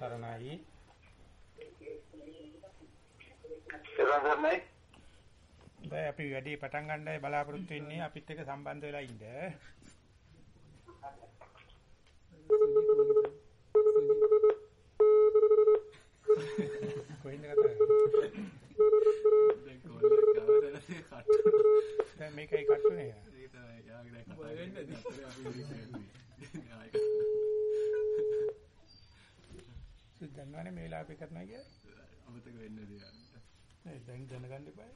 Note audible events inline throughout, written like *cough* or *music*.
සරණයි. සරණයි. දැන් අපි වැඩි පටන් ගන්නයි බලාපොරොත්තු වෙන්නේ අපිත් එක්ක සම්බන්ධ වෙලා ඉන්න. කොහෙන්ද කතා කරන්නේ? මේකයි කට්ටුනේ. ඒක තමයි යාගේ දැන් සුද්ධන්නවනේ මේ වෙලාව අපි කරනවා කියන්නේ. අමතක වෙන්නේ දෙයක්. ඒ දැන් දැනගන්න එපා.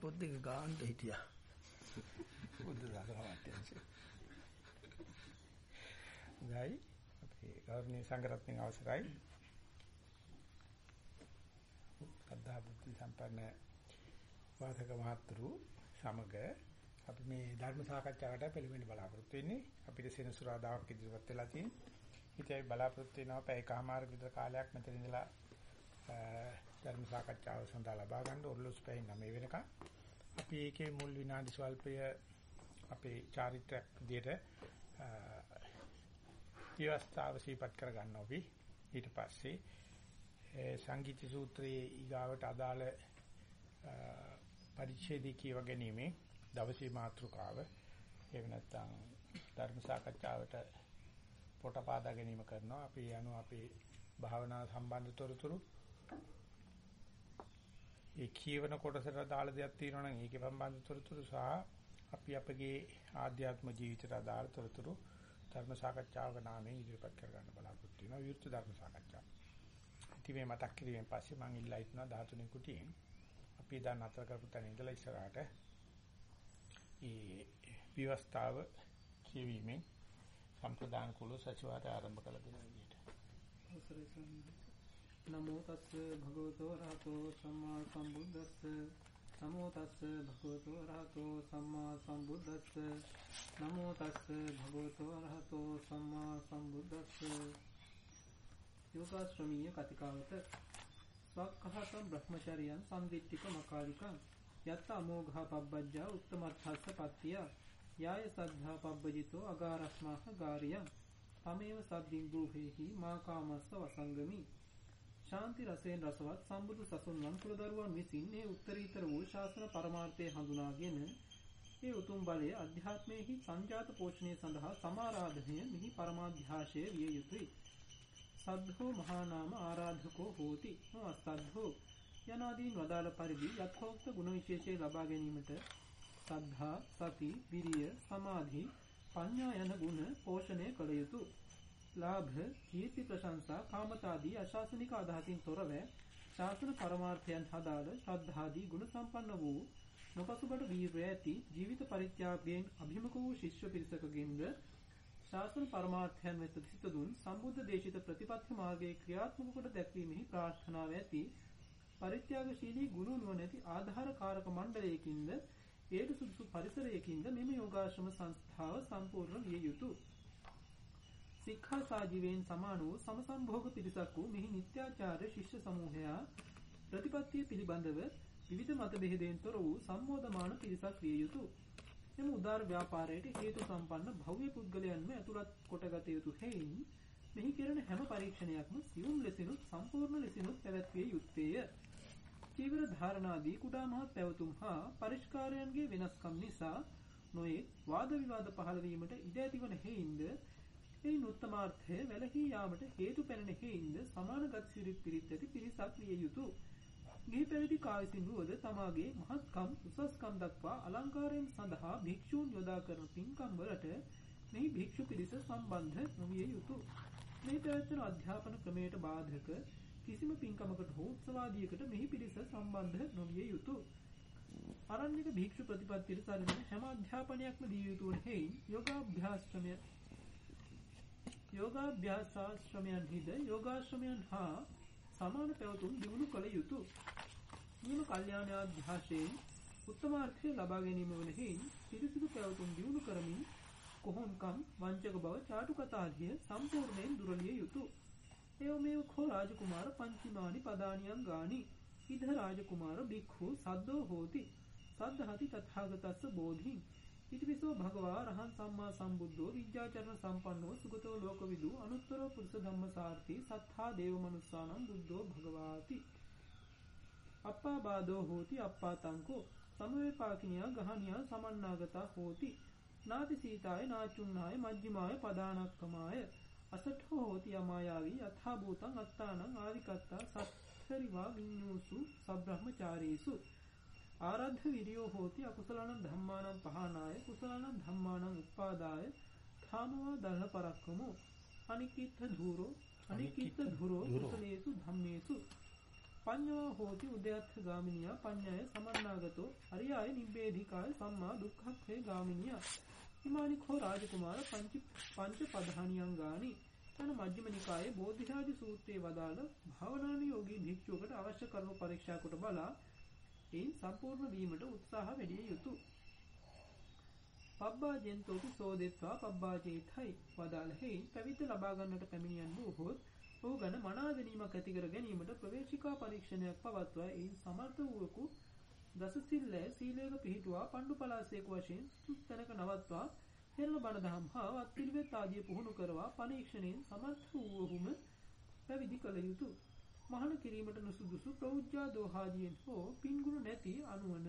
පොත් දෙක ගාන්න හිටියා. බුද්ධ ධර්මවත්යන්සේ. ගයි අපේ ගෞරවනීය සංඝරත්නයේ අවසරයි. සද්ධා බුද්ධ සම්පන්න වාදක මහත්තුරු සමග අපි මේ ධර්ම සාකච්ඡාවට පිළිවෙන්න බලාපොරොත්තු වෙන්නේ. අපිට සෙනසුරාදාවක් ඉදිරියට වෙලා තියෙන. ඉතින් අපි බලාපොරොත්තු වෙනවා පැයකමාර විතර කාලයක් මෙතන ඉඳලා ධර්ම සාකච්ඡාව සඳහා ලබා ගන්න ඔර්ලොස් පැය 9 වෙනකම් අපි ඒකේ මුල් විනාඩි ස්වල්පය අපේ චාරිත්‍රාක් විදියට විවස්ථාව සිහිපත් කර ගන්නවා අපි ඊට පස්සේ සංගීත සූත්‍රයේ ඊගාවට අදාළ පරිච්ඡේදය කියව ගැනීම දවසේ මාතෘකාව. එහෙම නැත්නම් ධර්ම සාකච්ඡාවට පොටපාදා ගැනීම කරනවා. අපි යනවා අපේ භාවනා සම්බන්ධ තොරතුරු. ඒ කියවන කොටසට අදාළ දෙයක් තියෙනවා නම් ඒකේ සම්බන්ධ තොරතුරු සහ අපි අපගේ ආධ්‍යාත්ම ජීවිතයට අදාළ තොරතුරු ධර්ම සාකච්ඡාවක නාමයෙන් ඉදිරිපත් කර ගන්න බලාපොරොත්තු වෙනවා. විවෘත ධර්ම සාකච්ඡාව. ඉතින් මේ මතක් කිරීමෙන් පස්සේ මම ඉල්ලා හිටනවා 13 කුටියෙන්. අපි දැන් අතර කරපු තැන ඉඳලා ඉස්සරහට ඒ විවස්ථාව කියවීමෙන් සම්ප්‍රදාන කුල සචිවාරය ආරම්භ කළ දෙන විදිහට. නමෝ තස්ස භගවතෝ රහතෝ සම්මා සම්බුද්දස්ස. නමෝ තස්ස භගවතෝ රහතෝ සම්මා සම්බුද්දස්ස. නමෝ තස්ස භගවතෝ රහතෝ සම්මා සම්බුද්දස්ස. යෝගාශ්‍රමීය කතිකාවත ස්වක්ඛහතම් බ්‍රහ්මචර්යයන් සම්දිත්තික මකාලිකං යත්ත අමෝඝා පබ්බජ්ජා උත්තමත්ථස්ස පත්තිය යාය සද්ධා පබ්බජිතෝ අගාරස්මාහ ගාරියං තමේව සද්දින් ගෘහෙහි මා කාමස්ස වසංගමි ශාන්ති රසයෙන් රසවත් සම්බුදු සසුන් වංශුලදරුවන් විසින් මේ උත්තරීතර වූ ශාසන පරමාර්ථය හඳුනාගෙන ඒ උතුම් බලය අධ්‍යාත්මයේහි සංජාත පෝෂණය සඳහා සමාරාධනය මිහි පරමාධ්‍යාශය විය යුතුය. සද්ධෝ මහා නාම ආරාධකෝ හෝති. නොඅස්සද්ධෝ යනාදීන් වදාළ පරිදි යථෝක්ත ගුණ විශේෂය ලබා ගැනීමට සද්ධා, සති, විරිය, සමාධි, පඤ්ඤා යන ගුණ පෝෂණය කළ යුතුය. ලාභ, කීර්ති ප්‍රශංසා, කාමතාදී අශාසනික අදහසින් තොරව ශාසන පරමාර්ථයන් හදාළ ශ්‍රද්ධාදී ගුණ සම්පන්න වූ නොපසුබට වීරය ඇති ජීවිත පරිත්‍යාගයෙන් අභිමුඛ වූ ශිෂ්‍ය පිරිසකගෙන්ද ශාසන පරමාර්ථයන් වෙත සිත දුන් සම්බුද්ධ දේශිත ප්‍රතිපත්ති මාර්ගයේ ක්‍රියාත්මක කොට දැක්වීමෙහි ප්‍රාර්ථනාව ඇති පරිත්‍යාගශීලී ගුණ නුවණැති ආධාරකාරක මණ්ඩලයකින්ද ඒට සුදුසු පරිසරයකින්ද මෙම යෝගාශ්‍රම සංස්ථාව සම්පූර්ණ විය යුතුය. සික්ඛා සාජීවයෙන් සමාන වූ සමසම්භෝග පිරිසක් වූ මෙහි නිත්‍යාචාර්ය ශිෂ්‍ය සමූහයා ප්‍රතිපත්තිය පිළිබඳව විවිධ මත බෙහෙදෙන් තොර වූ සම්මෝධමාන පිරිසක් විය යුතුය. එම උදාර ව්‍යාපාරයට හේතු සම්පන්න භව්‍ය පුද්ගලයන්ම ඇතුළත් කොටගත යුතු හේයින් මෙහි කෙරෙන හැම පරීක්ෂණයක්ම සියුම් ලෙසිනුත් සම්පූර්ණ ලෙසිනුත් පැවැත්විය යුත්තේය. චීවර ධාරණාදී කුඩා මහත් පැවතුම් හා පරිස්කාරයන්ගේ වෙනස්කම් නිසා නොයේ වාද විවාද පහළ වීමට ඉඩ ඇතිවන හේයින්ද එයින් උත්තමාර්ථය වැළකී යාමට හේතු පැනෙන හේයින්ද සමාන ගත් සිරිත් පිරිත් ඇති පිරිසක් විය යුතුය. ගිහි පැවිදි කායසින් වූද තමාගේ මහත්කම් උසස්කම් දක්වා අලංකාරයෙන් සඳහා භික්ෂූන් යොදා කරන පින්කම් වලට මෙහි භික්ෂු පිරිස සම්බන්ධ නොවිය යුතුය. මේ පැවැත්වෙන අධ්‍යාපන ක්‍රමයට බාධක කිසිම පින්කමකට හෝ උත්සවාදියකට මෙහි පිරිස සම්බන්ධ නොවිය යුතුය. අරණ්‍යක භික්ෂු ප්‍රතිපත්තියට සරිලන හැම අධ්‍යාපනයක්ම දිය යුතු වන හේයින් යෝගාභ්‍යාසක්‍රමය යෝගාභ්‍යාසාශ්‍රමයන්හිද යෝගාශ්‍රමයන් හා සමාන පැවතුම් දිනු කළ යුතුය. නියම කල්යාණාභ්‍යාසයෙන් උත්තමාර්ථය ලබා ගැනීම වන හේයින් පිරිසිදු පැවතුම් දිනු කරමින් කොහොන්කම් වංචක බව චාටු කතාදිය සම්පූර්ණයෙන් දුරලිය යුතුය. එවමෙව කෝ රාජකුමාර පංචිමානි පදානියන් ගානි ඉද රාජකුමාර භික්ඛු සද්දෝ හෝති සද්ධාති තථාගතස්ස බෝධින් ඉතිවිසෝ භගවා රහං සම්මා සම්බුද්ධෝ විද්‍යාචරණ සම්පන්නෝ සුගතෝ ලෝකවිදු අනුත්තරෝ පුරුෂ ධම්මසාර්ථී සත්තා දේව මනුස්සානම් බුද්ධෝ භගවාති. අප්පාබාධෝ හෝති අප්පාතංකෝ සමවේපාකිනියා ගහනියා සමන්නාගතා හෝති. නාති සීතාය නාචුන්නාය මජ්ජිමාය පදානක්කමාය අසට්ඨෝ හෝති අමායාවී යථා භූතං අත්තානං ආවිකත්තා සත්තරිවා විඤ්ඤූසු සබ්‍රහ්මචාරීසු. ආරද්ධ විරියෝ හෝති අකුසලානං ධම්මානං පහනාය කුසලානං ධම්මානං උපාදාය ධාමවා දල පරක්කමෝ අනිකිත්ත ධූරෝ අනිකිත්ත ධූරෝ කුසලේසු ධම්මේසු. පඤ්ඤා හෝති උද්‍යත්ථ ගාමිනියා පඤ්ඤාය සමන්නාගතෝ අරියාය නිබ්බේධිකාය සම්මා දුක්ඛක්ඛේ ගාමිනියා. හිමානි කෝ රාජකුමාර පංච පංච පධානියං ගානි යන මජ්ක්‍ධිම නිකායේ බෝධිසාජි සූත්‍රයේ වදාළ භාවනානුයෝගී භික්ෂුවකට අවශ්‍ය කරුණු පරීක්ෂා කොට බලා එයින් සම්පූර්ණ වීමට උත්සාහ වැඩිය යුතුය. පබ්බාජෙන්තෝපි සෝදෙත්වා පබ්බාජේතයි වදාළ හේයින් පැවිද්ද ලබා ගන්නට පැමිණියන් වූහොත් ඔහු ගැන මනා දැනීමක් ඇති කර ගැනීමට ප්‍රවේශිකා පරීක්ෂණයක් පවත්වා එයින් සමර්ථ වූවකු දස සිල්ලය සීලයක පිහිටුවා පණ්ඩු පලාසයක වශයෙන් සුත්තනක නවත්වා හෙරණ බණ දහම් හා අත්පිළිවෙත් ආදිය පුහුණු කරවා පරීක්ෂණයෙන් සමර්ථ වූවහුම පැවිදි කළ යුතුය. මහලු කිරීමට නුසුදුසු ප්‍රෞජ්ජා දෝහාදියෙන් හෝ පින්ගුණ නැති අනුවන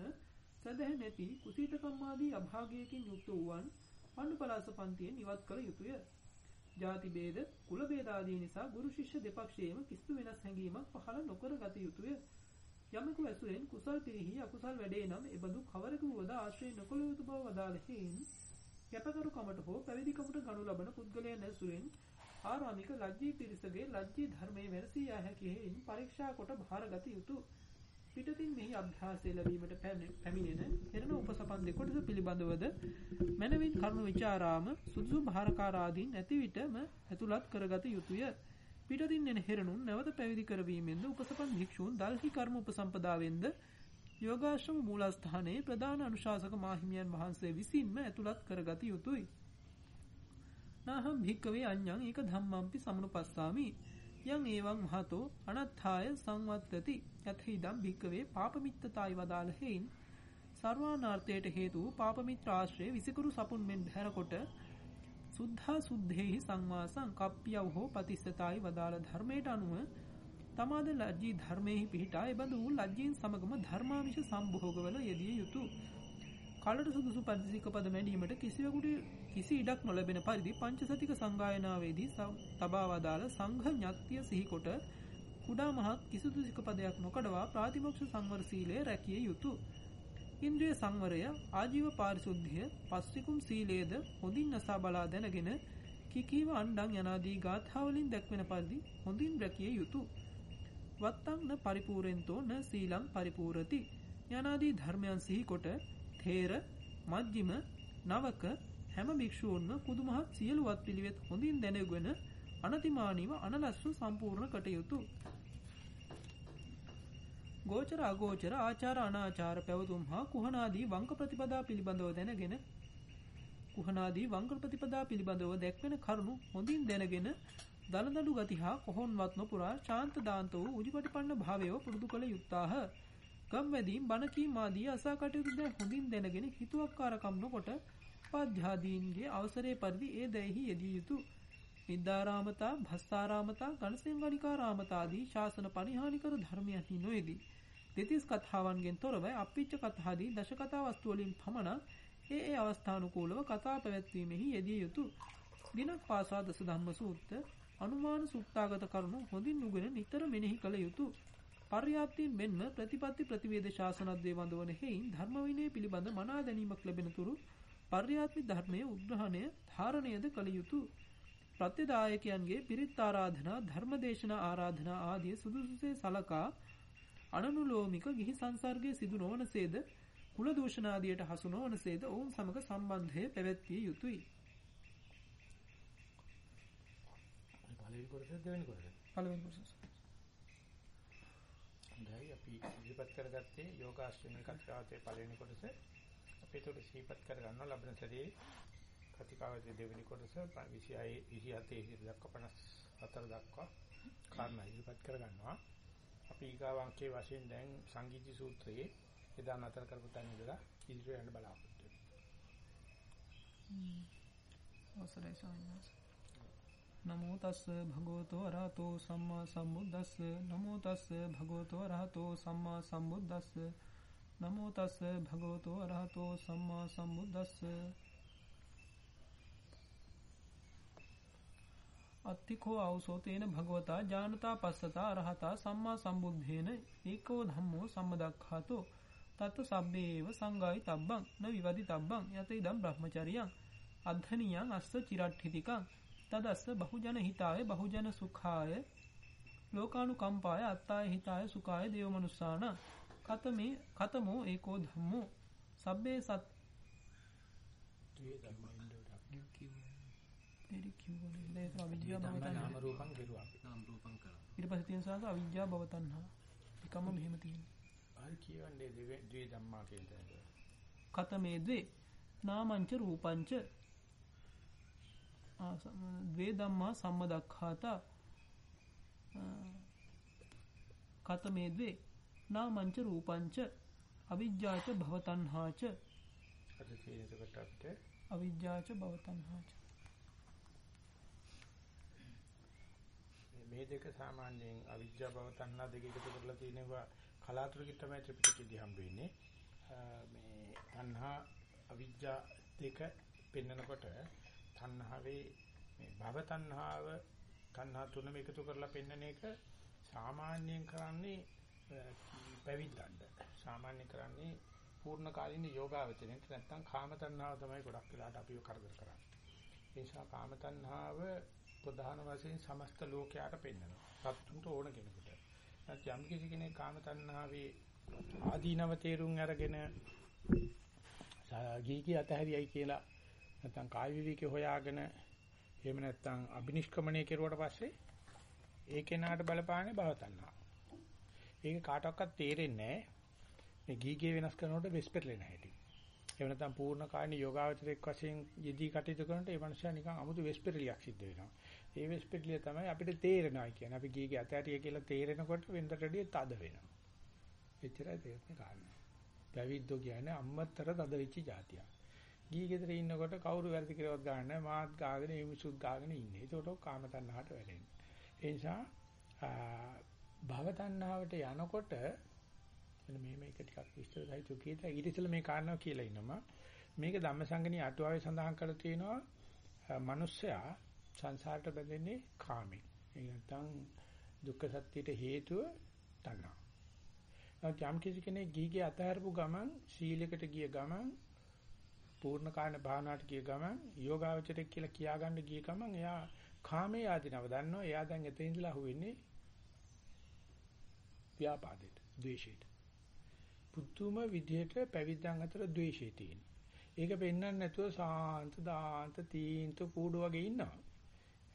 සදහ නැති කුසීතකම්මාදී අභාගයකින් යුක්ත වූවන් පණ්ඩුපලාස පන්තියෙන් ඉවත් කළ යුතුය. ಜಾති ભેද, කුල ભેද ආදී නිසා ගුරු ශිෂ්‍ය දෙපක්ෂයේම කිසිදු වෙනස් හැඟීමක් පහළ නොකර ගත යුතුය. යමෙකු ඇසුරෙන් කුසල් පිරිහි අකුසල් වැඩේ නම් එබඳු කවරක වුවද ආශ්‍රය නොකළ යුතු බව වදාළ හේයින් කැපකරු කමට හෝ පැවිදි කමට ගනු ලබන පුද්ගලයන් ඇසුරෙන් ආරාමික ලජ්ජී පිරිසගේ ලජ්ජී ධර්මයේ වෙනසී යා හැකි හේයින් පරීක්ෂා කොට භාරගත යුතුය. පිටතින් මෙහි අභ්‍යාසය ලැබීමට පැමිණෙන එරණ උපසපන් දෙකොටස පිළිබඳවද මනවින් කරුණු විචාරාම සුදුසු භාරකාරාදීන් නැති විටම ඇතුළත් කරගත යුතුය. පිටතින් එන හෙරණුන් නැවත පැවිදි කරවීමෙන්ද උපසපන් භික්ෂූන් දල්හි කර්ම උපසම්පදාවෙන්ද යෝගාශ්‍රම මූලස්ථානයේ ප්‍රධාන අනුශාසක මාහිමියන් වහන්සේ විසින්ම ඇතුළත් කරගත යුතුය. නාහම් භික්කවේ අඤ්ඤං ඒක ධම්මම්පි සමනුපස්සාමි. යං ඒවං මහතෝ අනත්ථාය සංවත්තති. යතහිදම් භික්කවේ පාපමිත්තතායි වදාළ හේයින්. සර්වානාර්ථයට හේතු පාපමිත්‍ර ආශ්‍රය විසිකුරු සපුන් මෙන් බහැරකොට සුද්ධා සුද්ධේහි සංවාසං කප්පියව හෝ පතිස්සතායි වදාළ ධර්මයට අනුව තමාද ලජ්ජී ධර්මයෙහි පිහිටා එබඳු වූ ලජ්ජීන් සමගම ධර්මාමිෂ සම්භෝගවල යෙදිය යුතුය කලට සුදුසු පරිසික පද මැඩීමට කිසිවෙකුට කිසි ඉඩක් නොලැබෙන පරිදි පංචසතික සංගායනාවේදී තබා වදාළ සංඝ ඥාත්‍ය සිහිකොට කුඩා මහත් කිසිදු සික පදයක් නොකඩවා ප්‍රාතිමොක්ෂ සංවර සීලය රැකිය යුතුය. ඉන්ද්‍රිය සංවරය ආජීව පාරිශුද්ධිය පස්සිකුම් සීලයේද හොඳින් නසා බලා දැනගෙන කිකීව අණ්ඩං යනාදී ගාථාවලින් දැක්වෙන පරිදි හොඳින් රැකිය යුතුය. වත්තං න පරිපූර්ෙන්තෝ න සීලං පරිපූර්ති යනාදී ධර්මයන් සිහිකොට තේර මජ්ජිම නවක හැම භික්ෂූන්ම කුදුමහත් සියලු වත් පිළිවෙත් හොඳින් දැනගෙන අනතිමානීව අනලස්ව සම්පූර්ණ කටයුතු. ගෝචර අගෝචර ආචාර අනාචාර පැවතුම් හා කුහනාදී වංක ප්‍රතිපදා පිළිබඳව දැනගෙන කුහනාදී වංක ප්‍රතිපදා පිළිබඳව දැක්වෙන කරුණු හොඳින් දැනගෙන දලදඩු ගති හා කොහොන්වත් නොපුරා ශාන්ත දාන්ත වූ උජුපටිපන්න භාවයව පුරුදු කළ යුත්තාහ. ගම්වැදීන් බණ කීම ආදී අසා කටයුතු දැන් හොඳින් දැනගෙන හිතුවක්කාරකම් නොකොට උපාධ්‍යාදීන්ගේ අවසරයේ පරිදි ඒ දැයෙහි යෙදිය යුතුය. නිද්දාරාමතා, භස්සාරාමතා, ගණසෙන් ගණිකාරාමතා ආදී ශාසන පරිහානිකර ධර්මයන්හි නොයේදී. දෙතිස් කතාවන්ගෙන් තොරව අප්පිච්ච කතාදී දශ කතා වස්තු වලින් පමණ ඒ ඒ අවස්ථානුකූලව කතා පැවැත්වීමෙහි යෙදිය යුතුය. දිනක් පාසා දස ධම්ම සූත්‍ර අනුමාන සුක්තාගත කරුණු හොඳින් නුගෙන නිතර මෙනෙහි කළ යුතුය. පර්යාප්තියෙන් මෙන්ම ප්‍රතිපත්ති ප්‍රතිවේද ශාසනද්වේ වඳවන හේයින් ධර්ම විනය පිළිබඳ මනා දැනීමක් ලැබෙන තුරු පර්යාප්ති ධර්මයේ උග්‍රහණය ධාරණයද කළ යුතුය. ප්‍රත්‍යදායකයන්ගේ පිරිත් ආරාධනා ධර්මදේශනා ආරාධනා ආදී සුදුසුසේ සලකා අනනුලෝමික ගිහි සංසර්ගයේ සිදු නොවනසේද කුල දූෂණ ආදියට හසු නොවනසේද ඔවුන් සමග සම්බන්ධය පැවැත්විය යුතුය. පළවෙනි කොටස දෙවෙනි කොටස. පළවෙනි කොටස. හොඳයි අපි ඉදිරිපත් කරගත්තේ යෝගාශ්‍රමයේ කතිකාවතේ පළවෙනි කොටස. අපි ඒකට සිහිපත් කරගන්නවා ලබන සැරේ කතිකාවතේ දෙවෙනි කොටස 26 27 දක්වා 54 දක්වා කාරණා ඉදිරිපත් කරගන්නවා. අපි ඊගාව අංකයේ වශයෙන් දැන් සංගීති සූත්‍රයේ එදා නතර කරපු තැන ඉඳලා ඉදිරියට යන්න බලාපොරොත්තු වෙනවා. අවසරයි ස්වාමීන් වහන්සේ. නමෝ තස්ස භගවතෝ අරහතෝ සම්මා සම්බුද්දස්ස. නමෝ තස්ස භගවතෝ අරහතෝ සම්මා සම්බුද්දස්ස. නමෝ තස්ස භගවතෝ අරහතෝ සම්මා සම්බුද්දස්ස. අත්තිකෝ අවසෝ තේන භගවතා ඥානතා පස්සතා අරහතා සම්මා සම්බුද්ධේන ඒකෝ ධම්මෝ සම්මදක්ඛාතෝ. තත්ත සබ්බේව සංගායි තබ්බං න විවදි තබ්බං. යත ඉදම් බ්‍රහ්මචරියං. අද්ධනියං අස්ස චිරට්ඨිතිකං. තදස්ස බහුජන හිතාය බහුජන සුඛාය ලෝකානුකම්පාය අත්තාය හිතාය සුඛාය දේවමනුස්සාන කතමේ කතමෝ ඒකෝ ධම්මෝ සබ්බේ සත් ද්වේ ධම්මෙන් දොඩක්. දෙරි කිව්වනේ ඒක අවිද්‍යාව ධම්ම භව නාම තණ්හා රූපං කෙරුවා. නාම රූපං කරා. ඊට පස්සේ තියෙන සාස අවිද්‍යාව භව තණ්හා එකම මෙහෙම තියෙනවා හරි කියවන්නේ ද්වේ ධම්මා කියන තැනට. කතමේ ද්වේ නාමංච රූපංච ද්වේ ධම්මා සම්මදක්ඛාතා කතමේ ද්වේ නාමංච රූපංච අවිජ්ජාච භවතණ්හාච අද තියෙන එකට අපිට අවිජ්ජාච භවතණ්හාච මේ දෙක සාමාන්‍යයෙන් අවිජ්ජා භව තණ්හා දෙක එකතු කරලා තියෙනවා කලාතුරකින් තමයි ත්‍රිපිටකයේදී හම්බ වෙන්නේ. මේ තණ්හා අවිජ්ජා දෙක පෙන්නකොට තණ්හාවේ මේ භව තණ්හාව තණ්හා තුනම එකතු කරලා පෙන්නන එක සාමාන්‍යයෙන් කරන්නේ අ, පැවිද්දන්ට. සාමාන්‍යයෙන් කරන්නේ පූර්ණ කාලින යෝගාවචරයට නැත්නම් කාම තණ්හාව තමයි ගොඩක් වෙලාට අපිව කරදර කරන්නේ. ඒ නිසා කාම තණ්හාව ප්‍රධාන වශයෙන් සමස්ත ලෝකයට පෙන්වනවා. සත්තුන්ට ඕන කෙනෙකුට. නැත්නම් යම් කිසි කෙනෙක් කාම තණ්හාවේ ආදීනව තේරුම් අරගෙන ගීකී අතහැරියයි කියලා නැත්නම් කාය විවිකේ හොයාගෙන එහෙම නැත්නම් අබිනිෂ්ක්‍මණය කෙරුවට පස්සේ ඒ කෙනාට බලපාන්නේ භව තණ්හා. ඒක කාටවත් තේරෙන්නේ නැහැ. මේ ගීගේ වෙනස් කරනකොට වෙස් පෙරලෙන හැටි. එහෙම නැත්නම් පූර්ණ කායන යෝගාවචරයක් වශයෙන් යෙදී කටයුතු කරනකොට ඒ මනුස්සයා නිකන් අමුතු වෙස් පෙරලියක් සිද්ධ වෙනවා. ඒ වෙස් පෙරලිය තමයි අපිට තේරෙනවා කියන්නේ. අපි ගීගේ අතහැරිය කියලා තේරෙනකොට වෙන්දට වැඩිය තද වෙනවා. එච්චරයි තේරෙන්නේ කාරණා. පැවිද්දෝ කියන්නේ අම්මතර තද වෙච්ච જાතියක්. ගී ගෙදර ඉන්නකොට කවුරු වැරදි කරවත් ගන්න නැහැ. මාත් ගාගෙන ඒ මිසුත් ගාගෙන ඉන්නේ. ඒකට කාම තණ්හාවට වැටෙන්නේ. ඒ නිසා භව තණ්හාවට යනකොට මෙන්න මේ මේක ටිකක් විස්තර සහිතව කියලා ඊට ඉස්සෙල්ලා මේ කාරණාව කියලා ඉන්නවා. මේක ධම්මසංගණී අටුවාවේ සඳහන් කරලා තියෙනවා මිනිස්සයා සංසාරට බැඳෙන්නේ කාමෙන්. ඒ නැත්තම් දුක්ඛ සත්‍යයට හේතුව තණ්හා. නැත්නම් යම් කිසි කෙනෙක් ගීගේ අතහැරපු ගමන් සීලයකට ගිය ගමන් පූර්ණ කායන භාවනාවට ගිය ගමන් යෝගාවචරයක් කියලා කියාගන්න ගිය ගමන් එයා කාමයේ ආධිනව දන්නවා. එයා දැන් එතන ඉඳලා අහුවෙන්නේ ව්‍යාපාදයට, ද්වේෂයට. පුදුම විදියට පැවිද්දන් අතර ද්වේෂය තියෙන. ඒක පෙන්වන්න නැතුව සාන්ත දාන්ත තීන්ත කූඩු වගේ ඉන්නවා.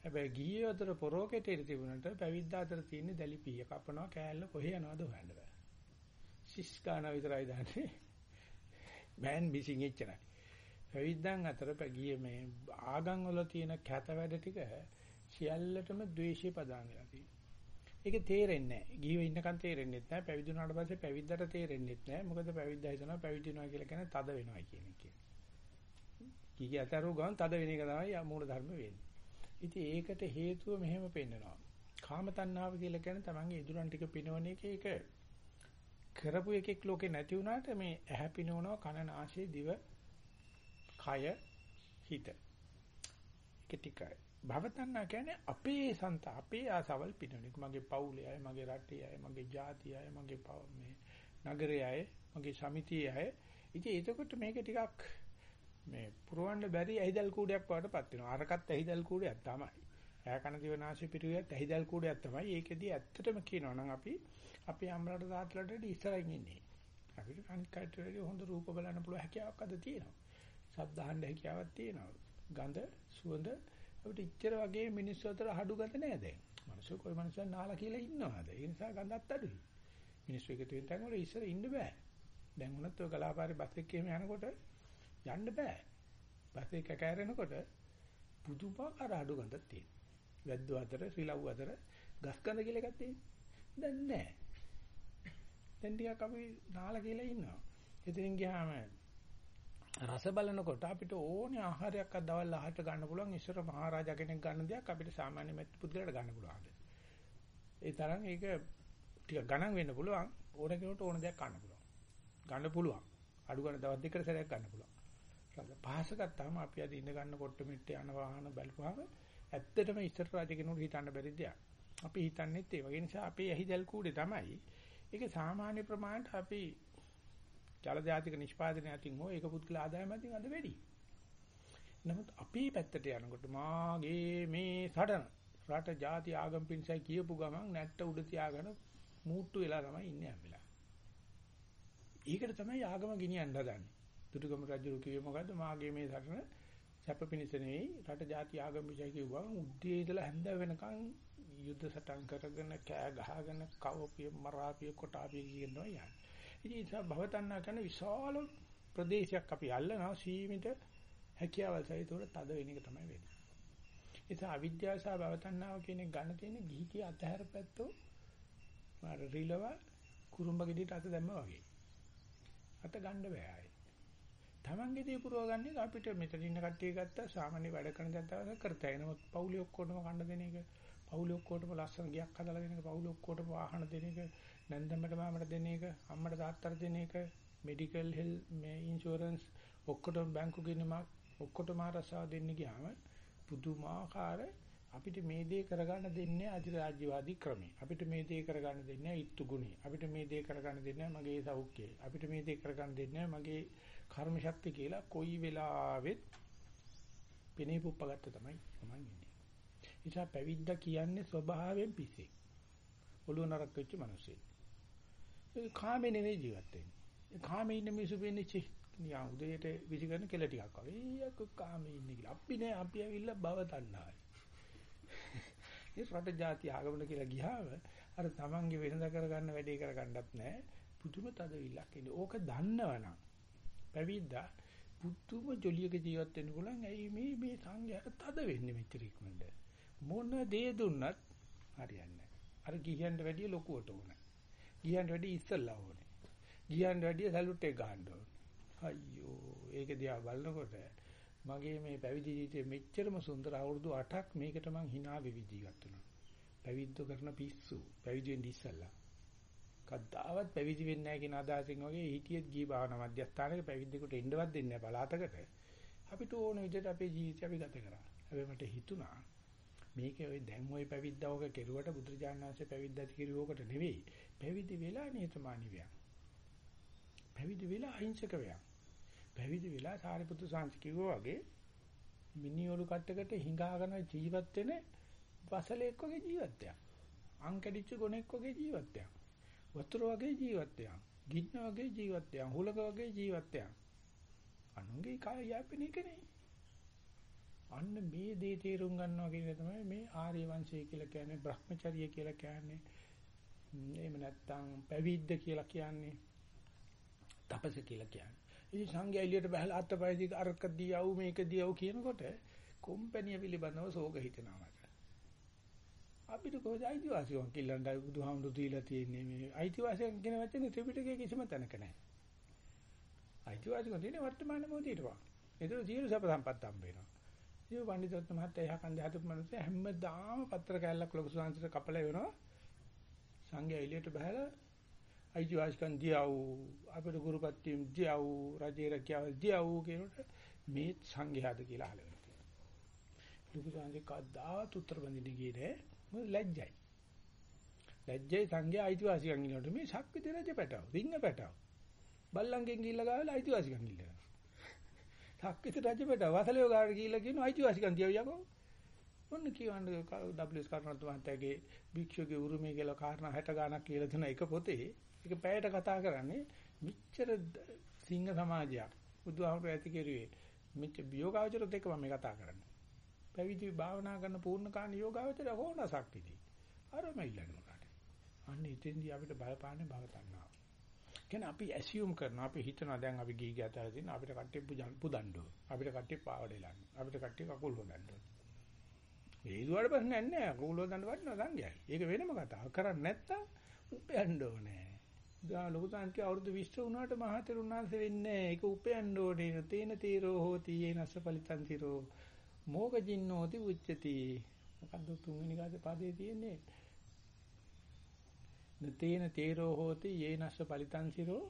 හැබැයි ගියේ අතර පොරෝකෙටේ තිබුණට පැවිද්දා අතර තියෙන දැලිපිය කපනවා කෑල්ල කොහේ යනවද හොයන්න බෑ. සිස් ගන්න විතරයි දන්නේ. මෑන් මිසින් එච්චරයි. පැවිද්දන් අතර පැගියේ මේ ආගම් වල තියෙන කැත වැඩ ටික සියල්ලටම ද්වේෂය පදාන වෙලා තියෙනවා. ඒක තේරෙන්නේ නැහැ. ගිහිව ඉන්නකන් තේරෙන්නේ නැහැ. පැවිදි වුණාට පස්සේ පැවිද්දට තේරෙන්නේ නැහැ. මොකද පැවිද්දා හිතනවා පැවිදි වෙනවා කියලා කියන්නේ තද වෙනවා කියන එක. කීකී අතරු ගමන් තද වෙන එක තමයි මූල ධර්ම වෙන්නේ. ඉතින් ඒකට හේතුව මෙහෙම පෙන්නනවා. කාම තණ්හාව කියලා කියන්නේ තමන්ගේ ඉදුරන් ටික පිනවන එක ඒක කරපු එකෙක් ලෝකේ නැති වුණාට මේ ඇහැ පිනවනවා කන නාසය දිව කය හිත. ඒක ටිකයි. භවතණ්හා කියන්නේ අපේ සන්ත අපේ ආසවල් පිනවන එක. මගේ පවුලේ අය, මගේ රටේ අය, මගේ ජාතිය අය, මගේ මේ නගරයේ අය, මගේ සමිතියේ අය. ඉතින් එතකොට මේක ටිකක් මේ පුරවන්න බැරි ඇහිදල් කූඩයක් වඩටපත් වෙනවා. අරකට ඇහිදල් කූඩයක් තමයි. ඈ කන දිවනාශය පිටුවියත් ඇහිදල් කූඩයක් තමයි. ඒකෙදි ඇත්තටම කියනවා නම් අපි අපේ අම්ලට තාත්තලට ඉස්සරහින් ඉන්නේ. අපිට අනිත් කයට වැඩි හොඳ රූප බලන්න පුළුවන් හැකියාවක් අද තියෙනවා. ශබ්ද අහන්න හැකියාවක් තියෙනවා. ගඳ, සුවඳ අපිට ඉච්චර වගේ මිනිස්සු අතර හඩු ගත නෑ දැන්. මිනිස්සු කොයි මිනිස්සුන් නාලා කියලා ඉන්නවද? ඒ නිසා ගඳත් අඩුයි. මිනිස්සු එකතු වෙන තැන් වල ඉස්සර ඉන්න බෑ. දැන් උනත් ඔය ගලාපාරේ බස් එකේ එහෙම යනකොට යන්න බෑ. බස් එක කැකෑරෙනකොට පුදුමාකාර අඩු ගඳක් තියෙනවා. වැද්දෝ අතර, ශ්‍රීලව් අතර ගස් ගඳ කියලා එකක් තියෙනවා. දැන් නෑ. දැන් ටිකක් අපි නාලා කියලා ඉන්නවා. එතනින් ගියාම රස බලනකොට අපිට ඕනේ ආහාරයක් අද දවල් ආහාරට ගන්න පුළුවන් ඉස්සර මහරජා කෙනෙක් ගන්න දෙයක් අපිට සාමාන්‍ය මෙත් පුද්ගලයාට ගන්න පුළුවන්. ඒ තරම් ඒක ටික ගණන් වෙන්න පුළුවන් ඕන කෙනෙකුට ඕන දෙයක් ගන්න පුළුවන්. ගන්න පුළුවන්. අඩු ගන්න දවස් දෙකකට සැරයක් ගන්න පුළුවන්. පහස ගත්තාම අපි අද ඉඳ ගන්න කොට මිට්ට යන වාහන බලපුවාම ඇත්තටම ඉස්සර රජ කෙනෙකුට හිතන්න බැරි දෙයක්. අපි හිතන්නේත් ඒ වගේ නිසා අපේ ඇහිදල් කූඩේ තමයි. ඒක සාමාන්‍ය ප්‍රමාණයට අපි ජල ජාතික නිෂ්පාදනය අතින් හෝ ඒක පුද්ගල ආදායම අතින් අද වැඩි. නමුත් අපේ පැත්තට යනකොට මාගේ මේ සටන රට ජාති ආගම් පින්සයි කියපු ගමන් නැට්ට උඩ තියාගෙන මූට්ටු වෙලා තමයි ඉන්නේ හැමලා. ඒකට තමයි ආගම ගෙනියන්න හදන්නේ. දුටුගම රජු කිව්වේ මොකද්ද මාගේ මේ සටන සැප පිණිස නෙවෙයි රට ජාති ආගම් පින්සයි කිව්වා උද්දී ඉඳලා හැන්ද වෙනකන් යුද්ධ සටන් කරගෙන කෑ ගහගෙන කවපිය මරාපිය කොටාපිය කියනවා යන්නේ. ඉතින් ඒ නිසා භවතණ්ණා කියන විශාල ප්‍රදේශයක් අපි අල්ලනවා සීමිත හැකියාවල් සහිතව තද වෙන එක තමයි වෙන්නේ. ඒ නිසා අවිද්‍යාව සහ භවතණ්ණාව කියන එක ගන්න තියෙන ගිහි කිය අතහැරපැත්තෝ මාර රිලව කුරුම්බ ගෙඩියට අත දැම්මා වගේ. අත ගන්න බෑ ආයේ. Tamange දේ පුරව ගන්න එක අපිට මෙතන ඉන්න කට්ටිය ගත්තා සාමාන්‍ය වැඩ කරන දන්තාවස කරතයි. නමුත් පවුලේ ඔක්කොටම කන්න දෙන එක, පවුලේ ඔක්කොටම ලස්සන ගියක් හදලා දෙන එක, පවුලේ ඔක්කොටම වාහන දෙන එක, නැන්දමට මාමට දෙන එක, අම්මට තාත්තට දෙන එක, මෙඩිකල් හෙල්ත් මේ ඉන්ෂුරන්ස් ඔක්කොටම බැංකු ගිණුමක් ඔක්කොටම ආරසාව දෙන්න ගියාම පුදුමාකාර අපිට මේ දේ කරගන්න දෙන්නේ අධිරාජ්‍යවාදී ක්‍රමය. අපිට මේ දේ කරගන්න දෙන්නේ ඊත්තු ගුණය. අපිට මේ දේ කරගන්න දෙන්නේ මගේ සෞඛ්‍යය. අපිට මේ දේ කරගන්න දෙන්නේ මගේ කර්ම ශක්තිය කියලා කොයි වෙලාවෙත් පෙනේ පුප්පගත්ත තමයි මම ඉන්නේ. නිසා පැවිද්ද කියන්නේ ස්වභාවයෙන් පිස්සෙක්. ඔළුව නරක් වෙච්ච මිනිස්සෙක්. ඒ කාමේ නෙවෙයි ජීවත් වෙන්නේ. ඒ කාමේ ඉන්න මිනිස්සු වෙන්නේ චි නිකන් උදේට විසි කරන කෙල ටිකක් වගේ. ඊයක කාමේ ඉන්නේ කියලා. අපි නෑ අපි ඇවිල්ලා භව තණ්හායි. ඒ රට ಜಾති ආගමන කියලා ගියාම අර තමන්ගේ වෙනද කරගන්න වැඩේ කරගන්නත් නෑ. පුදුම තදවිල්ලක් ඉන්නේ. ඕක දන්නවනම් පැවිද්දා පුදුම ජොලියක ජීවත් වෙන්න පුළුවන්. ඇයි මේ මේ සංඝයාට තද වෙන්නේ මෙච්චර ඉක්මනට? මොන දේ දුන්නත් හරියන්නේ අර ගිහියන්ට වැඩිය ලොකුවට ඕනේ. ගිහියන්ට වැඩිය ඉස්සල්ලා ඕනේ. ගිහියන්ට වැඩිය සැලුට් එක ගන්න ඕනේ. අයියෝ ඒක දිහා බලනකොට මගේ මේ පැවිදි ජීවිතේ මෙච්චරම සුන්දර අවුරුදු 8ක් මේකට මං hina වෙවි ජීවත් වුණා. පැවිද්ද කරන පිස්සු පැවිදි වෙන්න ඉස්සල්ලා. කද්දාවත් පැවිදි වෙන්නේ නැහැ කියන අදහසින් වගේ හිටියෙත් ගිය භාවනා මධ්‍යස්ථානයක පැවිද්දෙකුට එන්නවත් දෙන්නේ නැහැ පළාතකට. අපිට ඕන විදිහට අපේ ජීවිතය අපි ගත කරා. හැබැයි මට හිතුණා මේකේ ওই දැන් ওই පැවිද්දවක කෙරුවට බුදුරජාණන් වහන්සේ පැවිද්දත් කිරුවකට නෙවෙයි. පැවිදි වෙලා නියතමානී වියක්. පැවිදි වෙලා අහිංසක වියක්. පැවිදි වෙලා සාරිපුත්තු සාංශ කිව්වා වගේ මිනිඔලු කට්ටකට හිඟාගෙන ජීවත් වෙන වසලෙක් වගේ ජීවිතයක්. අං කැඩිච්ච ගොනෙක් වගේ ජීවිතයක්. වතුර වගේ ජීවිතයක්. ගින්න වගේ ජීවිතයක්. හුලක වගේ ජීවිතයක්. අනුන්ගේ කාය යැපෙන එකනේ. අන්න මේ දේ තේරුම් ගන්නවා කියන එක තමයි මේ ආර්ය වංශය කියලා කියන්නේ Brahmacharya කියලා කියන්නේ. එහෙම නැත්නම් පැවිද්ද කියලා කියන්නේ. තපස කියලා කියන්නේ. ඉතින් සංඝයා එළියට බහලා අත්පයදී අරක දියව් මේක දියව් කියනකොට කොම්පැනිය පිළිබඳව සෝක හිතෙනවා මට. අපිට කොහොමද අයිතිවාසිකම් කිල්ලන්ඩයි බුදුහාමුදුරු දීලා තියෙන්නේ මේ අයිතිවාසිකම් කියන වචනේ ත්‍රිපිටකයේ කිසිම තැනක නැහැ. අයිතිවාසිකම් තියෙන්නේ වර්තමාන මොහොතේට වා. ඒතර සියලු සැප සම්පත් හම්බ වෙනවා. ඉතින් පඬිතුත් මහත්තයා එහා කන්ද හදපු මිනිස්සු හැමදාම පත්‍ර කැල්ලක් ලොකු සංසාරේ කපලා වෙනවා. සංඝයා එළියට බහලා අයිතිවාසිකම් දියව් අපේ ගුරුපත්තියම් දියව් රජේ රැකියාව දියව් කියනකොට මේ සංඝයාද කියලා අහලා වෙනවා. ලොකු සංඝේ කද්දාවත් උත්තර බඳින්න ගියේ නෑ. ලැජ්ජයි. ලැජ්ජයි සංඝයා අයිතිවාසිකම් ඉන්නකොට මේ ශක්විත රජ පැටව, රිංග පැටව. බල්ලන්ගෙන් ගිහිල්ලා ගාවලා අයිතිවාසිකම් ඉල්ලනවා. ශක්විත රජ පැටව වසලේ ගාවට ගිහිල්ලා කියනවා අයිතිවාසිකම් දියවියකෝ. ඔන්න කියවන්නේ WS කරුණාත් මහත්තයාගේ භික්ෂුගේ උරුමය කියලා කාරණා 60 ගාණක් කියලා දෙන එක පොතේ. ඒක පැයට කතා කරන්නේ මිච්ඡර සිංහ සමාජයක්. බුදුහාමුදුර ඇති කෙරුවේ මිච්ඡ යෝගාවචරත් එක්ක මම කතා කරන්නේ. පැවිදි භාවනා කරන පූර්ණ කාණ යෝගාවචර හොනසක් පිටි අරම ඉල්ලන්නේ මොකට අන්න ඉතින්දී අපිට බලපාන්නේ භව තණ්හාව. කියන්නේ අපි ඇසියුම් කරනවා අපි හිතනවා දැන් අපි ගිහි ගැතලා තියෙන අපිට කට්ටිය පුදන්න ඕන අපිට කට්ටිය පාවඩේලන්න අපිට කට්ටිය කකුල් හොදන්න ඕන ඒ දුවට ප්‍රශ්නයක් නෑ කකුල් හොදන්න වටිනවා සංගයයි ඒක වෙනම කතාවක් කරන්නේ නැත්තම් උපයන්න ඕනේ දා ලොකු තාන්ති අවුරුදු 20 වුණාට මහතෙරුණාංශ වෙන්නේ නැහැ. ඒක උපයන්න ඕනේ. තේන තීරෝ හෝති යේනස්ස පලිතං තිරෝ. මෝගජින්නෝති උච්චති. මොකද්ද තුන්වෙනි කාසේ පදේ තියෙන්නේ? නතේන තීරෝ හෝති යේනස්ස පලිතං තිරෝ.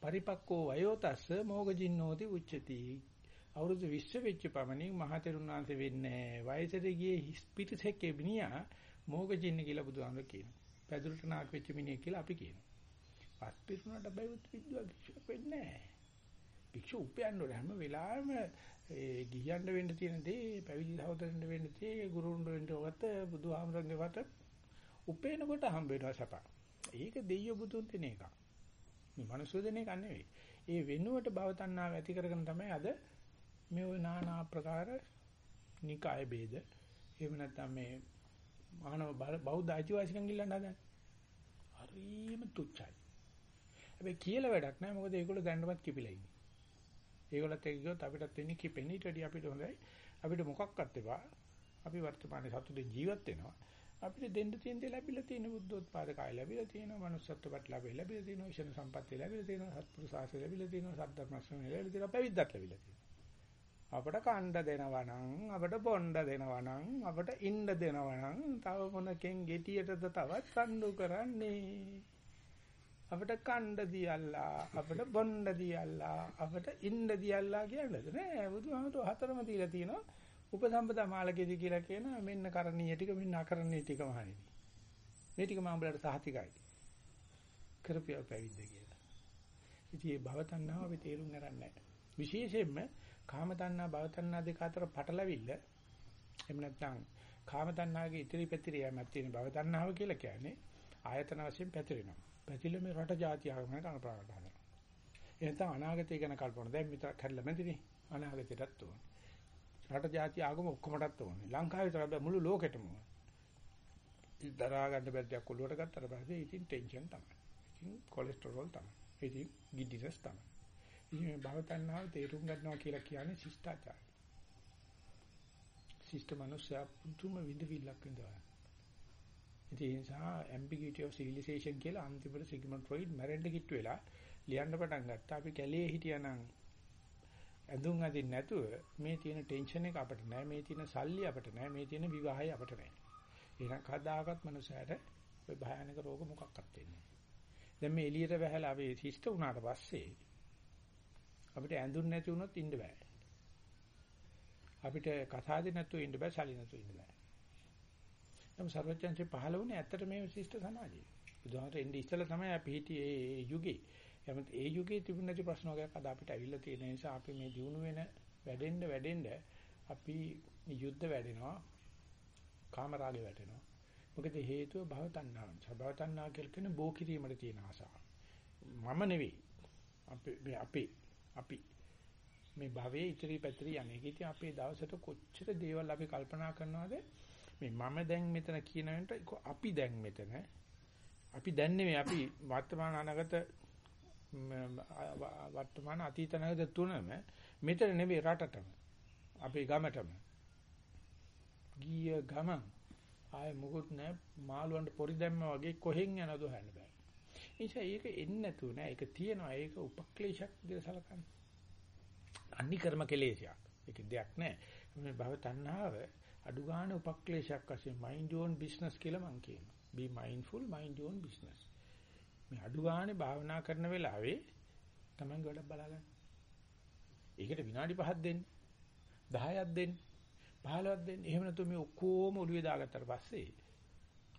පරිපක්කෝ වයෝතස්ස මෝගජින්නෝති උච්චති. අවුරුදු 20 වෙච්ච පමණින් මහතෙරුණාංශ වෙන්නේ නැහැ. වයසට ගියේ පිටිසෙක් එබිනියා මෝගජින්න කියලා බුදුහාමර කියනවා. පැදුරට නාක් වෙච්ච මිනිහෙක් කියලා අපි කියනවා. පස් පිරුණාට බැලුවොත් විද්‍යාව භික්ෂුවක් වෙන්නේ නැහැ. භික්ෂු උපයන්න ඕනේ හැම වෙලාවෙම ඒ ගියන්න වෙන්න තියෙන දේ පැවිදි සහෝදරෙන්ට වෙන්න තියෙන්නේ ගුරුන්ට වෙන්න ඔකට බුදුහාමරගේ වට උපේනකොට හම්බ වෙනවා සැප. ඒක දෙයියෝ බුදුන් දෙන එකක්. මේ මනුස්සය දෙන එකක් නෙවෙයි. ඒ වෙනුවට භව තණ්හාව ඇති කරගෙන තමයි අද මේ ওই নানা ආකාර නිකාය ભેද එහෙම නැත්නම් මේ මානව බෞද්ධ ආචිවාසිකම් ගිල්ලන්න හදන්නේ. හරිම තුච්චයි. හැබැයි කියලා වැඩක් නැහැ මොකද ඒගොල්ලෝ දැන්නවත් කිපිලා ඉන්නේ. ඒගොල්ලත් එක්ක ගියොත් අපිටත් වෙන්නේ කිපෙන්නේ ඊට වඩා අපිට හොඳයි. අපිට මොකක්වත් එපා. අපි වර්තමානයේ සතුටින් ජීවත් වෙනවා. අපිට දෙන්න තියෙන දේ ලැබිලා තියෙන බුද්ධෝත්පාද කාය ලැබිලා තියෙනවා. manussත්ව ප්‍රතිලාභය ලැබිලා තියෙනවා. ඊශ්වර සම්පත්තිය ලැබිලා තියෙනවා. සත්පුරුෂ ආශ්‍රය ලැබිලා තියෙනවා. සද්ධර්මස්වණය ලැබිලා තියෙනවා. පැවිද්දක් ලැබිලා තියෙනවා. අපට කණ්ඩ දෙනවා නම් අපට බොණ්ඩ දෙනවා නම් අපට ඉන්න දෙනවා නම් තව මොනකෙන් ගෙටියටද තවත් කණ්ඩු කරන්නේ අපට කණ්ඩ දියල්ලා අපට බොණ්ඩ දියල්ලා අපට ඉන්න දියල්ලා කියන්නේද නෑ බුදුහාමතු හතරම දීලා තියෙනවා උපසම්පදා මාලකෙදි කියලා කියන මෙන්න කරණීය ටික මෙන්න අකරණීය ටික මහණෙනි මේ ටික මම උඹලට සහතිකයි කරපිය පැවිද්ද කියලා ඉතින් මේ භව තණ්හාව අපි තේරුම් ගන්න නැහැ විශේෂයෙන්ම කාම තණ්හා භව තණ්හා දෙක අතර පටලවිල්ල එහෙම නැත්නම් කාම තණ්හාගේ ඉතිරි පැතිර යෑමක් තියෙන භව තණ්හාව කියලා කියන්නේ ආයතන වශයෙන් පැතිරෙනවා. පැතිල මේ රට જાති ආගම කරන ප්‍රාණට හදනවා. එහෙනම් අනාගතය ගැන කල්පනා දැන් විතර කරලා මැදිනේ අනාගතයටත් ඕනේ. රට જાති ආගම ඔක්කොමටත් ඕනේ. ලංකාවේ විතර මුළු ලෝකෙටම ඕනේ. ඉතින් දරා ගන්න බැරි දෙයක් ඔළුවට ගත්තට පස්සේ ඉතින් ටෙන්ෂන් තමයි. ඉතින් කොලෙස්ටරෝල් තමයි. ඉතින් ගිඩිනස් තමයි. ඉතින් මේ භව තණ්හාව තේරුම් ගන්නවා කියලා කියන්නේ ශිෂ්ටාචාරය. ශිෂ්ට මනුස්සයා පුදුම විඳවිල්ලක් විඳවනවා. ඉතින් ඒ නිසා ambiguity of civilization කියලා අන්තිමට සිග්මන්ඩ් ෆ්‍රොයිඩ් මැරෙන්න කිට්ටු වෙලා ලියන්න පටන් ගත්තා. අපි කැලේ හිටියානම් ඇඳුම් අදින්න නැතුව මේ තියෙන ටෙන්ෂන් එක අපිට නැහැ. මේ තියෙන සල්ලි අපිට නැහැ. මේ තියෙන විවාහය අපිට නැහැ. එහෙනම් කවදාකවත් මනුස්සයාට ඔය භයානක රෝග මොකක්වත් වෙන්නේ නැහැ. දැන් මේ එළියට වැහැලා අපි ශිෂ්ට වුණාට පස්සේ අපිට ඇඳුම් නැති වුණොත් ඉන්න බෑ. අපිට කසාදේ නැතුව ඉන්න බෑ, සල්ලි නැතුව ඉන්න බෑ. නම් සර්වඥාන්සේ පහළ වුණේ ඇත්තට මේ ශිෂ්ට සමාජයේ. බුදුහාමර එන්නේ ඉස්සෙල්ලා තමයි අපි හිටියේ ඒ යුගේ. එහමත් ඒ යුගයේ තිබුණ නැති ප්‍රශ්න වර්ගයක් අද අපිට ඇවිල්ලා තියෙන නිසා අපි මේ දිනු වෙන වැඩෙන්න වැඩෙන්න අපි යුද්ධ වැඩෙනවා. කාමරාගේ වැඩෙනවා. මොකද හේතුව භව තණ්හාව. භව තණ්හා කියලා කියන්නේ බෝ කිරීමට තියෙන ආසාව. මම නෙවෙයි. අපි අපි අපි මේ භවයේ ඉතිරි පැතිරි යන්නේ. ඉතින් අපේ දවසට කොච්චර දේවල් අපි කල්පනා කරනවද? මේ මම දැන් මෙතන කියනකට අපි දැන් මෙතන අපි දැන් නෙමෙයි අපි වර්තමාන අනාගත වර්තමාන අතීත අනාගත තුනම මෙතන නෙමෙයි රටටම අපේ ගමටම ගිය ගමන් ආය මුකුත් නැහැ මාළුවන්ට පොරි දැම්මා වගේ කොහෙන් යනවද හොයන්න බෑ. ඒ නිසා ඒක එන්නේ නැතුව නෑ ඒක තියෙනවා ඒක උපක්ලේශයක් විදිහට සලකන්න. අනිකර්ම කෙලේශයක්. ඒක දෙයක් නෑ. මේ භව තණ්හාව අඩු ගන්න උපක්ලේශයක් වශයෙන් mind your own business කියලා මම කියනවා. be mindful mind your own business. මේ අඩු ගානේ භාවනා කරන වෙලාවේ Taman වැඩ බලාගන්න. ඒකට විනාඩි 5ක් දෙන්න. 10ක් දෙන්න. 15ක් දෙන්න. එහෙම නැතු මේ ඔක්කොම ඔළුවේ දාගත්තට පස්සේ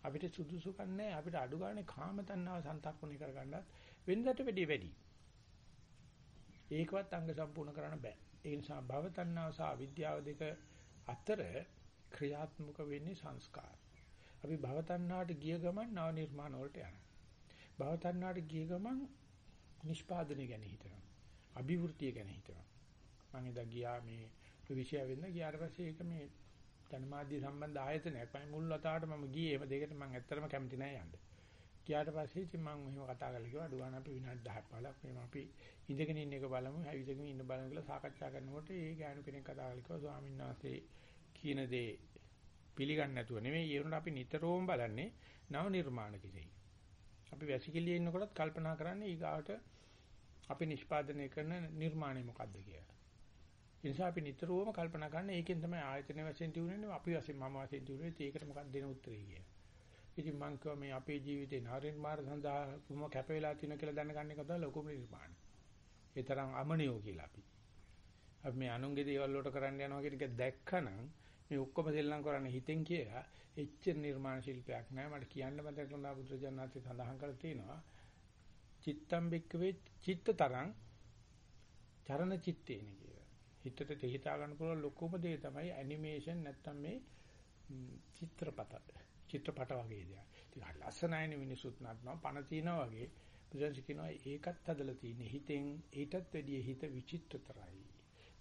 අපිට සුදුසුකම් නැහැ. අපිට අඩු ගානේ කාම තණ්හාව සන්තර්පණය කරගන්නත් වෙනදට වැඩි වැඩි. ඒකවත් අංග සම්පූර්ණ කරන්න බෑ. ඒ නිසා භව තණ්හාව සහ අවිද්‍යාව දෙක අතර ක්‍රියාත්මක වෙන්නේ සංස්කාර. අපි භව තණ්හාවට ගිය ගමන් නව නිර්මාණ වලට යනවා. භව තණ්හාවට ගිය ගමන් නිෂ්පාදනය ගැන හිතනවා. අභිවෘද්ධිය ගැන හිතනවා. මම එදා ගියා මේ විෂය වෙන්න ගියාට පස්සේ ඒක මේ ජනමාධ්‍ය සම්බන්ධ ආයතනයක්. මම මුල් වතාවට මම ගියේ මේ දෙකට මම ඇත්තටම කැමති නැහැ යන්න. ගියාට පස්සේ ඉතින් මම මෙහෙම කතා කරලා කිව්වා අඩුවාන අපි විනාඩි 10ක් 15ක් මෙහෙම අපි ඉඳගෙන ඉන්න එක බලමු, ඇවිදගෙන ඉන්න බලමු කියලා සාකච්ඡා කරනකොට ඒ ගෑනු කෙනෙක් කතා කරලා කිව්වා ස්වාමීන් වහන්සේ කියන දේ පිළිගන්නේ නැතුව නෙමෙයි ඒ වුණාට අපි නිතරම බලන්නේ නව නිර්මාණ කිසෙයි. අපි අපි වැසිකිළියේ ඉන්නකොටත් කල්පනා කරන්නේ ඊගාවට අපි නිෂ්පාදනය කරන නිර්මාණය මොකද්ද කියලා. ඒ නිසා අපි නිතරම කල්පනා කරන ඒකෙන් තමයි ආයතන වශයෙන් තියුනේ අපි වශයෙන් මම වශයෙන් තියුනේ ඒකට මොකක්ද දෙන උත්තරේ කියලා. ඉතින් මං කිව්වා මේ අපේ ජීවිතේ නාරෙන් මාර සඳහා කොහොම කැප වෙලා තියෙන කියලා දැනගන්න එක තමයි ලොකුම නිර්මාණය. ඒ තරම් අමනියෝ කියලා අපි. අපි මේ අනුන්ගේ දේවල් වලට කරන්න යනවා කියන එක දැක්කනම් මේ ඔක්කොම දෙල්ලම් කරන්නේ හිතෙන් කියලා එච්චර නිර්මාණ ශිල්පයක් නෑ මට කියන්න මතක වුණා බුදුරජාණන්සේ සඳහන් කරලා තියෙනවා චිත්තම් බික්කවේ චිත්තතරං චරණ චිත්තේන කියලා. හිතට හිතා ගන්න පුළුවන් ලොකුම දේ තමයි ඇනිමේෂන් නැත්තම් මේ චිත්‍රපට. චිත්‍රපට වගේ දේවල්. ඉතින් හරි ලස්සනයිනේ මිනිසුත් නටනවා පණ තියනවා වගේ බුදුන්ස කියනවා ඒකත් හදලා තියෙන්නේ හිතෙන් ඊටත් වැඩිය හිත විචිත්‍රතරයි.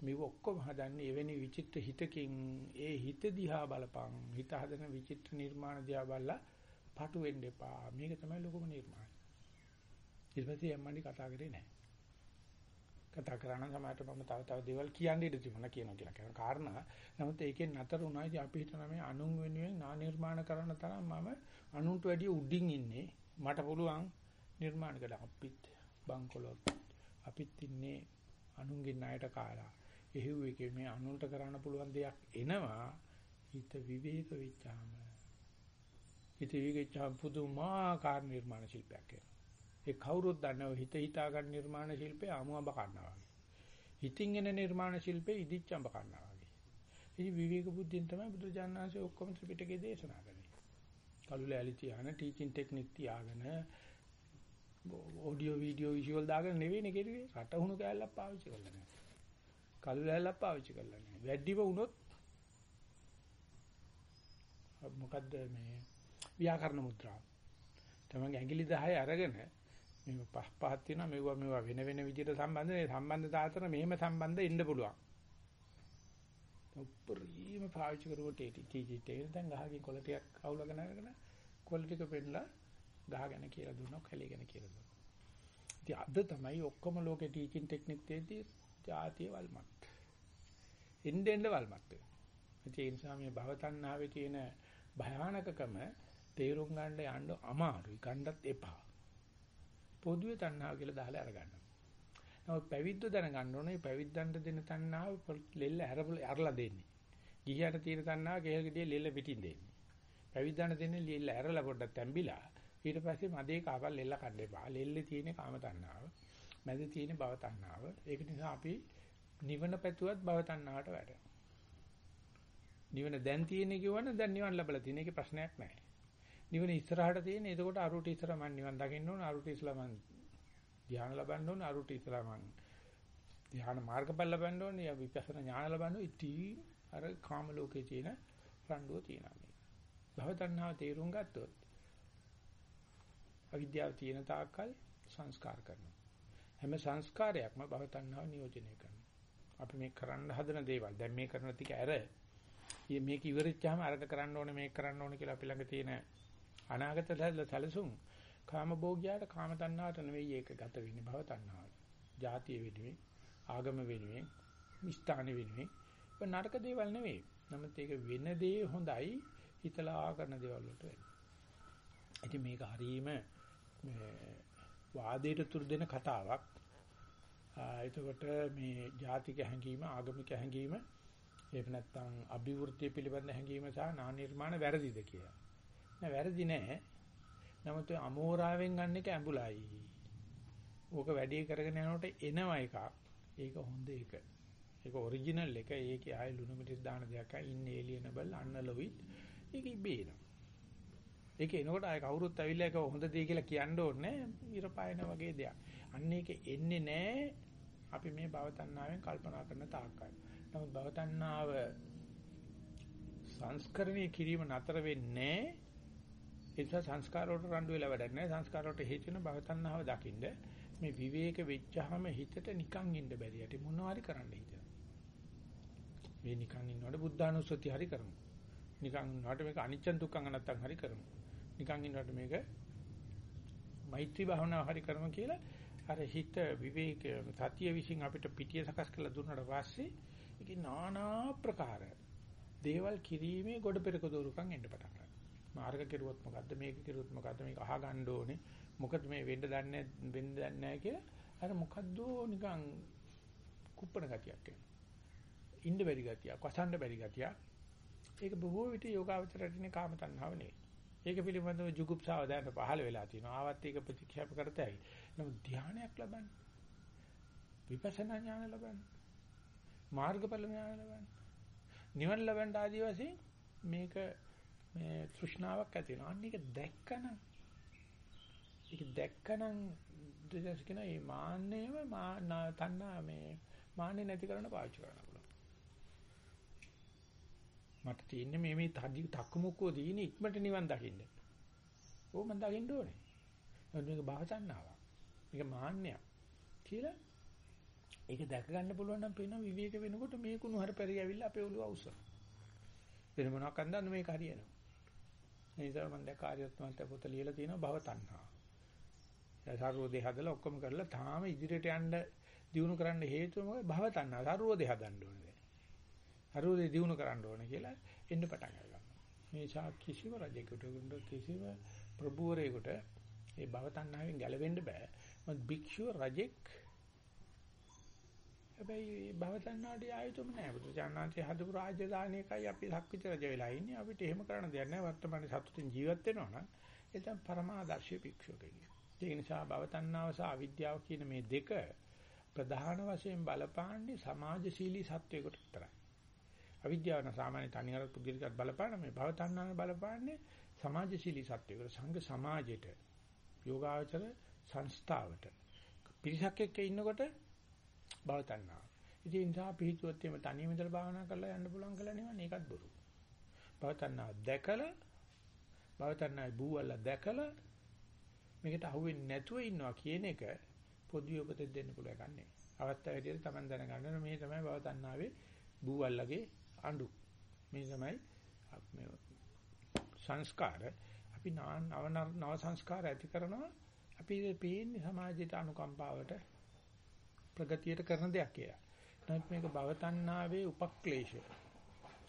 මේ ඔක්කොම හදන්නේ එවැනි විචිත්‍ර හිතකින්. ඒ හිත දිහා බලපං. හිත හදන විචිත්‍ර නිර්මාණ දිහා බලලා පටු වෙන්න එපා. මේක තමයි ලොකුම නිර්මාණය ඊට පස්සේ යම්මණි කතා කරේ නැහැ. කතා කරන සමහරට මම තව තව දේවල් කියන්න ඉඩ තිබුණා කියනවා කියලා කරන කාරණා. නමුත් ඒකෙන් නතර වුණා ඉතින් අපි හිතනවා මේ අනුන් වෙනුවෙන් නා නිර්මාණ කරන තරම් මම අනුන්ට වැඩිය උඩින් ඉන්නේ. මට පුළුවන් නිර්මාණ කළ අපිත් බංකොලොත් අපිත් ඉන්නේ අනුන්ගේ ණයට කාලා. එහෙව් එකේ මේ අනුන්ට කරන්න පුළුවන් දෙයක් එනවා. හිත විවේක වෙච්චාම. හිත විවේකච්චාම පුදුමාකාර නිර්මාණ ශිල්පයක් එනවා. ඒ කවුරුත් දන්නව හිත හිතා ගන්න නිර්මාණ ශිල්පේ අමුඹ කන්නවා වගේ. හිතින් එන නිර්මාණ ශිල්පේ ඉදිච්චඹ කන්නවා වගේ. ඉතින් විවේක බුද්ධියෙන් තමයි බුදුජානනාංශයේ ඔක්කොම ත්‍රිපිටකේ දේශනා කරන්නේ. කළු ලෑලි තියාන ටීචින් ටෙක්නික් තියාගෙන ඔඩියෝ වීඩියෝ විෂුවල් දාගෙන නෙවෙයිනේ කෙරුවේ. රටහුණු කෑල්ලක් පාවිච්චි කරලා නැහැ. කළු ලෑල්ලක් පාවිච්චි කරලා නැහැ. වැඩිව වුණොත් මොකද්ද මේ ව්‍යාකරණ මුද්‍රාව. තමන්ගේ ඇඟිලි 10 අරගෙන මේ පහ පහක් තියෙනවා මෙවුවා මෙවුවා වෙන වෙන විදිහට සම්බන්ධ මේ සම්බන්ධතා අතර මෙහෙම සම්බන්ධ ඉන්න පුළුවන්. උප්පරීම පාවිච්චි කරුවට ටීචී ටේ දැන් ගහකින් කොළ ටිකක් අවුලගෙන අරගෙන කොළ ටික පෙන්නලා ගහගෙන කියලා දුන්නා කැලේගෙන කියලා දුන්නා. ඉතින් අද තමයි ඔක්කොම ලෝකේ ටීචින් ටෙක්නික් තියෙද්දි ජාතිය වල්මත්. එන්න එන්න වල්මත් වෙනවා. ඒ නිසා මේ භවතණ්හාවේ තියෙන භයානකකම තේරුම් ගන්න යන්න අමාරුයි. ගන්නත් එපා. පොදුවේ තණ්හාව කියලා දාලා අරගන්න. නමුත් පැවිද්ද දැනගන්න ඕනේ පැවිද්දන්ට දෙන තණ්හාව ලෙල්ල ඇරලා දෙන්නේ. ගිහියට තියෙන තණ්හාව ගෙහෙකදී ලෙල්ල පිටින් දෙන්නේ. පැවිද්දන්ට දෙන්නේ ලෙල්ල ඇරලා පොඩ්ඩක් තැඹිලා ඊට පස්සේ මදේ කාපල් ලෙල්ල කන්න එපා. ලෙල්ලේ තියෙන කාම තණ්හාව. මැද තියෙන භව තණ්හාව. ඒක නිසා අපි නිවන පැතුවත් භව තණ්හාවට වැටෙනවා. නිවන දැන් තියෙන්නේ කියවන දැන් නිවන් ලැබලා තියෙන එකේ ප්‍රශ්නයක් නැහැ. නිවන ඉස්සරහට තියෙන. එතකොට අරුට ඉස්සර මම නිවන් දකින්න ඕන. අරුට ඉස්සලා මම ධ්‍යාන ලබන්න ඕන. අරුට ඉස්සලා මම ධ්‍යාන මාර්ගඵල ලබන්න ඕන. යා විපස්සනා ඥාන ලබන්න ඕන. ඉතින් අර කාම ලෝකේ තියෙන රණ්ඩුව තියෙනවා මේ. භව තණ්හාව තේරුම් ගත්තොත් අවිද්‍යාව තියෙන තාක්කල් සංස්කාර කරනවා. හැම සංස්කාරයක්ම භව තණ්හාව නියෝජනය කරනවා. අපි මේ කරන්න හදන දේවල් දැන් මේ කරන ටික ඇර මේක ඉවරෙච්චාම අරක කරන්න ඕනේ මේක කරන්න ඕනේ කියලා අපි ළඟ තියෙන අනාගත සැලසුම් කාම භෝග්‍යයට කාම තණ්හාවට නෙවෙයි ඒක ගත වෙන්නේ භව තණ්හාවට. ಜಾතිය වෙනුවෙන් ආගම වෙනුවෙන් මිස්ථාන වෙනුවෙන් ඒක නරක දේවල් නෙවෙයි. නමුත් ඒක වෙන දේ හොඳයි හිතලා කරන දේවල් වලට වෙන්නේ. ඉතින් මේක හරීම වාදයට තුරු දෙන කතාවක්. එතකොට මේ ජාතික හැඟීම ආගමික හැඟීම එහෙම නැත්නම් අභිවෘද්ධිය පිළිබඳ හැඟීම සහ නා නිර්මාණ වැරදිද කියලා. නෑ වැරදි නෑ. නමුත් අමෝරාවෙන් ගන්න එක ඇඹුලයි. ඕක වැඩි කරගෙන යනකොට එනවා එකක්. ඒක හොඳ එක. ඒක ඔරිජිනල් එක. ඒකේ ආය ලුණු මිරිස් දාන දෙයක් ආ ඉන් ඒලියනබල් අන්නලොවිත් ඒක ඉබේනවා. ඒක එනකොට ආය කවුරුත් ඇවිල්ලා ඒක හොඳ දෙය කියලා කියන්න ඕනේ ඉරපායන වගේ දෙයක්. අන්න ඒක එන්නේ නැහැ අපි මේ භවතණ්ණාවෙන් කල්පනා කරන තාක්කයි. නමුත් භවතණ්ණාව සංස්කරණය කිරීම නතර වෙන්නේ ඒ නිසා සංස්කාර වලට රණ්ඩු වෙලා වැඩක් නැහැ. සංස්කාර වලට හේතු වෙන භවතණ්ණාව දකින්න මේ විවේක වෙච්චාම හිතට නිකන් ඉන්න බැරි යටි මොනවාරි කරන්න හිතෙනවා. මේ නිකන් ඉන්නකොට බුද්ධානුස්සති හරි කරමු. නිකන් ඉන්නකොට මේක අනිච්ච දුක්ඛං අනත්තං හරි කරමු. නිකන් ඉන්නකොට මේක මෛත්‍රී භාවනාව හරි කරමු කියලා අර හිත විවේක සතිය විසින් අපිට පිටිය සකස් කරලා දුන්නාට පස්සේ ඒකේ নানা ප්‍රකාර දේවල් කිරීමේ ගොඩ පෙරක දෝරුකම් එන්න පටන් ගන්නවා. මාර්ග කෙරුවොත් මොකද්ද මේක කෙරුවොත් මොකද්ද මේක අහගන්න ඕනේ මොකද මේ වෙන්න දන්නේ වෙන්න දන්නේ නැහැ කියලා අර මොකද්ද නිකන් කුප්පණ ගතියක් එනවා. ඉන්න බැරි ගතියක්, වසන්න බැරි ගතියක්. ඒක බොහෝ විට යෝගාවචරයට ඉන්නේ කාම තණ්හාව නෙවෙයි. ඒක පිළිබඳව ජුගුප්සාව දැන් පහළ වෙලා තියෙනවා. ආවත් ඒක ප්‍රතික්ෂේප කරතයි. නමුත් ධානයක් ලබන්න. විපස්සනා ඥාන ලබන්න. මාර්ගඵල ඥාන ලබන්න. නිවන ලබන්න ආදී වශයෙන් මේක මේ තෘෂ්ණාවක් ඇති වෙනවා. අන්න ඒක දැක්කනම් ඒක දැක්කනම් දෙයක් කියන මේ මාන්නයම තණ්හා මේ මාන්නේ නැති කරන්න පාවිච්චි කරන්න පුළුවන්. මට තියෙන්නේ මේ මේ තදි තක්මුක්කෝ දින ඉක්මනට නිවන් දකින්න. ඕක මම දකින්න ඕනේ. මේක භව තණ්හාවක්. මේක මාන්නයක්. කියලා ඒක දැක ගන්න පුළුවන් නම් පේනවා විවේක වෙනකොට මේ කුණු හර පෙරි ඇවිල්ලා අපේ ඔළුව අවසන්. වෙන මොනවක් අන්දන්න මේක හරියනවා. ඒ නිසා මම දැන් කාර්යත්මන්ත පොත ලියලා තියෙනවා භව තණ්හා. සාරෝදේ හදලා ඔක්කොම කරලා තාම ඉදිරියට යන්න දිනු කරන්න හේතුව මොකද භව තණ්හා. සාරෝදේ හදන්න ඕනේ. සාරෝදේ දිනු කරන්න ඕනේ කියලා එන්න පටන් ගන්නවා. මේ ශා කිසිම රජෙකුට කිසිම ප්‍රභූවරයෙකුට මේ භව තණ්හාවෙන් ගැලවෙන්න බෑ. මොකද භික්ෂුව රජෙක් හැබැයි භවතණ්ණාට ආයතම නැහැ. බුදුචානන්සේ හදපු රාජධානියකයි අපි ලක්විත රජ වෙලා ඉන්නේ. අපිට එහෙම කරන්න දෙයක් නැහැ. වර්තමානයේ සතුටින් ජීවත් වෙනවා නම් එතන පරමාදර්ශී භික්ෂුවකගේ. ඒ නිසා භවතණ්ණාව සහ අවිද්‍යාව කියන මේ දෙක ප්‍රධාන වශයෙන් බලපාන්නේ සමාජශීලී සත්වයකට විතරයි. අවිද්‍යාව නම් සාමාන්‍ය තනිකර පුද්ගලිකව බලපාන මේ භවතණ්ණාව බලපාන්නේ සමාජශීලී සත්වයකට සංඝ සමාජයට යෝගාචර සංස්ථාවට පිරිසක් එක්ක ඉන්නකොට භව තණ්හා. ඉතින් ඒ නිසා පිළිතුරුත් එimhe තනියම ඉඳලා භාවනා කරලා යන්න පුළුවන් කියලා නෙවෙයි ඒකත් බොරු. භව තණ්හා දැකලා භව තණ්හායි බූවල්ලා දැකලා මේකට අහුවෙන්නේ නැතුව ඉන්නවා කියන එක පොදු උපදෙස් දෙන්න පුළුවන් එකක් නෙවෙයි. අවස්ථාව විදිහට Taman දැනගන්න මේ තමයි භව තණ්හාවේ බූවල්ලාගේ අඬු. මේ තමයි මේ සංස්කාර අපි නව නව සංස්කාර ඇති කරනවා අපි පේන්නේ සමාජයට අනුකම්පාවට ප්‍රගතියට කරන දෙයක් කියලා. නමුත් මේක භවතණ්ණාවේ උපක්ලේශය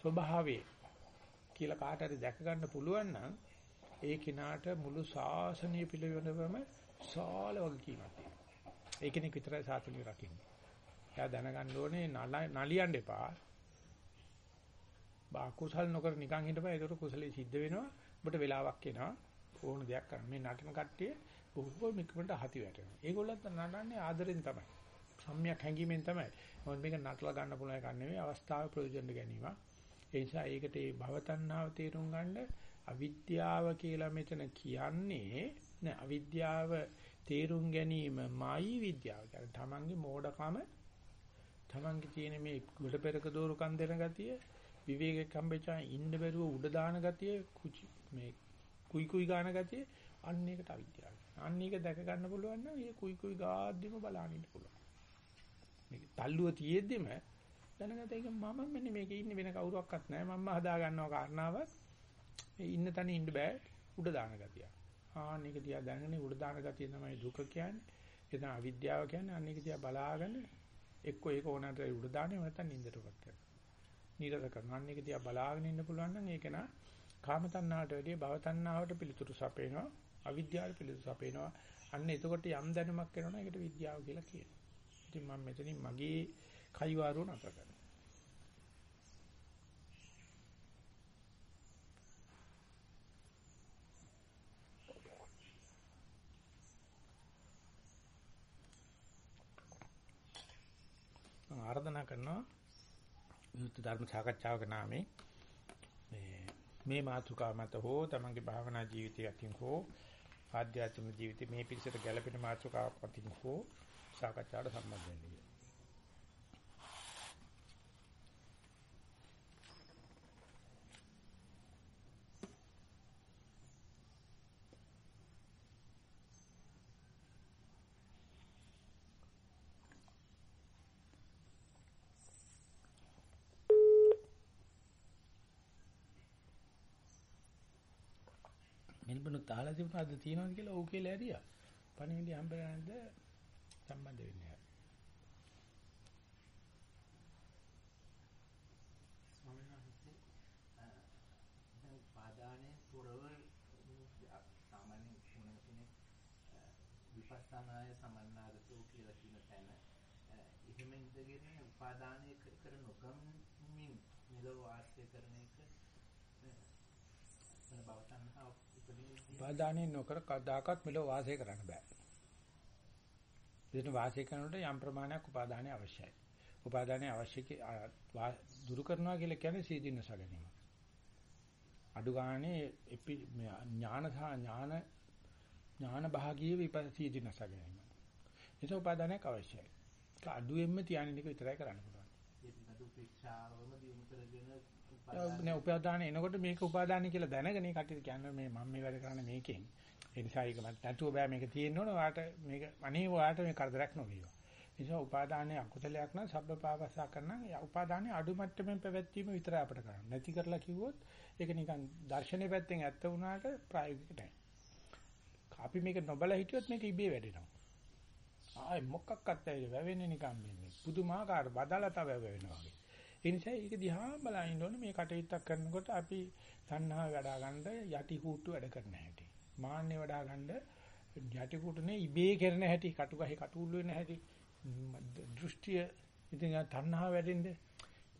ස්වභාවය කියලා කාට හරි දැක ගන්න පුළුවන් නම් ඒ කිනාට මුළු ශාසනය පිළිවෙලවම සාල වගකීමක් තියෙනවා. ඒ කෙනෙක් විතරයි ශාසනය රකින්නේ. එයා දැනගන්න ඕනේ නලියන්න එපා. බාකුසල් නොකර නිකන් හිටපන් ඒකට කුසලයේ සිද්ධ වෙනවා. ඔබට වෙලාවක් එනවා ඕන දෙයක් කරන්න. මේ නටන කට්ටිය බොහෝ මික්‍රමන්ට හති වැටෙනවා. ඒගොල්ලන්ත් නටන්නේ ආදරෙන් තමයි. සම්‍යක් හැඟීමෙන් තමයි. මොකද මේක නටලා ගන්න පුළුවන් එකක් නෙවෙයි අවස්ථාවේ ප්‍රයෝජන ගැනීම. ඒ නිසා ඒකට ඒ භවතණ්හාව තේරුම් ගන්න අවිද්‍යාව කියලා මෙතන කියන්නේ නෑ අවිද්‍යාව තේරුම් ගැනීමමයි විද්‍යාව. කියන්නේ තමන්ගේ මෝඩකම තමන්ගේ තියෙන මේ ගොඩ පෙරක දෝරුකම් දෙන ගතිය විවේක කම්බෙචා ඉන්න බැරුව උඩ දාන ගතිය මේ කුයි කුයි ගාන ගතිය අන්න ඒකට අවිද්‍යාව. අන්න ඒක දැක ගන්න පුළුවන් නම් ඒ කුයි කුයි ගාද්දිම බලන්න ඉන්න පුළුවන්. මේක තල්ලුව තියෙද්දිම දැනගත එක මම මෙන්න මේකේ ඉන්නේ වෙන කවුරක්වත් නැහැ මම හදා ගන්නවා කාරණාවක් මේ ඉන්න තැන ඉන්න බෑ උඩ දාන ගතිය. ආන්න එක තියා දැනගෙන උඩ දාන ගතිය තමයි දුක කියන්නේ. ඒ තමයි අවිද්‍යාව කියන්නේ අන්න එක තියා බලාගෙන එක්ක ඒක ඕනට උඩ දාන්නේ නැත්නම් නින්දටපත් කරනවා. නිරත කරනවා. අන්න එක තියා බලාගෙන ඉන්න පුළුවන් නම් ඒක නා කාම තණ්හාවට වැඩිය භව තණ්හාවට පිළිතුරු සපේනවා. අවිද්‍යාවට පිළිතුරු සපේනවා. අන්න එතකොට යම් දැනුමක් වෙනවනේ ඒකට විද්‍යාව කියලා කියනවා. ඉතින් මම මෙතනින් මගේ කයිවාරුව නතර කරනවා. ආරාධනා කරනවා විමුක්ති ධර්ම සාකච්ඡාවක නාමයෙන් මේ මේ මාතෘකාව මත හෝ තමන්ගේ භාවනා ජීවිතය අතින් හෝ ආධ්‍යාත්මික ජීවිතේ මේ පිළිසෙට ගැළපෙන මාතෘකාවක් අතින් හෝ සාකච්ඡාවට සම්බන්ධ වෙන්නේ. තාලා තිබුණාද තියනවද කියලා ඕක කියලා ඇරියා. පණිවිඩය හම්බෙලා නැද්ද? සම්බන්ධ වෙන්නේ. ස්වාමීන් වහන්සේ දැන් පාදානයේ පුරව සාමාන්‍ය වුණ කෙනෙක් පවත්තනාය සමන්නාගතෝ කියලා කියන තැන අ, එහෙම ඉඳගෙන උපාදානය කර කර නොගමින් මෙලොව වාසය කරන එක අ, එතන භවතණ්හා උපදිනදී උපාදානය නොකර කවදාකවත් මෙලෝ වාසය කරන්න බෑ. දෙන වාසය කරනකොට යම් ප්‍රමාණයක් උපාදානය අවශ්‍යයි. උපාදානය අවශ්‍ය කි- ආ, වා- දුරු කරනවා කියලා කියන්නේ සීදීනස ගැනීම. අඩු ගානේ එපි මේ ඥාන සහ ඥාන ඥාන භාගීය විපස්සීදීනස ගැනීම. ඒක උපාදානයක් අවශ්‍යයි. ඒක අඩුවෙන්ම තියාගෙන ඉන්න එක විතරයි කරන්න පුළුවන්. ඒ පිළිබඳ උපේක්ෂාවම දියුණු කරගෙන නෑ උපාදාන එනකොට මේක උපාදාන කියලා දැනගෙන ඒ කට්ටිය කියන්නේ මේ මම මේ වැඩ කරන්නේ මේකෙන්. ඒ නිසා ඒක මට නැතුව බෑ මේක තියෙන්න ඕන. ඔයාට මේක අනේ ඔයාට මේ කරදරයක් නොවේවා. ඒ නිසා උපාදානයේ අකුසලයක් නම් සබ්බපාපස්සා කරන උපාදානයේ අඩු මට්ටමින් පැවැත්වීම විතරයි අපිට කරන්න. නැති කරලා කිව්වොත් ඒක නිකන් දර්ශනීය පැත්තෙන් ඇත්ත වුණාට ප්‍රායෝගික නැහැ. අපි මේක නොබල හිටියොත් මේක ඉබේ වැඩෙනවා. ආයි මොකක්වත් ඇයි වැවෙන්නේ නිකන් මේ පුදුමාකාර බදලතාව වැවෙනවා වගේ. ඒ නිසා ඒක දිහා බලන්න ඕනේ මේ කටයුත්තක් කරනකොට අපි තණ්හාව වඩා ගන්න යටි කූට්ටු වැඩ කරන හැටි. මාන්නේ වඩා ගන්න යටි කූට්ටුනේ ඉබේ කරන හැටි, කටු ගහේ කටුල්ල වෙන හැටි. ම්, දෘෂ්ටිය ඉතින් ආ තණ්හාව වැඩෙන්නේ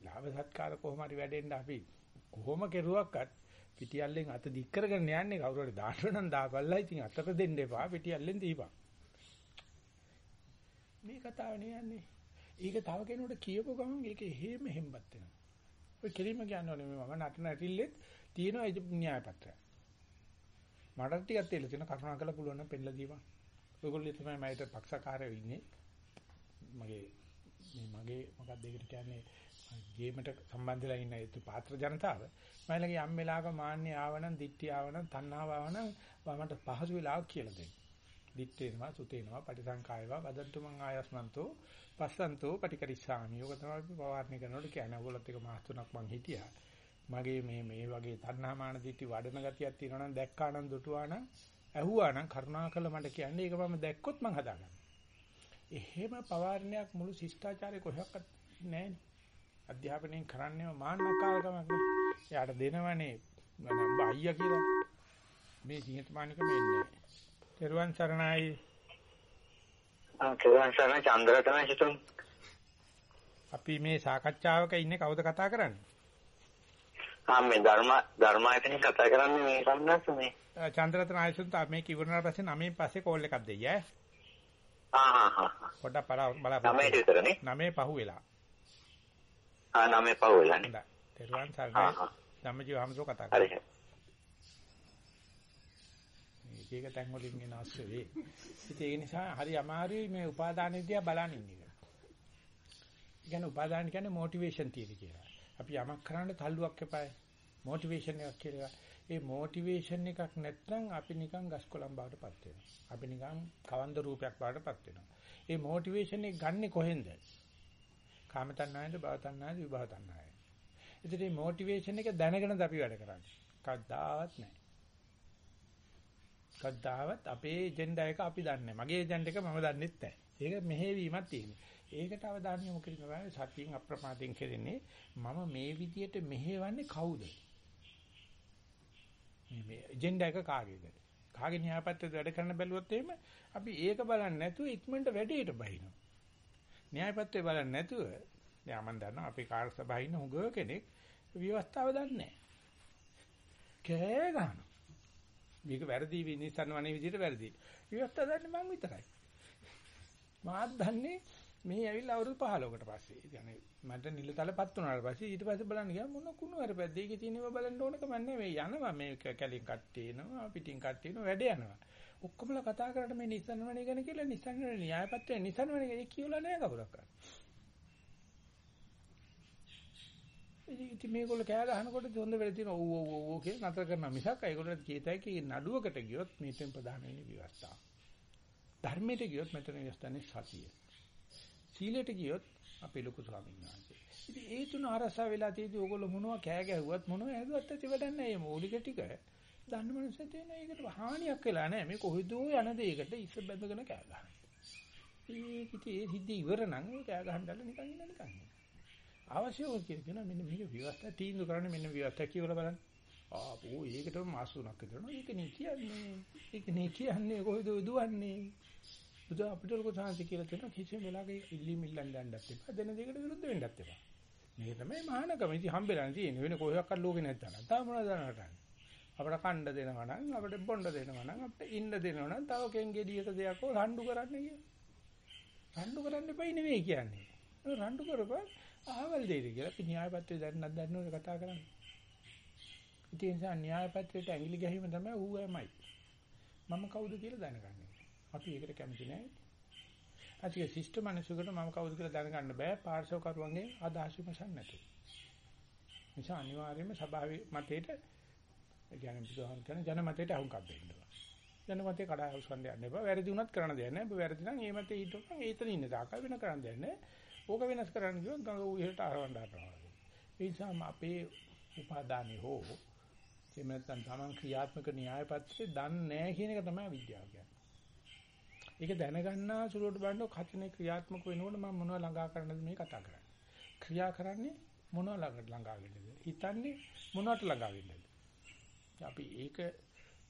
ලාභ සත්කාර කොහොම හරි වැඩෙන්න අපි කොහොම කෙරුවක්වත් පිටියල්ලෙන් අත දික් කරගෙන යන්නේ කවුරු හරි දාන්න නම් දාපල්ලා ඉතින් අතට දෙන්න එපා පිටියල්ලෙන් දීපන්. මේ කතාව නේ ඒක තව කෙනෙකුට කියපු ගමන් ඒක හේම හෙම්බත් වෙනවා. ඔය කෙලින්ම කියන්නේ මේ මම නටන ඇටිල්ලෙත් තියෙනවා ඒ න්‍යාය පත්‍රය. මට ටිකක් තේල තියෙන කරුණා කළ පුළුවන් නම් පෙන්නලා දීපන්. ඔයගොල්ලෝ තමයි මයිට පක්ෂකාරයෝ ඉන්නේ. මගේ මේ මගේ මොකක්ද ඒකට කියන්නේ ගේමට සම්බන්ධලා ඉන්න ඒ පාත්‍ර ජනතාව. මම ළඟ යම් වෙලාවක මාන්නේ ආවනම්, දික්ටි ආවනම්, තණ්හාව ආවනම් මමට පහසු වෙලාවක් කියලා දෙන්න. දිත්තේනවා සුතේනවා පටිසංකායවා වදන්තු මං ආයස්මන්තෝ පස්සන්තෝ පටිකරිස්සාමි. යෝග තමයි අපි පවාරණය කරනකොට කියන්නේ ඕගොල්ලොත් එක මාස තුනක් මං හිටියා. මගේ මේ මේ වගේ තණ්හාමාන දිටි වඩන ගතියක් තියෙනවා නම් දැක්කා නම් දුටුවා නම් ඇහුවා නම් කරුණාකරලා මට කියන්නේ ඒක මම දැක්කොත් මං හදාගන්නවා. එහෙම පවාරණයක් මුළු ශිෂ්ටාචාරේ කොහොක්වත් නැහැ. අධ්‍යාපනයෙන් කරන්නේම මාන්නකාරකමක් නේ. එයාට දෙනවනේ මම අයියා කියලා. මේ සිංහතමානිකම එන්නේ. තෙරුවන් සරණයි. කෙරුවන් සරණ චන්ද්‍ර තමයි හිතුම්. අපි මේ සාකච්ඡාවක ඉන්නේ කවුද කතා කරන්නේ? ආ මේ ධර්ම ධර්මායතනෙ කතා කරන්නේ මේ සම්නස් මේ. චන්ද්‍රරත්න ආයසුත් මේ කිවරනාට පස්සේ 9 පස්සේ කෝල් එකක් දෙයි ඈ. ආ හා හා. පොඩ්ඩක් බලා බලා. ළමයිට විතරනේ. 9 පහු වෙලා. ආ නමේ පහුවෙලානේ. හොඳයි. තෙරුවන් ආ සරණයි. හා. ධම්මජීව හමුසෝ කතා හරි. කරා. මේක තැන් වලින් එන ආශ්‍රවේ. ඉතින් ඒ නිසා හරි අමාරුයි මේ උපාදාන විද්‍යාව බලන්න ඉන්න එක. ඒ කියන්නේ උපාදාන කියන්නේ මොටිවේෂන් තියරි කියලා. අපි යමක් කරන්න තල්ලුවක් එපායි. මොටිවේෂන් එකක් කියලා. ඒ මොටිවේෂන් එකක් නැත්නම් අපි නිකන් ගස්කොලම් බවටපත් වෙනවා. අපි නිකන් කවන්ද රූපයක් බවටපත් වෙනවා. ඒ මොටිවේෂන් එක ගන්නෙ කොහෙන්ද? කාම තණ්හාවෙන්ද භව තණ්හාවෙන්ද විභව තණ්හාවෙන්ද? ඉතින් මේ මොටිවේෂන් එක දැනගෙනද අපි වැඩ කරන්නේ. කවදාවත් නැහැ. කවදාවත් අපේ එජෙන්ඩා එක අපි දන්නේ නැහැ. මගේ එජෙන්ඩා එක මම දන්නෙත් නැහැ. ඒක මෙහෙවීමක් තියෙනවා. ඒකට අවධානය යොමු කිරීම තමයි සතියෙන් අප්‍රමාදයෙන් කෙරෙන්නේ. මම මේ විදියට මෙහෙවන්නේ කවුද? මේ මේ එජෙන්ඩා එක කාගේද? කාගේ න්‍යායපත්‍යද වැඩ කරන්න බැලුවොත් එහෙම අපි ඒක බලන්නේ නැතුව ඉක්මනට වැඩේට බහිනවා. න්‍යායපත්‍ය බලන්නේ නැතුව දැන් මම දන්නවා අපේ කාර්ය සභාවේ ඉන්න හුඟ කෙනෙක් ව්‍යවස්ථාව දන්නේ නැහැ. කෑ ගන්නවා. මේක වැරදි විනිශ්චයන වනේ විදිහට වැරදි. ඉවත් හදන්නේ මං විතරයි. මාත් දන්නේ මේ ඇවිල්ලා අවුරුදු 15කට පස්සේ. ඒ කියන්නේ මට නිලතලපත් වුණාට පස්සේ ඊට පස්සේ බලන්න ගියා මොන කුණු හරිපැද්ද. ඒකේ තියෙනවා බලන්න ඕනකම නැහැ. මේ යනවා මේ කැලින් කට්ටි එනවා පිටින් කට්ටි එනවා වැඩ යනවා. ඔක්කොමලා කතා කරාට මේ නිසන්වණේ ගැන කියලා නිසන්වණේ න්‍යායපත්‍රය නිසන්වණේ කියලා නෑ කවුරක් කරන්නේ. ඉතින් මේගොල්ලෝ කෑ ගහනකොට හොඳ වෙලා තියෙන ඔව් ඔව් ඔව් කියලා නතර කරනවා මිසක් ඒගොල්ලෝ කීතයි කී නඩුවකට ගියොත් මේකෙන් ප්‍රධාන වෙන්නේ විවස්ථාව. ධර්මයට ගියොත් මෙතන විවස්ථානේ සතිය. සීලයට ගියොත් අපේ ලොකු ස්වාමීන් වහන්සේ. ඉතින් ඒ තුන අරසා වෙලා තියෙදි ඕගොල්ලෝ මොනවා කෑ ගැහුවත් මොනවා ඇදුවත් ඇති වැඩක් නැහැ. මේ මූලික ටික දන්න මනුස්සය තියෙන ඒකට හානියක් වෙලා නැහැ. මේ කොහෙදෝ යන දෙයකට ඉස්ස බැඳගෙන කෑ ගහනවා. ඒක ඉතින් ඒ සිද්ධ ඉවර නම් ඒ කෑ ගහන්නදල නිකන් ඉන්න නිකන්. අවශ්‍යව කියන මෙන්න මේක විවස්ථා තීන්දුව කරන්නේ මෙන්න විවස්ථා කියවලා බලන්න. ආපෝ ඒකටම මාස තුනක් විතර නෝ ඒක නේ කියන්නේ. ඒක නේ කියන්නේ කොහෙද දුවන්නේ? බුදු අපිට ලොකු සාංශ කියලා තියෙනවා කිසිම වෙලාවක ඉල්ලි මිල්ලන් දැන්නත් එපා. දෙන දෙකට විරුද්ධ වෙන්නත් එපා. මේක තමයි මහානකම. ඉතින් හම්බෙලා තියෙන්නේ. වෙන කොහොක්වත් ලෝකේ නැත්තන. තා මොනවද දැනගන්න? අපිට කණ්ඩ දෙනවා නම්, අපිට බොණ්ඩ දෙනවා නම්, අපිට ඉන්න දෙනවා නම්, තව කෙන්ගෙඩියක දෙයක් හෝ රණ්ඩු කරන්න කියලා. රණ්ඩු කරන්න එපයි නෙවෙයි කියන්නේ. රණ්ඩු කරපන් අහවල් දෙයද කියලා අපි න්‍යාය පත්‍රය දැන්නත් දැන්නෝනේ කතා කරන්නේ. ඉතින් ඒ නිසා න්‍යාය පත්‍රයට ඇඟිලි ගැහිම තමයි ඌවමයි. මම කවුද කියලා දැනගන්නේ. අපි ඒකට කැමති නැහැ. අතිය ශිෂ්ට මිනිසෙකුට මම කවුද කියලා දැනගන්න බෑ පාර්ශව කරුවන්ගේ අදහස් විමසන්න නැතුව. නිසා අනිවාර්යයෙන්ම සභාවේ මතේට ඒ කියන්නේ බුදුහාම කියන ජන මතේට අහුම්කම් දෙන්න ඕන. ජන මතේ කඩා හුස්කන්න යන්න එපා. වැරදි වුණත් කරන්න දෙයක් නැහැ. වැරදි නම් ඒ මතේ හිටපන් ඒතන ඉන්න තාකල් වෙන කරන්න දෙයක් නැහැ. ඕක වෙනස් කරන්න ගියොත් ගඟ උයහට ආරවන්න හදනවා. ඒ නිසා අපේ උපාදානේ හෝ එහෙම නැත්නම් Taman ක්‍රියාත්මක න්‍යාය පත්‍රේ දන්නේ නැහැ කියන එක තමයි විද්‍යාව කියන්නේ. ඒක දැනගන්නා සුළුවට බලනකොට කචනේ ක්‍රියාත්මක වෙනකොට මම මොනවද ළඟා කරන්නද මේ කතා කරන්නේ. ක්‍රියා කරන්නේ මොනවද ළඟ ළඟා වෙන්නද? හිතන්නේ මොනවට ළඟා වෙන්නද? අපි ඒක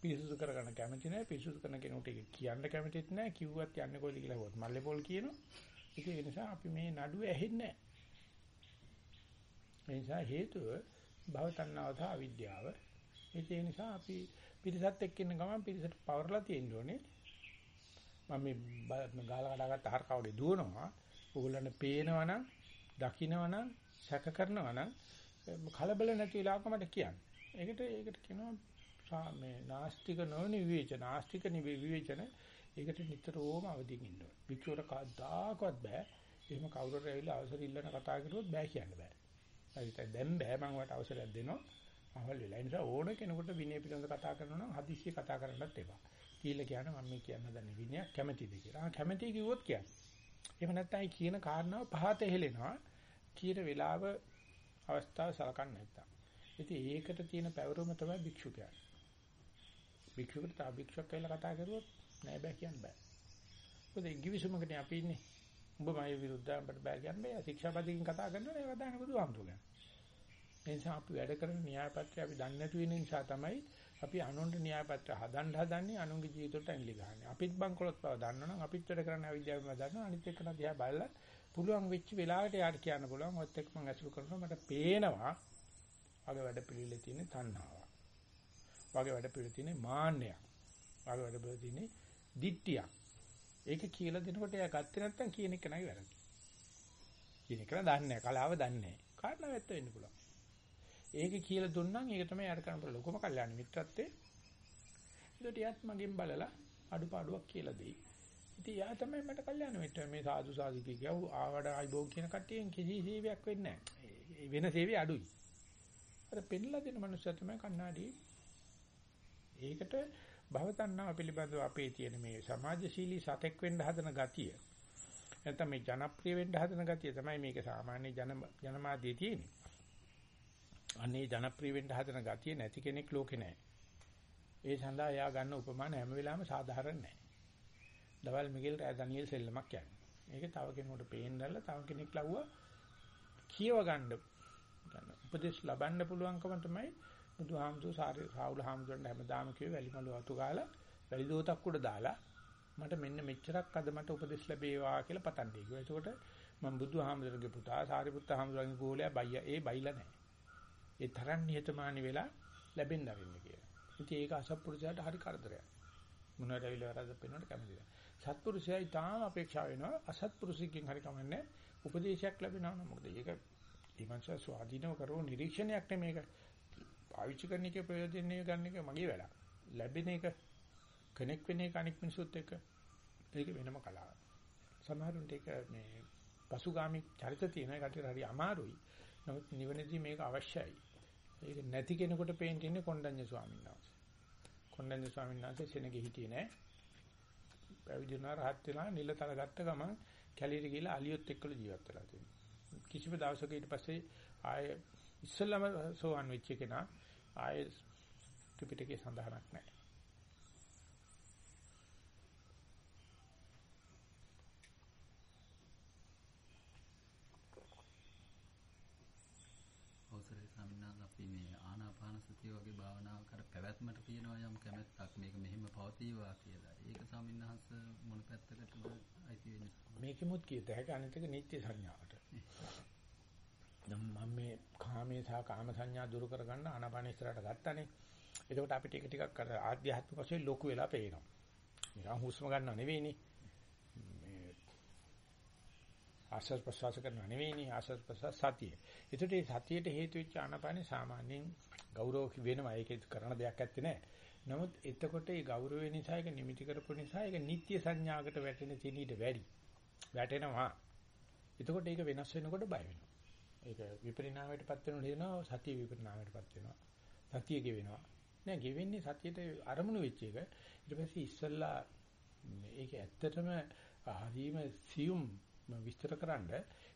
පිරිසුදු කරගන්න කැමති නැහැ. පිරිසුදු කරන කෙනෙකුට ඒක කියන්න කැමතිත් නැහැ. කිව්වත් යන්නේ කොයිද කියලා හොත් මල්ලේ පොල් කියනවා. ඒක ඒ නිසා අපි මේ නඩුව ඇහෙන්නේ නැහැ. ඒ නිසා හේතුව භව තණ්හාව සහ අවිද්‍යාව. ඒ නිසා අපි පිරිසත් එක්ක ඉන්න ගමන් පිරිසට පවර්ලා තියෙන්න ඕනේ. මම මේ ගාලා කඩාගත්ත හරක වගේ දුවනවා. ඕගොල්ලන්ට පේනවනම්, දකින්නවනම්, සැක කරනවනම් කලබල නැති වෙලාවක මට කියන්න. ඒකට ඒකට කියනවා මේ නාස්තික නොවන විවේචන, නාස්තික විවේචන. ඒකට නිතරම අවදිින් ඉන්න ඕනේ. වික්ෂෝර කවදාකවත් බෑ. එහෙම කවුරුර ඇවිල්ලා අවසර ඉල්ලන කතා කරුවොත් බෑ කියන්න බෑ. හරිද? දැන් බෑ මම වට අවසරයක් දෙනවා. අවල් වෙලා. ඒ නිසා ඕන කෙනෙකුට විනය පිළිබඳව කතා කරනවා නම් හදිස්සිය කතා කරන්නත් එපා. කියලා කියන මම මේ කියන්න දන්නේ විනය කැමැතිද කියලා. ආ කැමැති කිව්වොත් කියන්නේ. එහෙම නැත්නම් කියන කාරණාව පහත හෙලෙනවා. කීර වෙලාව අවස්ථාව සලකන්නේ නැත්තම්. ඉතින් ඒකට තියෙන පැවරුම තමයි භික්ෂු කියන්නේ. භික්ෂුවට තා භික්ෂුවක් කියලා කතා කරුවොත් නෑ බෑ කියන්න බෑ. මොකද ඉගිවිසුමකනේ අපි ඉන්නේ. උඹ මගේ විරුද්ධව අපිට බෑ කියන්න බෑ. ශික්ෂාපදයෙන් කතා කරනවා නේ කතා කරන බුදුහාමුදුරුවෝ ගැන. ඒ නිසා අපි වැඩ කරන න්‍යාය පත්‍රය අපි දන්නේ නැති වෙන නිසා තමයි අපි අනුන්ට න්‍යාය පත්‍ර හදන්න හදන්නේ අනුන්ගේ ජීවිතවලට ඇඟිලි ගහන්නේ. අපිත් බංකොලොත් බව දන්නවනම් අපිත් වැඩ කරන අවිද්‍යාවම දන්නවා අනිත් එක්කන දිහා බලලා පුළුවන් වෙච්ච වෙලාවට යාට කියන්න පුළුවන් ඔයත් එක්ක මම ඇසුරු කරනවා මට පේනවා වගේ වැඩ පිළිවිලේ තියෙන තණ්හාව. වගේ වැඩ පිළිවිලේ තියෙන මාන්නයක්. වගේ වැඩ පිළිවිලේ තියෙන දිට්ඨියක්. ඒක කියලා දෙනකොට එයා ගත්තේ නැත්නම් කියන එක නයි වැරදි. කියන එක දන්නේ නැහැ. කලාව දන්නේ නැහැ. කාරණා වැත්ත වෙන්න පුළුවන්. ඒක කියලා දුන්නම් ඒක තමයි යාර කරන ලොකුම කල්යාණ මිත්‍රත්වයේ. ඒකට යත් මගෙන් බලලා අඩුපාඩුවක් කියලා දෙයි. ඉතින් යා තමයි මට කල්යාණ මිත්‍ර මේ සාදු සාදු කියව ආවඩ ආයිබෝ කියන කට්ටියෙන් කිසි සේවයක් වෙන්නේ නැහැ. වෙන සේවය අඩුයි. අර පෙන්ලා දෙන මනුස්සය තමයි කන්නාඩි. ඒකට භවතණ්ණාව පිළිබඳව අපේ තියෙන මේ සමාජශීලී සතෙක් වෙන්න හදන ගතිය. නැත්නම් මේ ජනප්‍රිය වෙන්න හදන ගතිය තමයි මේක සාමාන්‍ය ජන ජනමාධ්‍යයේ තියෙන්නේ. අනේ ජනප්‍රිය වෙන්න හදන ගතිය නැති කෙනෙක් ලෝකේ නැහැ. ඒ සඳහා එයා ගන්න උපමාන හැම වෙලාවෙම සාධාරණ නැහැ. දවල් මිගෙල් රෑ ඩැනියෙල් සෙල්ලමක් යන්නේ. මේක තව කෙනෙකුට පේන්නදල්ලා තව කෙනෙක් ලව්වා කියව ගන්න. උපදේශ ලබන්න පුළුවන්කම තමයි බුදුහාමුදුරු සාහුල හාමුදුරන් හැමදාම කිව්වේ වැලිමලු අතු ගාලා වැලි දෝතක් උඩ දාලා මට මෙන්න මෙච්චරක් අද මට උපදෙස් ලැබේවා කියලා පතන්නේ කිව්වා. ඒකට මම බුදුහාමුදුරගේ පුතා සාරිපුත්ත හාමුදුරන්ගේ ගෝලයා බයියා ඒ බයිලා නැහැ. ඒ තරම් නිහතමානී වෙලා ලැබෙන්න අරින්න කියලා. ඉතින් ඒක අසත්පුරුෂයාට හරි කරදරයක්. මොනවාට ඇවිල්ලා වැරද්ද පෙන්වන්නට කැමතිද? සත්පුරුෂයයි තාම අපේක්ෂා වෙනවා අසත්පුරුෂිකෙන් හරි කමන්නේ උපදේශයක් ලැබෙනවා නම් මොකද ඒක ඊමණ්ච ස්වාධීනව කරව නිරීක්ෂණයක් නෙමේක. පාවිච්චි කරන එකේ ප්‍රයෝජනෙ ගන්න එක මගේ වැඩක්. ලැබෙන එක කනෙක් වෙන එක අනික් මිනිසුත් එක්ක ඒක වෙනම කලාවක්. සමහරුන්ට ඒක මේ පසුගාමි චරිත තියෙන එකට හරි අමාරුයි. නමුත් නිවනදී මේක අවශ්‍යයි. ඒක නැති කෙනෙකුට පේන්න ඉන්නේ කොණ්ඩඤ්ඤ ස්වාමීන් වහන්සේ. කොණ්ඩඤ්ඤ ස්වාමීන් වහන්සේ සෙනගෙ හිටියේ නෑ. පැවිදි වුණා රහත් වෙලා නිලතල ගත්ත ගමන් කැලීට ගිහලා අලියොත් එක්කලා ජීවත් වෙලා තියෙනවා. කිසිම දවසක ඊට පස්සේ ආය ඉස්සල්ලාම සෝවන් වෙච්ච කෙනා ආය ත්‍රිපිටකේ සඳහනක් නැහැ. අවසරයි ස්වාමීනාත් අපි මේ ආනාපාන සතිය වගේ භාවනාව කර පැවැත්මට තියෙනවා යම් කැමැත්තක් මේක මෙහෙම පවතිවා කියලා. ඒක ස්වාමීන් වහන්සේ මොන පැත්තකටද මේකෙමුත් කියත හැකි අනිත් එක නිත්‍ය සංඥාවට. නම් මම මේ කාමේ සහ කාම සංඥා දුරු කරගන්න ආනාපාන ඉස්සරහට ගත්තානේ. එතකොට අපිට ටික ටිකක් අර ආධ්‍යාත්මික වශයෙන් ලොකු වෙලා පේනවා. නිකන් හුස්ම ගන්නව නෙවෙයිනේ. මේ ආශ්වාස ප්‍රශ්වාස කරනව නෙවෙයිනේ ආශ්වාස ප්‍රශ්වාස සතිය. ඒකට මේ සතියට හේතු වෙච්ච ආනාපානේ සාමාන්‍යයෙන් ගෞරව වෙනවා. ඒකේ කරන දෙයක් ඇත්තේ නැහැ. නමුත් එතකොට ඒ ගෞරවය නිසා ඒක නිමිති කරපු නිසා ඒක නිත්‍ය සංඥාකට වැටෙන තැනීට වැඩි. වැටෙනවා. එතකොට ඒක වෙනස් වෙනකොට බය වෙනවා. ඒක විපරිණාමයටපත් වෙනකොට හිතනවා සතිය විපරිණාමයටපත් වෙනවා. සතිය ගෙවෙනවා. නෑ ගෙවෙන්නේ සතියට අරමුණු වෙච්ච එක. ඊට පස්සේ ඉස්සල්ලා මේක ඇත්තටම හරීම සියුම් විස්තරකරනද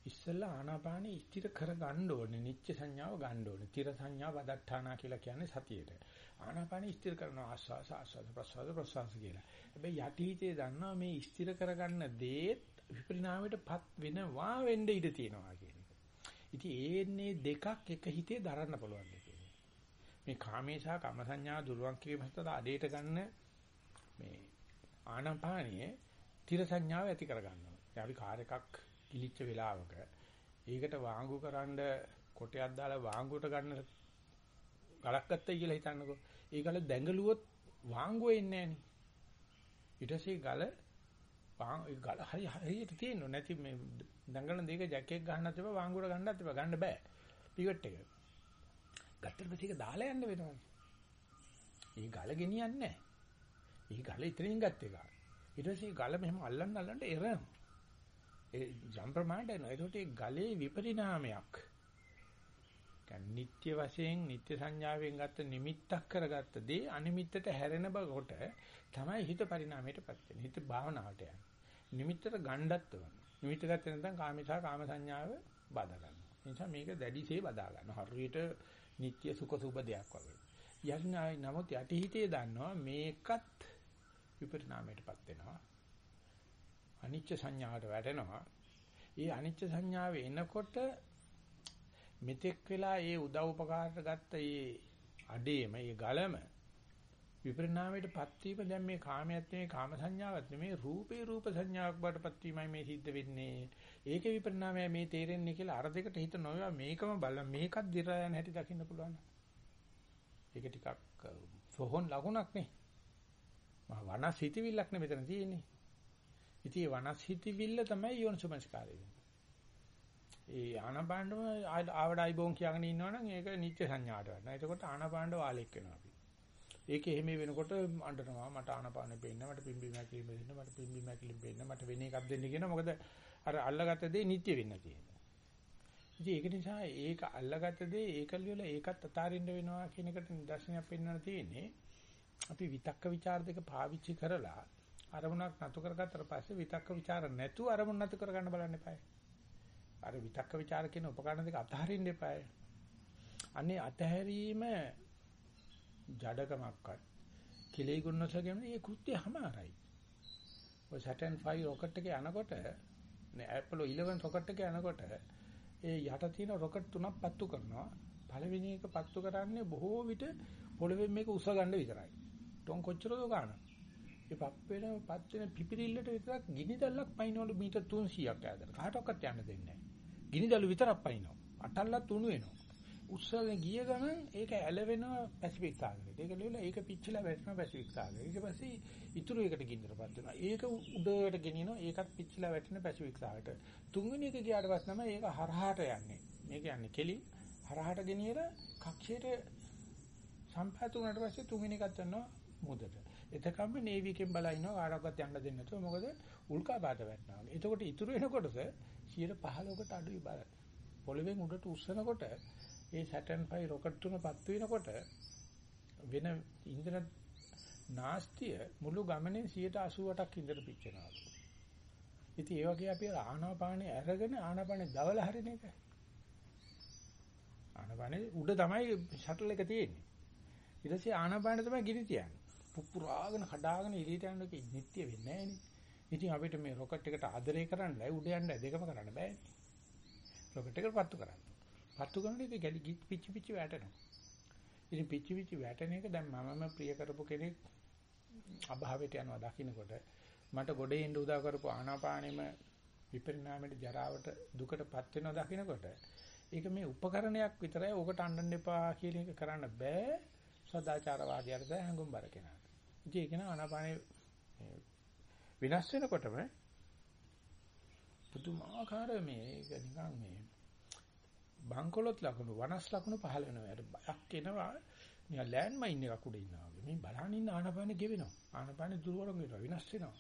ඉස්සල්ලා ආනාපානෙ ස්ථිර කරගන්න ඕනේ. නිච්ච සංඥාව ගන්න ඕනේ. තිර සංඥා වදට්ඨානා කියලා කියන්නේ සතියේට. ආනාපානෙ ස්ථිර කරනවා ආස්වාස ආස්වාස ප්‍රස්වාස ප්‍රස්වාස කියලා. හැබැයි යටිහිතේ දන්නවා මේ ස්ථිර කරගන්න දේ විපරිණාමයටපත් වෙනවා වෙන්න ඉඩ තියෙනවා කියන එක. ඉතින් ඒන්නේ දෙකක් එක හිතේ දරන්න පුළුවන් දෙකේ. මේ කාමේශා කම සංඥා දුරුවන් කිරීම හතර අඩේට ගන්න මේ ආනාපානියේ තිර සංඥාව ඇති කරගන්නවා. දැන් අපි කාර් එකක් කිලිච්ච වෙලාවක ඒකට වාංගු කරන්න කොටයක් දාලා වාංගුවට ගන්න ගලක් ගත්තයි කියලා හිතන්නකෝ. ඒ ගල දැඟලුවොත් වාංගුවේ ඉන්නේ නැහනේ. ඊට පස්සේ ගල ගල හරි හරියට තියෙන්නේ නැති මේ දඟලන දෙයක ජැකට් ගන්නත් එපා වාංගුවට ගන්නත් එපා ගන්න බෑ. පිවට් එක. ගත්තට පස්සේ ඒක දාලා යන්න වෙනවනේ. ඒ ගල ගෙනියන්නේ නැහැ. ඒ ගල ඉතින් ගත්ත එක. ඊට පස්සේ ගල මෙහෙම අල්ලන්න අල්ලන්න එරනවා. ඒ ජම් ප්‍රමාණයට එනවා. ඒකට ඒ ගලේ විපරිණාමයක්. කියන්නේ නිත්‍ය වශයෙන් නිත්‍ය සංඥාවෙන් ගත්ත නිමිත්තක් කරගත්ත දේ අනිමිත්තට හැරෙන බකොට තමයි හිත පරිණාමයටපත් වෙන්නේ. හිත භාවනාවට යන්නේ. නිමිත්තට ගණ්ඩත් ඕන. නිමිත්ත ගත්තේ නැත්නම් කාමීසා කාම සංඥාව බාධා ගන්නවා. ඒ නිසා මේක දැඩිසේ බදා ගන්නවා. හරියට නිත්‍ය සුඛ සුබ දෙයක් වගේ. යඥායි නමුත් යටිහිතේ දන්නවා මේකත් විපරිණාමයටපත් වෙනවා. අනිච්ච සංඥාවට වැටෙනවා. ඒ අනිච්ච සංඥාව එනකොට මෙතෙක් වෙලා ඒ උදව් උපකාරට ගත්ත ඒ අඩේම ඒ ගලම විපරිණාමයටපත් වීම දැන් මේ කාමයක් නෙමෙයි කාම සංඥාවක් නෙමෙයි රූපේ රූප සංඥාවක් බාටපත් වීමයි මේ සිද්ධ වෙන්නේ. ඒකේ විපරිණාමය මේ තේරෙන්නේ කියලා අර දෙකට හිත නොයවා මේකම බලලා මේකත් දිරා යන හැටි දකින්න පුළුවන්. ඒක ටිකක් සෝහන් ලකුණක් නේ. මහ වනස් හිතවිල්ලක් නේ මෙතන තියෙන්නේ. ඉතින් මේ වනස් හිතවිල්ල තමයි යෝනිසමස්කාරය වෙන්නේ. ඒ ආනපාණ්ඩම ආවඩයි බෝන් කියගෙන ඉන්නවනම් ඒක නිත්‍ය සංඥාට වටනවා. එතකොට ආනපාණ්ඩ වාලෙක් වෙනවා අපි. ඒක එහෙම වෙනකොට අඬනවා මට ආනපානෙ පේන්න මට පිම්බි මැකිලිම දෙන්න මට පිම්බි මැකිලිම පේන්න මට වෙන එකක් දෙන්න කියන මොකද අර අල්ලගත්ත දේ නිත්‍ය වෙන්න තියෙනවා. ඉතින් ඒක නිසා ඒක අල්ලගත්ත දේ ඒකල් වල ඒකත් අතාරින්න වෙනවා කියන එකට නිදර්ශනයක් පෙන්වන්න තියෙන්නේ. අපි විතක්ක ਵਿਚාර දෙක පාවිච්චි කරලා අරමුණක් නතු කරගත්තට පස්සේ විතක්ක ਵਿਚාර නැතුව අරමුණ නතු කරගන්න බලන්න එපා. අර විතක්ක ਵਿਚාර කියන උපකරණ දෙක අතහරින්න එපා. අනේ අතහැරීම ජඩකමක්වත් කිලේ ගුණස කියන්නේ ඒ කෘත්‍ය හැමාරයි. ඔය Saturn 5 රොකට් එකේ යනකොට නේ Apollo 11 රොකට් එකේ යනකොට ඒ යට තියෙන රොකට් තුනක් පත්තු කරනවා. පළවෙනි එක පත්තු කරන්නේ බොහෝ විට පොළවෙන් මේක උස ගන්න විතරයි. ටොන් කොච්චරද ගන්න? ඒ පප් වෙන පත් වෙන පිපිරිල්ලට විතරක් ගිනි දැල්ලක් පයින්නවලු මීටර් 300ක් ඈතට. කාටවත් යන්න දෙන්නේ නැහැ. ගිනි දැල්ලු විතරක් පයින්නවා. අටල්ලත් උණු වෙනවා. උස්සගෙන ගිය ගමන් ඒක ඇලවෙනවා පැසිෆික් සාගරයට. ඒක ලියලා ඒක පිච්චිලා වැටෙනවා පැසිෆික් සාගරයට. ඊට පස්සේ ඉතුරු එකට ගින්නටපත් වෙනවා. ඒක උඩට ගෙනියනවා. ඒකත් පිච්චිලා වැටෙන පැසිෆික් සාගරයට. තුන්වෙනි එක ගියාට පස්සේ තමයි ඒක හරහාට යන්නේ. මේක යන්නේ කෙලින් හරහාට ගෙනියලා කක්ෂයට සම්පූර්ණ වුණාට පස්සේ තුන්වෙනි එකත් යනවා මුදට. එතකම්ම නේවි එකෙන් බලා ඉන්නවා කාටවත් යන්න දෙන්නේ නැතුව මොකද උල්කාපාත වැටෙනවා. එතකොට ඉතුරු වෙන කොටස 15කට අඩුයි බර. පොළවෙන් උඩට උස්සනකොට ඒ Saturn 5 රොකට් තුන පත් වෙනකොට වෙන ඉන්ධන නාස්තිය මුළු ගමනේ 188ක් ඉඳලා පිච්චෙනවා. ඉතින් ඒ වගේ අපි ආනාපානේ අරගෙන ආනාපානේ දවල හරින එක. ආනාපානේ උඩ තමයි ෂටල් එක තියෙන්නේ. ඊට පස්සේ ආනාපානේ තමයි ගිනි තියන්නේ. පුපුරාගෙන කඩාගෙන එළියට යන එක නිට්ටිය වෙන්නේ නැහැ ඉතින් අපිට මේ රොකට් එකට ආදරය කරන්නයි උඩ යන්න දෙකම කරන්න බෑනේ. රොකට් එකට පත්තු කරන්න. පත්තු කරන එක ගැලි පිච්චි පිච්චි වැටෙනවා. ඉතින් පිච්චි පිච්චි වැටෙන එක දැන් මමම ප්‍රිය කරපු කෙනෙක් අභාවයට යනවා දකින්නකොට මට ගොඩේ ඉන්න උදා කරපු ආනාපානෙම විපරිණාමයට ජරාවට දුකටපත් වෙනවා දකින්නකොට ඒක මේ උපකරණයක් විතරයි ඕකට අඬන්න එපා කියන එක කරන්න බෑ සදාචාරවාදියාට දැන් හඟුම් බර කෙනාට. ඉතින් ඒක නා ආනාපානේ විනාශ වෙනකොටම පුදුමාකාර මේ ඒක නිකන් මේ බංකොලොත් ලකුණු වනස් ලකුණු පහළ වෙනවා. ඒකට බයක් එනවා. නිකන් ලෑන්ඩ් මයින් එකක් උඩ ඉන්නවා වගේ. මේ බලහන් ඉන්න ආනපානෙ ගෙවෙනවා. ආනපානෙ දුර්වල වෙනවා. විනාශ වෙනවා.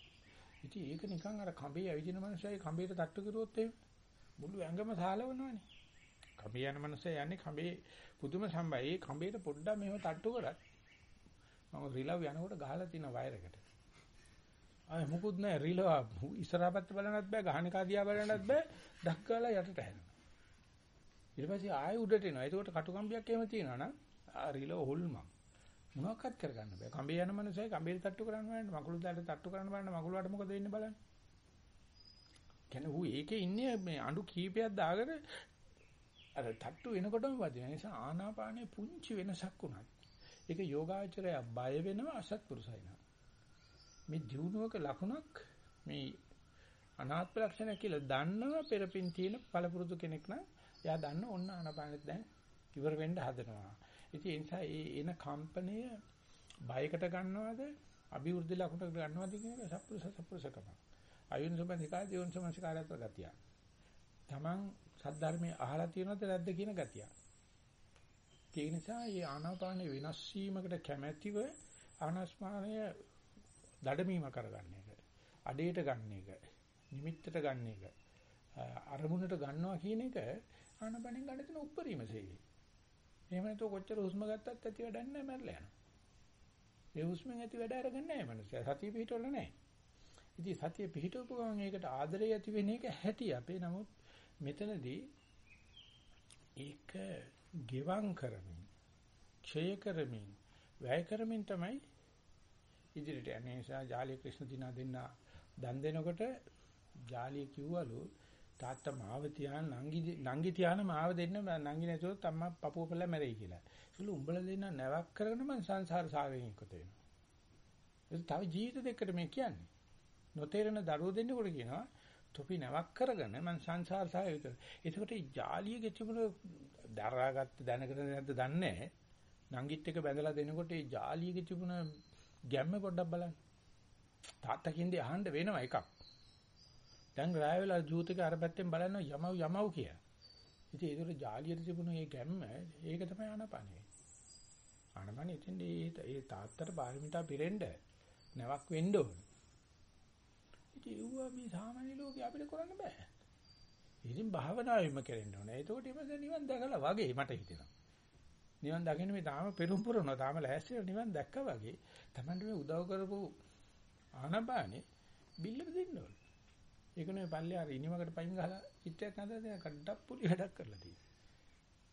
ඉතින් ඒක නිකන් අර කඹේ ඇවිදින මනුස්සයයි කඹේට තට්ටු කරුවොත් එහෙම මුළු ඇඟම සාලවනවනේ. කඹේ යන මනුස්සය යන්නේ කඹේ පුදුම සම්බයි. ඒ කඹේට පොඩ්ඩක් මෙහෙම තට්ටු කරත් මම රිලව් යනකොට ගහලා තියෙන වයරකට. ආය මොකුත් නැහැ රිලව් ඉස්සරහපැත්ත බලන්නත් බෑ ගහන කාදියා බලන්නත් බෑ ඩක්කලා යටට හැරෙනවා. ඊට පස්සේ ආයෙ උඩට එනවා. ඒකට කටුකම්බියක් එහෙම තියෙනවා නම් ආ රිලව් හොල්මන්. මොනවක්වත් කරගන්න බෑ. කඹේ යන මනුස්සය කඹේ තට්ටු කරන්න බලන්න මකුළු දාට තට්ටු කරන්න බලන්න මකුළු වලට මොකද වෙන්නේ බලන්න. කියන්නේ ඌ ඒකේ ඉන්නේ මේ අඬු කීපයක් දාගෙන අර තට්ටු වෙනකොටම වදින නිසා ආනාපානයේ පුංචි වෙනසක් උනත් ඒක යෝගාචරය බය වෙනවා අසත්පුරුසයි නා. මේ දිනුවක ලකුණක් මේ අනාත්ම ලක්ෂණ කියලා දන්නව පෙරපින් තියෙන පළපුරුදු කෙනෙක් නම් එයා දන්න ඔන්න ආනාපානෙත් දැන් ඉවර වෙන්න හදනවා. ඉතින් ඒ නිසා ඒ එන කම්පනය බයකට ගන්නවද අභිවෘද්ධි ලකුණකට ගන්නවද කියන එක සත්පුරුෂ සත්පුරුෂකම. අයුන්සමනිකා දියුන්සමනිකාරයත් ගතිය. Taman සද්ධර්මයේ අහලා තියෙනවද නැද්ද කියන ගතිය. ඒ නිසා මේ ආනාපාන වෙනස් වීමකට කැමැතිව ආනස්මානය දඩමීම කරගන්න එක. අඩේට ගන්න එක. නිමිත්තට ගන්න එක. අරමුණට ගන්නවා කියන එක ආනපනෙන් ගන්න තියෙන උප්පරීම සේවය. එහෙම නැත්නම් කොච්චර හුස්ම ගත්තත් ඇති වැඩක් නැහැ මැරලා යනවා. ඒ හුස්මෙන් ඇති වැඩ අරගන්නේ නැහැ මනුස්සයා. සතිය පිහිටවල නැහැ. ඉතින් සතිය පිහිටවපු ගමන් ඒකට ආදරය ඇති වෙන එක හැටි අපේ නමුත් මෙතනදී ඒක ගෙවම් කරමින් ක්ෂය කරමින් වැය කරමින් තමයි ඉදිරියට යන්නේ. ඒ නිසා ජාලිය ක්‍රිෂ්ණ දිනා දෙන්න දන් දෙනකොට ජාලිය කිව්වලු තාත්තා මාව තියාන නංගි නංගි තියාන මාව දෙන්න නංගි නැතුව අම්මා පපුව පෙළ මැරෙයි කියලා. ඒකළු උඹලා දෙන්න නැවක් කරගෙන මං සංසාර සාගරයෙන් එකතු වෙනවා. ඒක තව ජීවිත දෙකකට මේ කියන්නේ. නොතේරෙන දරුවෝ දෙන්නෙකුට කියනවා තොපි නැවක් කරගෙන මං සංසාර සාගරය විතර. ඒකට ජාලියගේ තිබුණ දරාගත්ත දැනගෙන නැද්ද දන්නේ නැහැ. නංගිත් එක බැඳලා දෙනකොට ඒ ජාලියගේ තිබුණ ගැම්ම පොඩ්ඩක් බලන්න. තාත්තා කින්දේ අහන්න වෙනවා එකක්. දැන් රාය වෙලා ජූතික අර පැත්තෙන් බලනවා යමව් යමව් කිය. ඉතින් ඒකට ජාලියට තිබුණු මේ ගැම්ම ඒක තමයි ආනපනේ. ආනපනේ ඉතින් ඒ ඒ තාත්තට පාරමිතා පිරෙන්න නැවක් වෙන්න ඕන. ඉතින් ඒවා මේ සාමාන්‍ය ලෝකේ අපිට කරන්න බෑ. ඉතින් භාවනාවෙම කරෙන්න ඕනේ. ඒකට ඉමද නිවන් දැකලා වගේ මට හිතෙනවා. නිවන් දකින්න මේ තාම පෙරම් පුරනවා. තාම ලෑස්තිලා නිවන් දැක්කා වගේ. Tamanට මේ උදව් කරපු ආනපානේ බිල්ල දෙන්න ඕනේ. ඒක නෙවෙයි පල්ලේ අර ඉනිමකට පයින් ගහලා චිත්‍රයක් නදලා දෙන කඩක් පුලි වැඩක් කරලා තියෙනවා.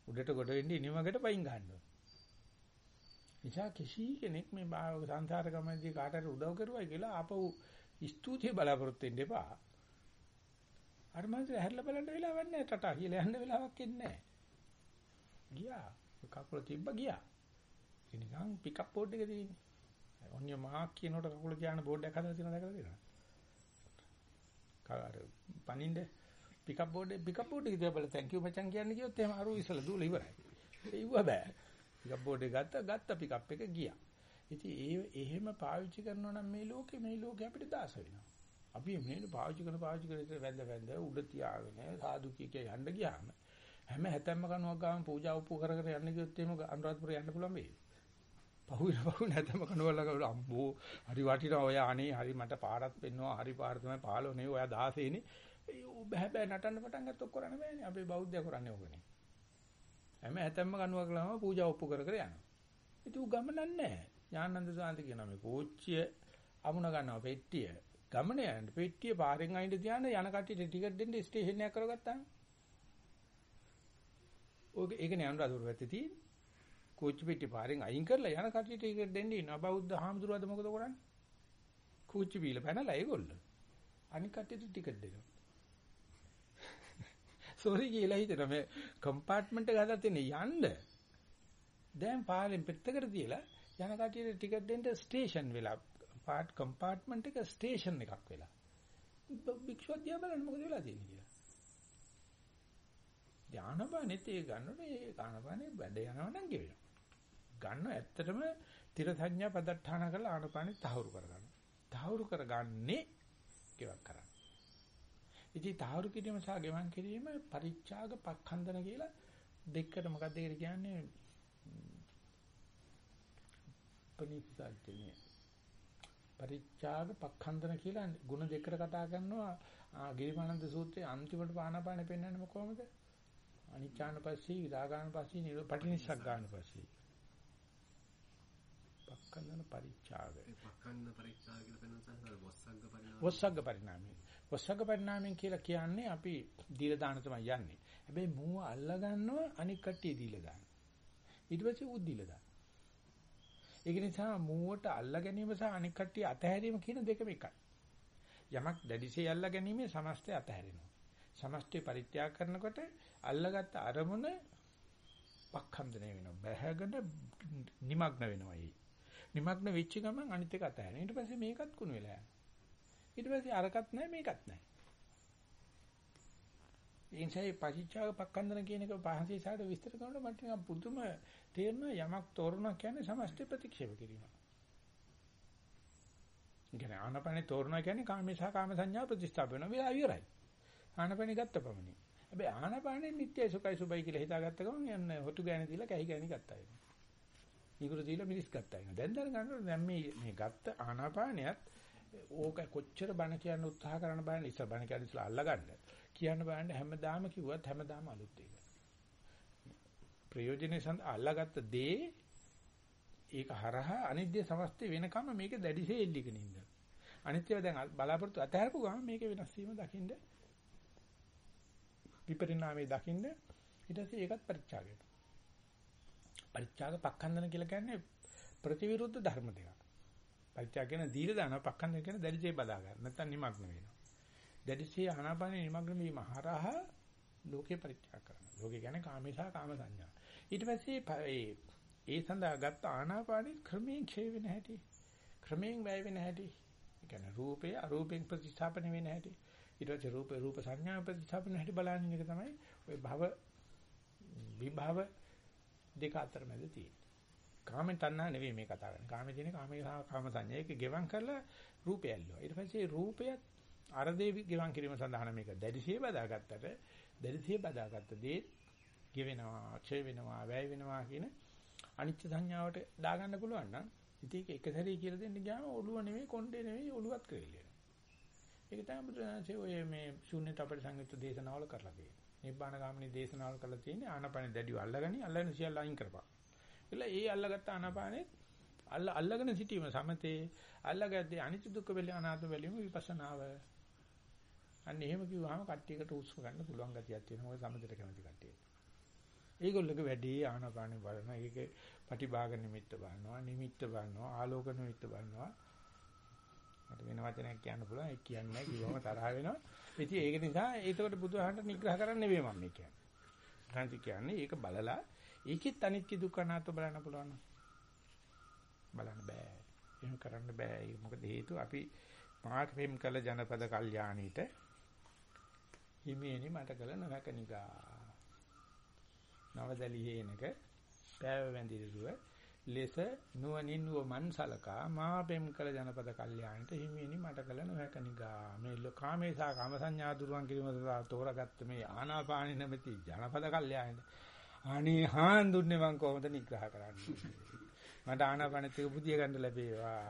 උඩට ගොඩ වෙන්නේ ඉනිමකට පයින් ගන්නවා. නිසා කිසි කෙනෙක් මේ සංසාර ගමනේදී කාටට උදව් කරුවයි කියලා ආපහු ස්තුතිය බලාපොරොත්තු වෙන්න එපා. අර මන්ට හැරලා බලන්න වෙලාවක් නැහැ ටටා කියලා යන්න වෙලාවක් එන්නේ නැහැ. ගියා. කකුල තිබ්බ ගියා. ඒ නිකන් පිකප් බෝඩ් එක තියෙන්නේ. ඔන්න මාක් කියනකොට කකුල තියාන බෝඩ් එකක් හදලා තියෙනවා දැකලා තියෙනවා. කාර පනින්න පිකප් බෝඩ් එක පිකප් බෝඩ් එක තියලා thank you මචං කියන්නේ කිව්වොත් එහෙම අරු ඉස්සලා දූල ඉවරයි. ඒව බෑ. පිකප් බෝඩ් එක ගත්ත ගත්ත පිකප් එක ගියා. ඉතින් ඒ එහෙම පාවිච්චි කරනවා නම් මේ ලෝකේ මේ ලෝකේ අපිට දාස වෙනවා. අපි මේක පාවිච්චි කරන පාවිච්චි කරේ වැඳ වැඳ උඩ තියාගෙන සාදු කීකේ යන්න ගියාම හැම හැතැම්ම කනුවක් ගාම පූජා උපු කර කර යන්න ගියොත් එහෙම අනුරාධපුර යන්න පුළුවන් වෙයි. පහුවෙන පහුවෙන හැතැම්ම කනුවල අම්බෝ හරි වටිනවා ඔය අනේ හරි මට පාරක් පෙන්නවා හරි පාර තමයි 15 නේ ඔයා 16 නේ. බෑ බෑ නටන්න පටන් ගත්තොත් කරන්න බෑනේ. අපි බෞද්ධය කරන්නේ ඕකනේ. හැම හැතැම්ම කනුවක් ලාම පූජා උපු කර කර යනවා. ඉතින් උ ගමනක් නැහැ. ඥානන්ද සාන්ති කියනවා මේ කෝච්චිය අමුණ ගන්නවා පෙට්ටිය. ගමන යන්න පෙට්ටිය පාරෙන් අයින්ද තියන්න යන කට්ටියට ටිකට් දෙන්න ස්ටේෂන් එකක් කරගත්තාම. ඔක ඒකනේ අනුරාධපුර පැත්තේ තියෙන්නේ. කෝච්චි පෙට්ටිය පාරෙන් අයින් කරලා යන කට්ටියට ටිකට් දෙන්න ඉන්නවා. බෞද්ධ හාමුදුරුවෝද මොකද කරන්නේ? කෝච්චි බීල පැනලා ඒගොල්ලෝ. අනික කට්ටියට ටිකට් දෙනවා. *laughs* සෝරි කියලා හිතන මේ කම්පාර්ට්මන්ට් එක හදලා තියෙන යන්න. දැන් පාරෙන් පෙත්තකට තියලා යන කට්ටියට ටිකට් දෙන්න ස්ටේෂන් වෙලා පාර්ට් කම්පාර්ට්මන්ට් එක ස්ටේෂන් එකක් වෙලා. භික්ෂුව දිහා බලන්න මොකද වෙලා තියෙන්නේ කියලා. ධානාපානෙත් ඒ ගන්නනේ ඒ ආනාපානෙ වැඩ යනවා නම් ගෙවෙනවා. ගන්න ඇත්තටම තිර සංඥා පදට්ඨාන කරලා ආනාපානෙ තහවුරු කරගන්න. තහවුරු කරගන්නේ ගෙවක් කරන්න. ඉතින් තහවුරු කිරීම සහ ගෙවන් කිරීම පරිත්‍යාග පක්ඛන්දන කියලා දෙකට මොකක්ද ඒකට කියන්නේ? පනිසල්තනේ. පරිත්‍යාග පක්ඛන්දන කියලා ಗುಣ දෙකට කතා කරනවා ගිරිමානන්ද සූත්‍රයේ අන්තිමට පානාපානෙ පෙන්වන්නේ කොහොමද? අනිච්ඡාන පස්සේ විරාගාන පස්සේ නිරෝ පටිනිස්සග්ගාන පස්සේ. පක්ඛන්දන පරිත්‍යාග. ඒ පක්ඛන්ද පරීක්ෂා කියලා පෙන්වන සංසාර වස්සග්ග පරිණාමය. වස්සග්ග පරිණාමය. වස්සග්ග පරිණාමයෙන් කියලා කියන්නේ අපි දීලා දාන තමයි යන්නේ. හැබැයි මූව අල්ලා ගන්නවා අනික් කට්ටිය දීලා දාන. ඊට පස්සේ උත් දීලා දාන. ඒක නිසා මූවට අල්ලා ගැනීම සහ අනික් කට්ටිය අතහැරීම කියන දෙකම එකයි. යමක් දැඩිසේ අල්ලා ගැනීමේ සමස්තය අතහැරෙනවා. සමස්තය පරිත්‍යාග කරනකොට අල්ලාගත් අරමුණ පක්ඛන්දනය වෙනවා. බැහැගෙන নিমগ্ন වෙනවා නිමග්න වෙච්ච ගමන් අනිත් එක අතහැරෙන. ඊට පස්සේ මේකත් කුණු වෙලා යනවා. ඊට පස්සේ අරකට නැහැ මේකත් නැහැ. ඒ නිසා මේ පටිච්චාව පක්ඛන්දන කියන එක පහන්සේ සාඩ විස්තර කරනකොට මට නිකන් පුදුම තේරෙන යමක් තෝරනවා කියන්නේ සමස්ත ප්‍රතික්ෂේප කිරීම. ඉතින් ආනපනේ තෝරනවා කියන්නේ කාමේශා කාම සංඥා ප්‍රතිස්ථාප වෙනවා විලා ඉවරයි. ආනපනේ ගත්ත පමණින්. හැබැයි ආනපනේ නිට්ටය සුඛයි සුබයි කියලා හිතාගත්ත ගමන් යන්නේ හොතු ගෑනි දීලා කැහි ගෑනි ගත්තා වෙනවා. නිකුරු දීලා මිරිස් ගත්තා වෙනවා. දැන් දැනගන්න ඕනේ දැන් මේ මේ ගත්ත ආනාපානියත් ඕක කොච්චර බණ කියන්න උත්සාහ කරන බෑනේ ඉස්සර බණ කියන ඉස්සලා අල්ලගන්න. කියන්න බෑනේ හැමදාම කිව්වත් හැමදාම අලුත් ඒක. ප්‍රයෝජනේ සඳහා අල්ලාගත්ත දේ ඒක හරහා අනිත්‍ය සමස්තය වෙනකම් මේක දැඩිසේ එල්ලිගෙන ඉන්න. අනිත්‍යව දැන් බලාපොරොත්තු අතහැරපු ගමන් මේක වෙනස් වීම දකින්න විපරිණාමයේ දකින්න ඊට පස්සේ ඒකත් පරිත්‍යාගයට. පරිත්‍යාග පක්ඛන්දන කියලා කියන්නේ ප්‍රතිවිරුද්ධ ධර්ම දෙකක්. පරිත්‍යාග කියන දීලා දානවා පක්ඛන්දන කියන දැඩිසේ බදා ගන්න. නැත්තම් නිමග්න වෙනවා. දැඩිසේ ආනාපානේ නිමග්න වීම හරහා ලෝකේ පරිත්‍යාග කරනවා. ලෝකේ කියන්නේ කාමේසා කාම සංඥා. ඊට පස්සේ ඒ ඒ සඳහා ගත්ත ආනාපානේ ක්‍රමයෙන් ක්ෂය වෙන හැටි. ක්‍රමයෙන් වැය වෙන හැටි. ඒ කියන්නේ රූපේ අරූපෙන් ප්‍රතිස්ථාපන වෙන හැටි. ඊට පස්සේ රූප රූප සංඥා ප්‍රතිස්ථාපන හැටි බලන්න එක තමයි ওই භව විභව දෙක අතර මැද තියෙන්නේ. කාමෙන් තණ්හා නෙවෙයි මේ කතා කරන්නේ. කාමේ තියෙන කාමේ සහ කාම සංඥා ඒක ගෙවම් කරලා රූපය ඇල්ලුවා. ඊට පස්සේ රූපයත් අර දේ ගෙවම් කිරීම සඳහා මේක දැඩිසිය බදාගත්තට දැඩිසිය බදාගත්ත දේ ගෙවෙනවා, ක්ෂය වෙනවා, වැය වෙනවා කියන අනිත්‍ය සංඥාවට දාගන්න පුළුවන් නම් ඉතින් ඒක එක සැරේ කියලා දෙන්න ගියාම ඔළුව නෙවෙයි කොණ්ඩේ නෙවෙයි ඔළුවත් කෙරෙන්නේ. ඒක තමයි බුදුරජාණන්සේ ඔය මේ ශූන්‍යත අපේ සංයුක්ත දේශනාවල කරලා තියෙන්නේ. නිබ්බාන ගාමිනී දේශනාවල කරලා තියෙන්නේ ආනාපානෙ දැඩිව අල්ලගනි අල්ලගෙන සියල්ල අයින් කරපන්. එලා ඒ අල්ලගත්ත ආනාපානෙ අල්ල අල්ලගෙන සිටීම සමතේ අල්ලගද්දී අනිත්‍ය දුක්ඛ වෙල අනාත්ම වෙලීම විපස්සනාව. අන්න එහෙම කිව්වහම කට්ටියකට උස්ම ගන්න පුළුවන් ගතියක් තියෙනවා. ඔය සමතේට කැමති කට්ටිය. ඒගොල්ලෝගේ වැඩි ආනාපානෙ බලන ඒකේ පටිභාග නිමිත්ත බලනවා, නිමිත්ත බලනවා, ආලෝක නිමිත්ත බලනවා. මට වෙන වචනයක් කියන්න පුළුවන් ඒක කියන්නේ නැහැ කිව්වම තරහ වෙනවා. ඉතින් ඒක නිසා ඒකට බුදුහාමට නිග්‍රහ කරන්න නෙවෙයි මම මේ කියන්නේ. ගාන්ති කියන්නේ ඒක බලලා ඒකෙත් අනිත්‍ය දුක්ඛ අනාත්ම බලන්න පුළුවන්. බලන්න බෑ. එහෙම කරන්න බෑ. ඒක මොකද හේතුව අපි මාක්‍රෙම් කළ ජනපද කල්යාණීට හිමියනි මට කළ නොහැකනිකා. නවදලි හේනක පෑව වැඳිරුව ලෙස නුවණින් වමන් සලකා මා පෙම් කළ ජනපද කල්යාණිට හිමියනි මට කළ නොහැකනිගා මේ කාමේසා කාම සංඥා දුරුවන් කිරීම සඳහා තෝරාගත්ත මේ ආනාපානි නැමැති ජනපද කල්යාණිට අනේ හාන් දුන්නේ මං කොහොමද නිග්‍රහ කරන්නේ? මට ආනාපානෙත් එක බුදිය ගන්න ලැබේවා.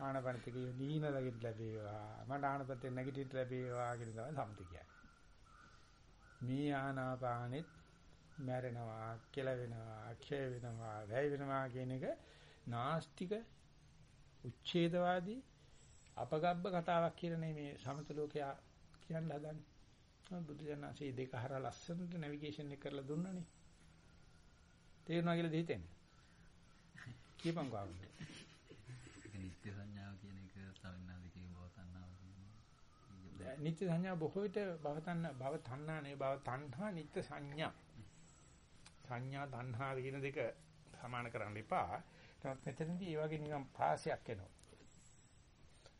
ආනාපානෙත් එක නිහින ලගින් ලැබේවා. මට ආනාපානෙත් නැගිටින්න ලැබේවා කියන තමයි සම්ති කියන්නේ. මේ ආනාපානෙත් මැරෙනවා, කෙලවෙනවා, ක්ෂය වෙනවා, වැය වෙනවා කියන එක නාස්තික උච්ඡේදවාදී අපගබ්බ කතාවක් කියලා මේ සමත ලෝකයා කියන්න හදන්නේ. බුදු දනසේ දෙක හරහා ලස්සනට නැවිගේෂන් එක කරලා දුන්නනේ. තේරුණා කියලා දෙහිතෙන්නේ. කියපන් කොහොමද? නිත්‍ය සංඥාව කියන එක තවන්නාද කියව බව තණ්හාව කියනවා. නිත්‍ය සංඥා බොහෝ විට භව තණ්හා භව තණ්හා නේ භව තණ්හා නිත්‍ය සංඥා. සංඥා තණ්හා කියන දෙක සමාන කරන්න එපා. නමුත් මෙතනදී ඒ වගේ නිකන් පාසයක් එනවා.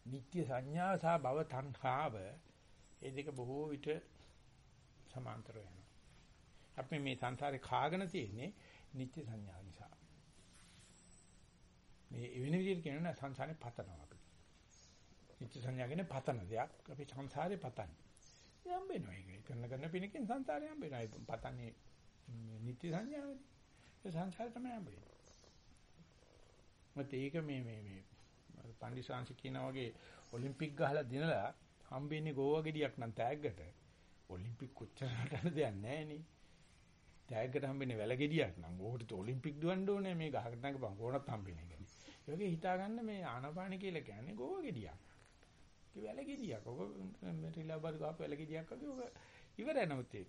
නිත්‍ය සංඥා සහ භව තණ්හාව ඒ දෙක බොහෝ විට සමාන්තරව යනවා. අපි මේ සංසාරේ කාගෙන තියෙන්නේ නිත්‍ය සංඥා නිසා. මේ වෙන විදිහට කියනවා සංසාරේ පතනවා අපි. නිත්‍ය සංඥා කියන්නේ පතන දෙයක්. අපි සංසාරේ පතන්නේ. යම් වෙනවා ඒක. කරන කරන පිනකින් සංසාරේ යම් වෙනවා. පතන්නේ නිත්‍ය සංඥාවනේ. ඒ සංසාරේ තමයි යම් වෙන්නේ. මත ඒක මේ මේ මේ පන්දිසාංශ කියනා වගේ ඔලිම්පික් ගහලා දිනලා හම්බෙන්නේ ගෝවා ගෙඩියක් නම් තෑග්ගට ඔලිම්පික් කොච්චර නටන දෙයක් නැහැ නේ. තෑග්ගට හම්බෙන්නේ වැල ගෙඩියක් නම් ඕකට ඔලිම්පික් දුවන්න ඕනේ මේ ගහකට නැගපන් කොහොමවත් හම්බෙන්නේ නැහැ. ඒ වගේ හිතාගන්න මේ ආනපාන කියලා කියන්නේ ගෝවා ගෙඩියක්. ඒ වැල ගෙඩියක්. ඔක රිලබර් ගහපු වැල ගෙඩියක් වගේ ඔක ඉවරයි නමුත් ඒක.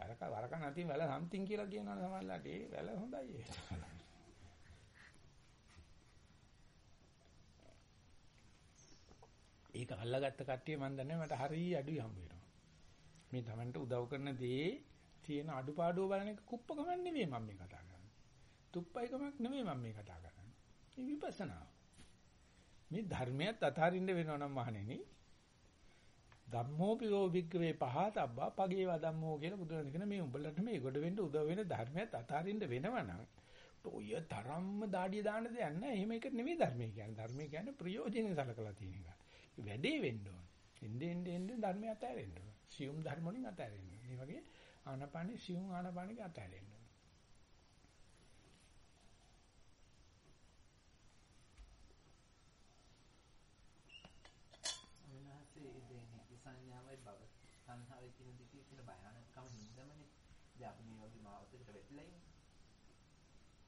වරක වරක නැති වැල සම්තිං කියලා කියනවා සමහරලාට ඒ වැල හොඳයි ඒක. ඒක අල්ලගත්ත කට්ටිය මන් දන්නේ මට හරිය අඩුයි හම්බ වෙනවා. මේ Tamanට උදව් කරන දේ තියෙන අඩුපාඩුව බලන එක කුප්පකමක් නෙවෙයි මම මේ කතා කරන්නේ. තුප්පයිකමක් නෙවෙයි මම මේ කතා කරන්නේ. මේ විපස්සනා. මේ ධර්මයක් අතාරින්න වෙනවා නම් මහණෙනි. ධම්මෝ පිරෝ විග්‍රේ පහතබ්බා පගේ වදම්මෝ කියලා බුදුරජාණන් කියන මේ උඹලට මේ ගොඩ වෙන්න උදව් වෙන ධර්මයක් අතාරින්න වෙනවා නම් ඔය තරම්ම දාඩිය දාන්න දෙයක් නැහැ. එහෙම එක නෙවෙයි ධර්මය කියන්නේ. ධර්මය කියන්නේ ප්‍රයෝජනෙ සලකලා තියෙන එක. වැඩේ වෙන්න ඕන. එන්නේ එන්නේ එන්නේ ධර්මය අතහැරෙන්න ඕන. සියුම් ධර්ම වලින් අතහැරෙන්න ඕන. මේ වගේ ආනපානෙ සියුම් ආනපානෙක අතහැරෙන්න ඕන. වෙනහසේ ඉතින් නිත්‍ය සංඥාවයි භව සංහාවේ කියන දෙකේ තියෙන භයානකම හින්දාමනේ දැන් අපි මේ වගේ මාවතකට වැටිලා ඉන්නේ.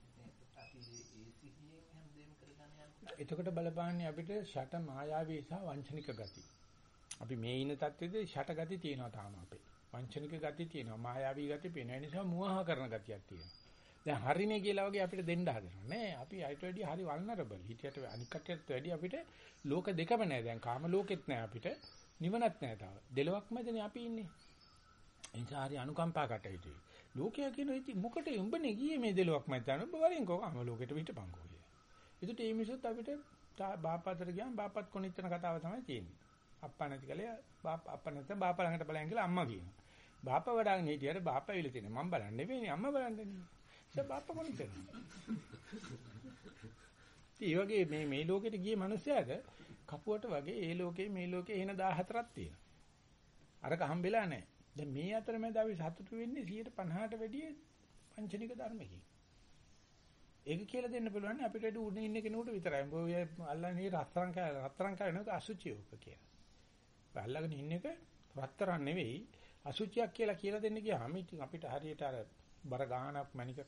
ඉතින් අපි ඒ සිහියෙන් හැමදේම කරගන්න යනකොට එතකොට බලපාන්නේ අපිට ෂට මායාවී සහ වංචනික ගති. අපි මේ ඉන්න තත්ත්වෙදී ෂට ගති තියෙනවා තාම අපේ. වංචනික ගති තියෙනවා. මායාවී ගති පේන නිසා මුවහ කරන ගතියක් තියෙනවා. දැන් හරිනේ කියලා වගේ අපිට දෙන්න හදනවා නෑ. අපි අයිට වැඩි හරි වල්නරබල්. හිටියට අනික් කටට වැඩි අපිට ලෝක දෙකම නෑ. දැන් කාම ලෝකෙත් නෑ අපිට. නිවනත් නෑ තාම. දෙලොවක් මැදනේ අපි ඉන්නේ. එනිසා හරි අනුකම්පා කටයුතුයි. ලෝකයා කියන ඉතින් මොකට උඹනේ ගියේ මේ දෙලොවක් මැද යන ඔබ වරින් කොහොම ලෝකෙට පිටපංකෝ කියලා. ඒකට මේ මිනිස්සුත් අපිට බාප්පතර ගියාම බාප්පත් කොනිච්චන කතාව තමයි තියෙන්නේ. අප්පා නැති කලේ බාප් අප්පා නැත්නම් බාප්පා ළඟට බලයන් කියලා අම්මා කියනවා. බාප්පා වඩාගෙන හිටියට බාප්පා විල තියෙනවා. මම බලන්නේ නෙවෙයි අම්මා බලන්නේ. ඒක බාප්පා කොනිච්චන. ඒ වගේ මේ මේ ලෝකෙට ගිය මිනිස්සයාට කපුවට වගේ ඒ ලෝකේ මේ ලෝකේ එහෙන 14ක් තියෙනවා. අරක හම්බෙලා නැහැ. දැන් මේ අතරමැද අපි සතුටු වෙන්නේ 150ට වැඩිය පංචනික ධර්මකින්. ඒක කියලා දෙන්න පුළුවන් අපිට වැඩි උඩින් ඉන්න කෙනෙකුට විතරයි. ඔය අල්ලන්නේ රත්තරන් කෑ රත්තරන් කෑ නෙවෙයි අසුචියෝක කියලා. අල්ලගෙන ඉන්න එක රත්තරන් නෙවෙයි අසුචියක් කියලා කියලා දෙන්න ගියාම ඉතින් අපිට හරියට අර බර ගානක් මණික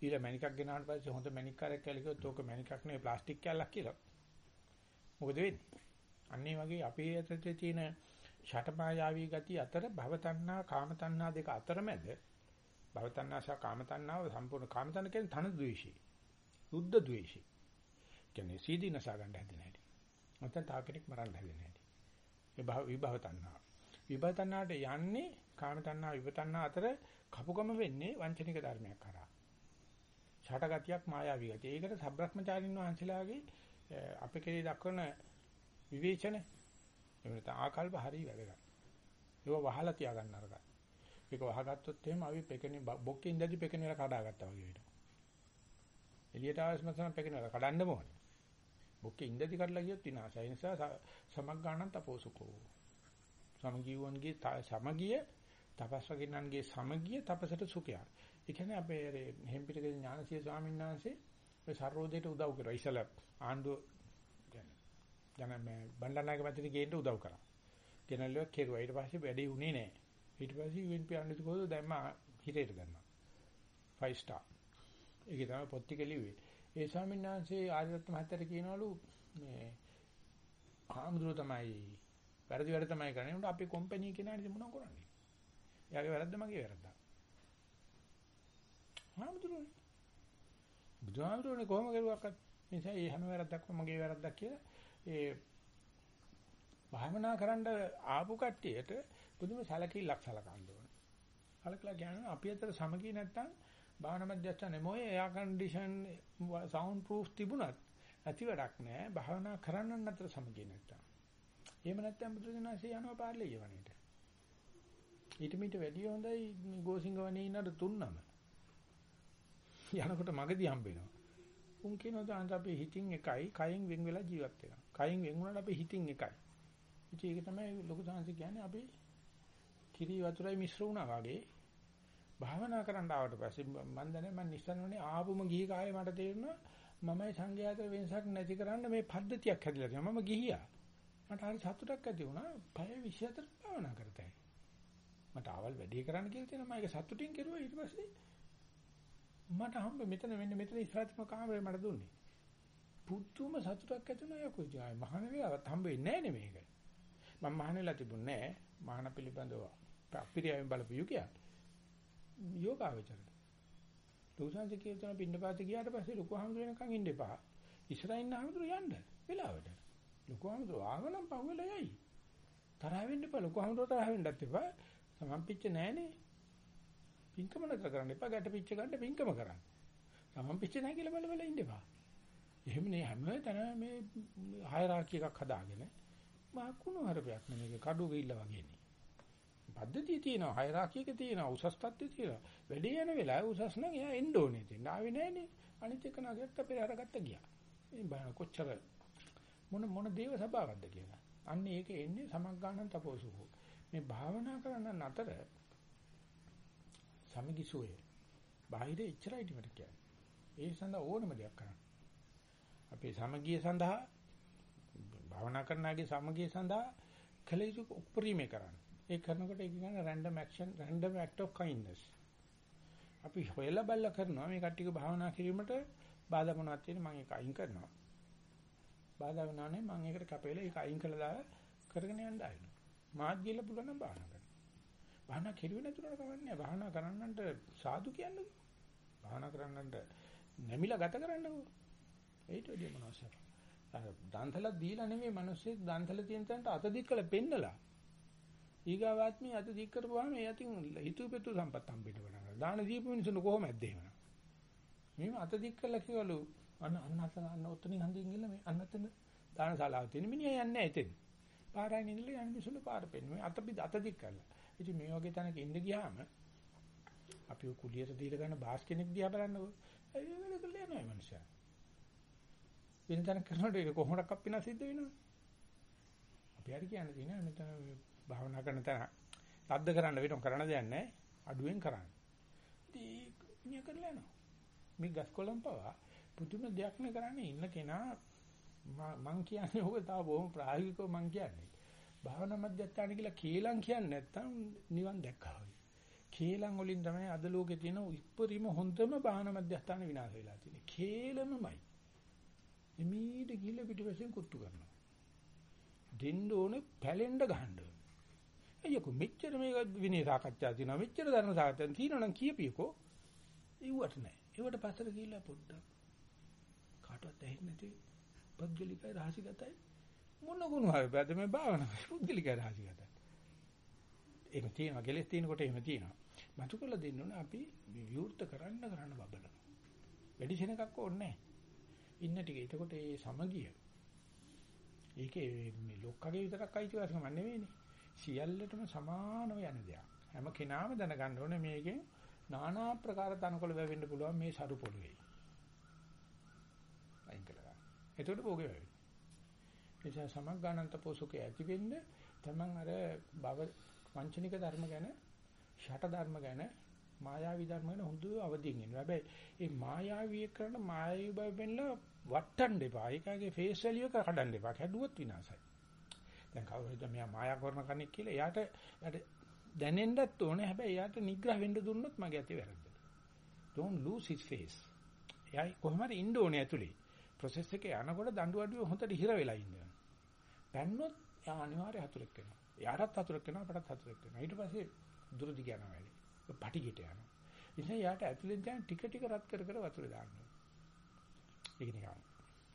දීලා මණිකක් ගෙනාවට පස්සේ හොඳ මණික් කාර්යයක් කියලා කිව්වොත් ඕක මණිකක් නෙවෙයි ප්ලාස්ටික් කෑල්ලක් කියලා. මොකද වෙන්නේ? අන්න ඒ වගේ අපේ ඇතුලේ තියෙන ෂටමායාවී ගති අතර භවතණ්හා කාමතණ්හා දෙක අතරමැද භවතණ්හා සහ කාමතණ්හාව සම්පූර්ණ කාමතණ්හ කියන්නේ ධන ද්වේෂය. සුද්ධ ද්වේෂය. කියන්නේ සීදීනස ගන්න හැදෙන හැටි. නැත්නම් තා කෙනෙක් මරන්න හැදෙන හැටි. ඒ භව විභව තණ්හා. විභව තණ්හාට යන්නේ කාමතණ්හා විභව තණ්හා අතර කපුකම වෙන්නේ වංචනික ධර්මයක් කරා. ඡටගතියක් මායාවී ගතිය. ඒකට සබ්‍රක්‍මචාරින් වහන්සේලාගේ අපේ කෙරේ දක්වන විවේචන එහෙම නැත්නම් ආකල්ප හරිය වැදගත්. ඒක වහලා තියාගන්න අරගන්න. ඒක වහගත්තොත් එහෙම අපි පෙකෙනේ බොක්කේ ඉඳදී පෙකෙනේ වල කඩාගත්තා වගේ වෙනවා. එළියට ආවස්ම තමයි පෙකෙනේ වල කඩන්න ඕනේ. බොක්කේ ඉඳදී කඩලා ගියොත් විනාශයි. ඒ නිසා සමග්ගාණන් තපෝසුකෝ. සමගියුවන්ගේ සමගිය තපස්වගින්නන්ගේ සමගිය තපසට සුඛයක්. ඒ කියන්නේ අපේ හෙම්පිටකේ ඥානසිය ස්වාමීන් වහන්සේ ඒ සර්වෝදයට උදව් කරා. ඉසල ආණ්ඩුව ජන මේ බණ්ඩාරනායක මැදින් ගේන්න උදව් කරා. ගෙනල්ලුවා කෙරුවා. ඊට පස්සේ වැඩේ උනේ නැහැ. ඊට පස්සේ UNP ආණ්ඩුව කොහොමද දැම්ම හිරේට දැම්මා. 5 star. ඒකේ තමයි පොත් ටික ලිව්වේ. ඒ ස්වාමීන් වහන්සේ ආදිරත්න මහත්තයට කියනවලු මේ ආම්දුර තමයි වැරදි වැඩ තමයි කරන්නේ. උන්ට අපේ කම්පැනි කෙනාට මොනව කරන්නේ? එයාගේ වැරද්ද මගේ වැරද්ද. ආම්දුරනේ. බුදුහාමුදුරනේ කොහොම කරුවක්වත් නිසා ඒ හැම වැරද්දක්ම මගේ වැරද්දක් කියලා ඒ භාවනා කරන්න ආපු කට්ටියට පුදුම සැලකිල්ලක් සලකන්න ඕනේ. සලකලා කියන්නේ අපි අතර සමගිය නැත්තම් භාවනා මධ්‍යස්ථානේ මොයේ එයා කන්ඩිෂන් සවුන්ඩ් ප්‍රූෆ් තිබුණත් ඇති වැඩක් නැහැ. භාවනා කරන්න අතර සමගිය නැත්තම්. එහෙම නැත්නම් බුදුරජාණන්සේ යනවා පාර්ලිය වණේට. ඊට මීට වැඩිය හොඳයි ගෝසිංග වනේ ඉන්නට තුන්නම. යනකොට මගදී හම්බ වෙනවා. උන් කියනවා දැන් අපි හිතින් එකයි කයෙන් වෙන් වෙලා ජීවත් වෙනවා. කයෙන් වෙන් වුණාට අපි හිතින් එකයි. ඉතින් ඒක තමයි ලොකු සංසි කියන්නේ අපි කිරි වතුරයි මිශ්‍ර වුණා වගේ භාවනා කරන්න ආවට පස්සේ මම දන්නේ මම නිස්සනෝනේ ආපුම ගිහි කාලේ මට තේරුණා මමයි සංඝයාත වෙනසක් නැති කරන්න මේ පද්ධතියක් හැදලා තියෙනවා. මම ගිහියා. මට හරි සතුටක් ඇති වුණා. පය 24 භාවනා කරතයි. මට ආවල් වැඩි කරන්න කියලා තියෙනවා. මම ඒක සතුටින් කෙරුවා ඊට පස්සේ මට හම්බ මෙතන මෙන්න මෙතන ඉස්සරහටම කාමරේ මට දුන්නේ. පුදුම සතුටක් ඇති වුණා යකෝ ජාය මහාන වේවත් හම්බ වෙන්නේ නැහැ මේක. මම මහාන වෙලා තිබුණේ නැහැ. මහාන පිළිබඳව අපිරියාවෙන් බලපු යුගයක්. යෝගාවචර. ලෝසාන්ති කියන පින්නපාත ගියාට පස්සේ ලොකු හාමුදුර වෙනකන් ඉන්න එපා. ඉස්සරහින් හාමුදුර යන්න වෙලාවට. ලොකු හාමුදුර ආවනම් පහුවෙලා යයි. තරහ වෙන්න එපා. ලොකු හාමුදුර තරහ වෙන්නත් එපා. සමම්පිච්ච නෑනේ. පින්කම නතර කරන්න එපා. ගැට පිච්ච ගන්න පින්කම කරන්න. සමම්පිච්ච නැහැ කියලා බල බල ඉන්න එපා. එහෙම නේ හැම තැනම මේ හයරාකි එකක් හදාගෙන මා කුණු හරපයක් නෙමෙයි කඩුව ගිල්ල වගේනේ. පද්ධතිය තියෙනවා හයරාකි එක තියෙනවා උසස් තත්ත්වය තියෙනවා. වැඩේ යන වෙලාවේ උසස් නම් එයා එන්න ඕනේ තියෙන. ආවේ නැහනේ. අනිත් එක නගත්ත පෙරහැරගත්ත ගියා. මේ බය කොච්චර මොන මොන දේව සභාවක්ද කියලා. අන්න ඒක එන්නේ සමග්ගාණන් තපෝසුකෝ. මේ භාවනා කරන අතර සමගිසුවේ බාහිර ඉච්චරයි මට කියන්නේ. ඒ සඳහා ඕනම දෙයක් කරන්න. අපේ සමගිය සඳහා භාවනා කරනාගේ සමගිය සඳහා කළ යුතු උපරිමේ කරන්න. ඒ කරනකොට ඒක කියන්නේ random action random act of kindness. අපි හොයලා බලලා කරනවා මේ කට්ටියක භාවනා කිරීමට බාධා මොනවද තියෙන්නේ මම ඒක අයින් කරනවා. බාධා වෙනවනේ මම ඒකට කැපෙලා ඒක අයින් කළා දාලා කරගෙන යන්න ආයෙත්. මාත් ගිහලා පුළුවන් නම් භාවනා කරන්න. භාවනා කෙරුවේ නැතුනට කවන්නේ භාවනා කරන්නන්ට සාදු කියන්නේ. භාවනා කරන්නන්ට නැමිලා ගත කරන්නකෝ. ඒට වැඩි මොනවද? දන්තල දීලා නෙමෙයි මිනිස්සු දන්තල තියෙන තැනට අත දික් කළ පෙන්නලා. ඊගාවාත්මී අත දික් කරපුවාම ඒ අතින් හිතුවපෙතු සම්පත් හම්බෙන්න පටන් දාන දීපු මිනිස්සුන්ට කොහොමද එහෙම? මේ අත දික් කළා කියවලු අන්න අන්න අත අන්න ඔතනින් හන්දින් ගිහලා මේ අන්න අතන දානශාලාව තියෙන මිනිහා යන්නේ නැහැ එතෙන්. පාරයින් ඉඳලා යන මිනිස්සුන්ට පාර පෙන්නුවේ අත අත දික් කරලා. ඉතින් මේ වගේ තැනක ඉන්න ගියාම අපි ඔය කුලියට දීලා ගන්න බාස් කෙනෙක් දිහා බලන්නකෝ. ඒ වෙලෙ කළේ නෑ මනුස්සයා. වෙන තැනක කරනකොට ඒක කොහොමද කප්පිනා සිද්ධ වෙනවද? අපි හරි කියන්නේ තියෙනවා මෙතන භාවනා කරන තැන රද්ද කරන්න වෙන කරන්න දෙයක් නැහැ. අඩුවෙන් කරන්න. ඉතින් මිය කරලා යනවා. මේ ගස් කොළන් පවා පුදුම දෙයක් නේ කරන්නේ ඉන්න කෙනා මං කියන්නේ ඕක තව බොහොම ප්‍රායෝගිකව මං කියන්නේ. භාවනා මධ්‍යස්ථාන කියලා කේලම් කියන්නේ නැත්තම් නිවන් දැක්කා වගේ. කේලම් වලින් තමයි අද ලෝකේ තියෙන උපරිම හොඳම භාවනා මධ්‍යස්ථාන විනාශ වෙලා තියෙන්නේ. කේලමමයි. එමීට ගිහිල්ලා පිටිපස්සෙන් කුට්ටු කරනවා. දෙන්න ඕනේ පැලෙන්න ගහන්න ඕනේ. අයියෝ මෙච්චර මේක විනය සාකච්ඡා තියෙනවා. මෙච්චර ධර්ම සාකච්ඡා තියෙනවා නම් කියපියකෝ. ඒවට නෑ. ඒවට පස්සට ගිහිල්ලා පොඩ්ඩක් කාටවත් ඇහෙන්නේ නැති පද්ගලිකයි රහසිගතයි මොන ගුණ හරිද මේ භාවනා පුද්ගලිකයි රහසිගතයි. එහෙම තියෙනවා. කෙලස් තියෙනකොට එහෙම තියෙනවා. මතු කළ දෙන්න ඕනේ අපි විවෘත කරන්න කරන්න බබලන. වැඩි සෙනගක් ඕනේ නැහැ. ඉන්න ටික. එතකොට මේ සමගිය ඒකේ මේ ලොක්කගේ විතරක් අයිතිවාසිකම නෙවෙයිනේ. සියල්ලටම සමානව යන දෙයක්. හැම කෙනාම දැනගන්න ඕනේ මේකෙන් নানা ආකාර තනකොළ වැවෙන්න පුළුවන් මේ සරු පොළුවේ. අයින් කළා. එතකොට භෝගේ වෙයි. එනිසා සමග්ගානන්ත පොසුකේ ඇති වෙන්න තමන් අර භව වංචනික ධර්ම ගැන ෂට ධර්ම ගැන මායාවී ධර්ම ගැන හොඳ අවදිින් ඉන්න. හැබැයි මේ මායාවී කරන මායාවී බව වෙන්නලා වට්ටන්න එපා. ඒකගේ ෆේස් වැලියු එක කඩන්න එපා. කැඩුවොත් විනාශයි. දැන් කවුරු හිතුවා මෙයා මායා කරන කෙනෙක් කියලා එයාට එයාට දැනෙන්නත් ඕනේ. හැබැයි එයාට නිග්‍රහ වෙන්න දුන්නොත් මගේ ඇති වැරද්ද. don't lose his face. එයා කොහොම හරි ඉන්න ඕනේ ඇතුලේ. process එකේ යනකොට දඬු අඩුවේ හොඳට හිර වෙලා ඉන්නවා. පැන්නොත් එයා අනිවාර්යයෙන් හතුරෙක් වෙනවා. එයාටත් හතුරෙක් වෙනවා අපටත් හතුරෙක් වෙනවා. ඊට පස්සේ දුර දිග යනවා වැඩි. පටිගිට යනවා. ඉතින් යාට ඇතුලෙන් දැන් ටික ටික රත් කර කර වතුර දානවා. ඒක නිකන්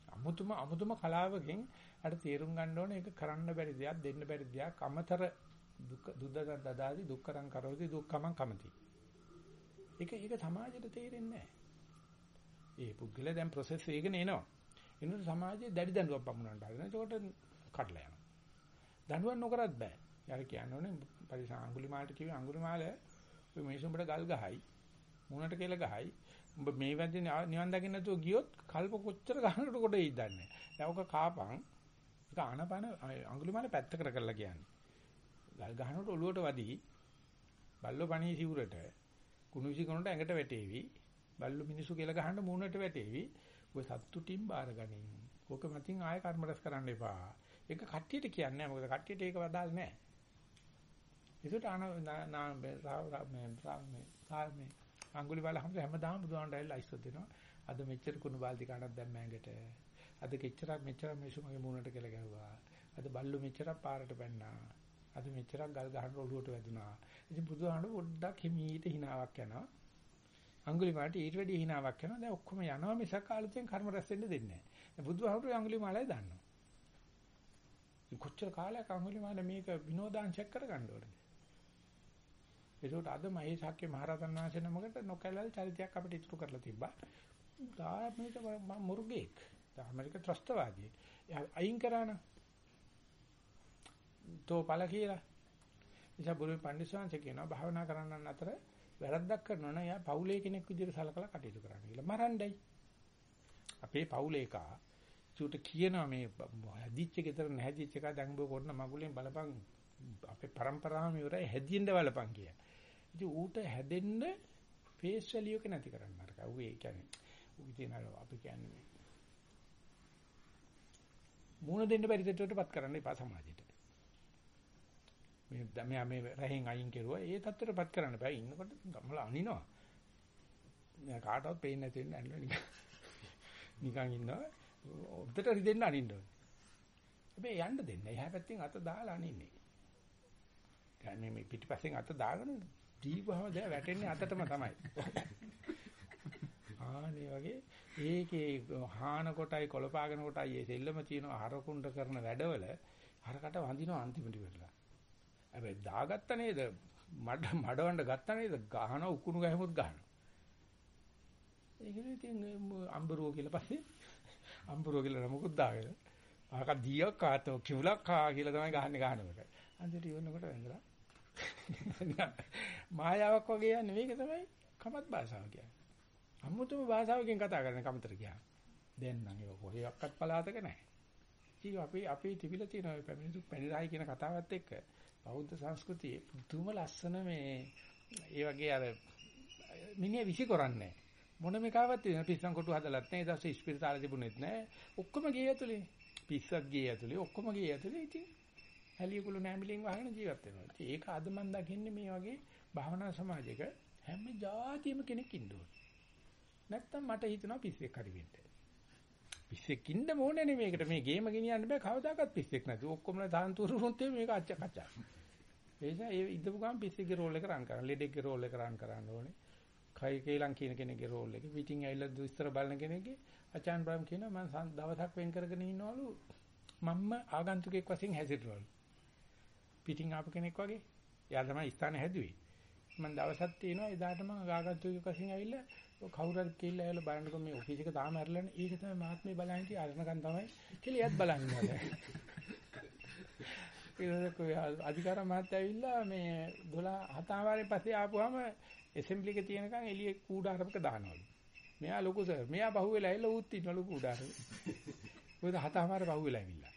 අමුතුම අමුතුම කලාවකින් අර තේරුම් ගන්න ඕනේ ඒක කරන්න බැරි දෙයක් දෙන්න බැරි දෙයක් අමතර දුක් දුද්දග දදාදි දුක්කරං කරෝති දුක්කමං කමති. ඒක ඒක සමාජයට තේරෙන්නේ නැහැ. ඒ පුද්ගලයා දැන් process එකගෙන එනවා. එනකොට සමාජයේ දැඩි දඬුවම් පමුණන්න හදන. ඒකට කඩලා යනවා. දඬුවම් නොකරත් බෑ. යාර කියන්නේ පරිස අඟුලිමාලට කිව්වේ අඟුලිමාල ඔය මිනිසුන්ට ගල් ගහයි. මුණට කෙල ගහයි. උඹ මේ වැදේ නිවන් දකින්න නැතුව ගියොත් කල්ප කොච්චර ගහනකට කොට එයිද දන්නේ. දැන් ඔක කාපන්. ඒක ආනපන අඟුලිමාල පැත්තකට කරලා කියන්නේ. ගල් ගහනකොට ඔලුවට වදී බල්ලෝ පණී සිවුරට කුණුසි කනට ඇඟට වැටේවි. බල්ලෝ මිනිසු කෙල ගහන්න මූණට වැටේවි. ඔය සත්තුටින් බාරගනින්. ඕක මතින් ආයෙ කර්ම රැස් කරන්න එපා. ඒක කට්ටියට කියන්නේ නැහැ. මොකද කට්ටියට ඒක වදාල් නැහැ. ඒකට ආන නා මේ මේ අඟුලිමාල හැමදාම බුදුහාමට ඇවිල්ලා අයිස්සොත් දෙනවා. අද මෙච්චර කුණු බාල්දි කණක් දැම්ම ඇඟට. අද කෙච්චරක් මෙච්චර මිනිස්සු මගේ මූණට කෙල ගැහුවා. අද බල්ලු මෙච්චරක් පාරට පැන්නා. අද මෙච්චරක් ගල් ගහන ඔළුවට වැදුනා. ඉතින් බුදුහාමුදුර පොඩ්ඩක් හිමීට hinaවක් යනවා. අඟුලිමාලට ඊට වැඩි hinaවක් යනවා. දැන් ඔක්කොම යනවා මිසක් ආලුතෙන් කර්ම රැස් වෙන්න දෙන්නේ නැහැ. දැන් බුදුහාමුදුර අඟුලිමාලයි දන්නවා. කොච්චර කාලයක් අඟුලිමාල මේක විනෝදාංශයක් කරගන්න ඕනද? ඒකට අද මහේසාක්‍ය මහරහතන් වහන්සේ නමකට නොකැලල් චරිතයක් අපිට ඉතුරු කරලා තිබ්බා. තාමේට මුර්ගෙක්. අමරික ත්‍රස්තවාදී. අයින් කරා නම් තෝ පළ කියලා. නිසා බුරු පඬිස්සංශ කියනවා භාවනා කරන්නන් අතර වැරද්දක් කරනවා නම් එයා පවුලේ කෙනෙක් විදිහට සලකලා කටයුතු කරන්න කියලා. මරණ්ඩයි. අපේ පවුලේ එකා චූට කියනවා මේ හැදිච්ච ගෙදර නැහැදිච්ච එක දඟබෝ කරන මගුලෙන් බලපන් අපේ પરම්පරාවම ඉවරයි හැදින්න බලපන් කිය. ඉතින් ඌට හැදෙන්න ෆේස් වැලියු එක නැති කරන්න අරක. ඌ ඒ කියන්නේ ඌ කියන අපි කියන්නේ මූණ දෙන්න බැරි තත්ත්වයකටපත් කරන්න එපා සමාජයට. මේ මෙයා මේ රහෙන් අයින් කෙරුවා ඒ තත්ත්වයටපත් කරන්න බෑ. ඉන්නකොට ගමල අනිනවා. මෙයා කාටවත් පේන්නේ නැති වෙන්න ඇල්ල නිකන්. *laughs* නිකන් ඉන්නවා. ඔද්දට රිදෙන්න අනින්න ඕනේ. හැබැයි යන්න දෙන්න. එහා පැත්තෙන් අත දාලා අනින්නේ. දැන් මේ පිටිපස්සෙන් අත දාගෙන දීපුවම දැන් වැටෙන්නේ අතටම තමයි. ආනේ වගේ ඒකේ හාන කොටයි කොළපාගෙන කොටයි ඒ සෙල්ලම තියෙන හරකුණ්ඩ කරන වැඩවල හරකට වඳිනවා අන්තිමට වෙලා. හැබැයි දාගත්ත නේද? මඩ මඩවන්න ගත්ත නේද? ගහන උකුණු ගහමුත් ගහනවා. ඒකනේ ඉතින් අම්බරුව කියලා පස්සේ අම්බරුව කියලා නමකුත් දාගෙන ආක දියක් කාතෝ කිවුලක් කා කියලා තමයි ගහන්නේ ගහනකොට. අන්තිමට ඉවරනකොට වැඳලා *laughs* මායාවක් වගේ යන්නේ මේක තමයි කමත් භාෂාව කියන්නේ. අමුතුම භාෂාවකින් කතා කරන කමතර කියන්නේ. දැන් නම් ඒක කොහේවත් පළාතක නැහැ. ඉතින් අපි අපි තිබිලා තියෙන ඔය පැමිණිතු පැනිරායි කියන කතාවත් එක්ක බෞද්ධ සංස්කෘතියේ පුදුම ලස්සන මේ ඒ වගේ අර මිනිහ විසි කරන්නේ මොනම එකවත් තියෙන පිස්සන් කොටු හදලත් නැහැ. ඒ දවසේ ස්පිරිතාල තිබුණෙත් නැහැ. ඔක්කොම ගේ ඇතුලේ. පිස්සක් ගේ ඇතුලේ ඔක්කොම ගේ ඇතුලේ ඉතින් හැලියකුළු නෑමිලින් වහගෙන ජීවත් වෙනවා. ඉතින් ඒක අද මම දකින්නේ මේ වගේ භාවනා සමාජයක හැම જાතියෙම කෙනෙක් ඉන්න ඕනේ. නැත්තම් මට හිතෙනවා පිස්සෙක් හරි වෙන්න. පිස්සෙක් ඉන්න ඕනේ නේ මේකට මේ ගේම ගෙනියන්න බෑ කවදාකවත් පිස්සෙක් නැති. ඔක්කොම දාන්තුරුරුත් මේක අච්ච කචා. ඒ නිසා ඒ ඉදපු ගමන් පිස්සෙක්ගේ රෝල් එක රන් කරන්න, ලෙඩෙක්ගේ රෝල් එක රන් කරන්න ඕනේ. කයි කේලම් කියන කෙනෙක්ගේ රෝල් එක, පිටින් ඇවිල්ලා දුස්තර බලන කෙනෙක්ගේ අචාන් බ්‍රහම් කියනවා මම දවසක් වෙන් කරගෙන ඉන්නවලු මම්ම ආගන්තුකෙක් වශයෙන් හැසිරෙනවලු. පිටින් ආපු කෙනෙක් වගේ. එයා තමයි ස්ථාන හැදුවේ. මම දවසක් තියෙනවා එදාට මම ආගන්තුකෙක් වශයෙන් ඇවිල්ලා කවුරු හරි කියලා ඇවිල්ලා බලනකොට මේ ඔෆිස් එක තාම ඇරලානේ. ඒක තමයි මහත්මේ බලන්නේ කිය අරනකන් තමයි කියලා එයත් බලන්නේ නැහැ. ඒක කොයි අධිකාර මහත්තයා ඇවිල්ලා මේ 12 හතම වාරේ පස්සේ ආපුවාම ඇසෙම්බලි එක තියෙනකන් එළියේ කූඩාරමක දානවලු. මෙයා ලොකු සර්. මෙයා පහුවෙලා ඇවිල්ලා ඌත් ඉන්නලු කූඩාරේ. මොකද හතම වාරේ පහුවෙලා ඇවිල්ලා.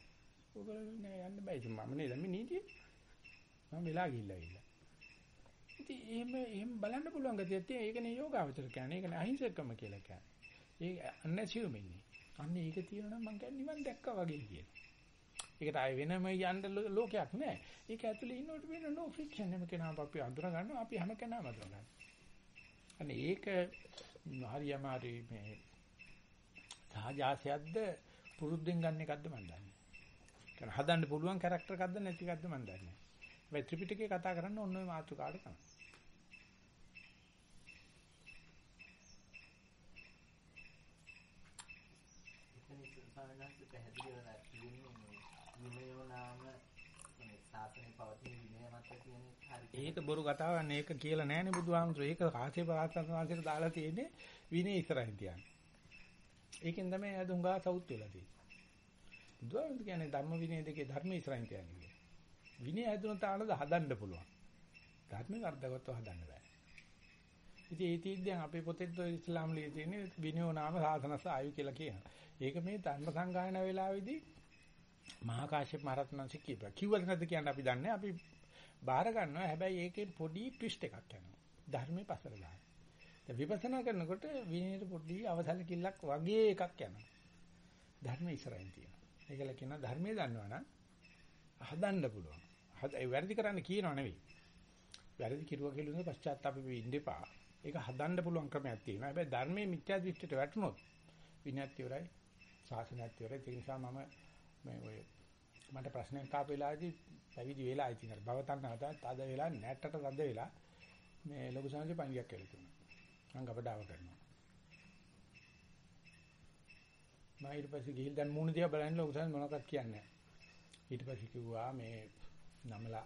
ඔයගොල්ලෝ නෑ යන්න බෑ. ඉතින් මම නේද මේ නීතිය. මම වෙලා ගිහිල්ලා ඇවිල්ලා. ඉතින් එහෙම එහෙම බලන්න පුළුවන් ගතියක් තියෙන. ඒකනේ යෝගාවචර කියන්නේ. ඒකනේ අහිංසකම කියලා කියන්නේ. ඒ අන්නැසියුම් ඉන්නේ. අන්න ඒක තියෙනවා නම් මං කියන්නේ නිවන් දැක්කා වගේ කියලා. ඒකට ආයෙ වෙනම යන්න ලෝකයක් නැහැ. ඒක ඇතුලේ ඉන්නකොට වෙන no friction හැම කෙනාම අපි අඳුර ගන්නවා. අපි හැම කෙනාම අඳුර ගන්නවා. අනේ ඒක හරියම හරි මේ සාජාසයක්ද පුරුද්දෙන් ගන්න එකක්ද මන් දන්නේ. කියන්නේ හදන්න පුළුවන් කැරක්ටර් එකක්ද නැති එකක්ද මන් දන්නේ නැහැ. මේ ත්‍රිපිටකේ කතා කරන්න ඔන්න ඔය මාතෘකාවට තමයි. ඒක බොරු කතාවක් නේ ඒක කියලා නෑනේ බුදුහාමුදුරේ. ඒක කාශ්‍යප වහන්සේට දාලා තියෙන්නේ විනය ඉස්සරහින් තියන්නේ. ඒකෙන් තමයි අද උංගා සවුත් වෙලා තියෙන්නේ. බුදුහාමුදුර කියන්නේ ධම්ම විනය දෙකේ ධර්ම ඉස්සරහින් තියන්නේ. විනය හැදුන තාලද හදන්න පුළුවන්. ධර්මයේ අර්ථගතව හදන්න බෑ. ඉතින් ඒ තීද්දෙන් අපේ පොතේත් ඔය ඉස්ලාම් ලියලා තියෙන්නේ විනයෝ නාම සාසනස ආයු කියලා කියනවා. ඒක මේ ධර්ම සංගායන වෙලාවේදී මහා කාශ්‍යප මහ රහතන් කියපා. කිව්වද නැද්ද කියන්නේ අපි දන්නේ. අපි බාර ගන්නවා. හැබැයි ඒකේ පොඩි ට්විස්ට් එකක් යනවා. ධර්මයේ පසර දාන. දැන් විපස්සනා කරනකොට විනයට පොඩි අවසලකිල්ලක් වගේ එකක් යනවා. ධර්ම ඉස්සරහින් තියෙනවා. ඒකල කියනවා ධර්මයේ දන්නවනම් හදන්න පුළුවන්. හද ඒ වැරදි කරන්න කියනව නෙවෙයි. වැරදි කිරුවා කියලා නේ පශ්චාත්තාප වෙ ඉන්න එපා. ඒක හදන්න පුළුවන් ක්‍රමයක් තියෙනවා. හැබැයි ධර්මයේ මිත්‍යා දෘෂ්ටියට වැටුනොත් විනයත් ඉවරයි, ශාසනයත් ඉවරයි. ඒ නිසා මම මේ ඔය මට ප්‍රශ්නයක් ආපු වෙලාවේදී පැවිදි වෙලා ඉතින් අර භව තණ්හාවට තද වෙලා නැට්ටට තද වෙලා මේ ලොකු සංජය පණියක් කියලා තුනා. මම ගබඩාව කරනවා. මම ඊට පස්සේ ගිහින් දැන් මූණ දිහා බලන්න ලොකු සංජය මොනවක්වත් කියන්නේ නැහැ. ඊට පස්සේ කිව්වා මේ නමලා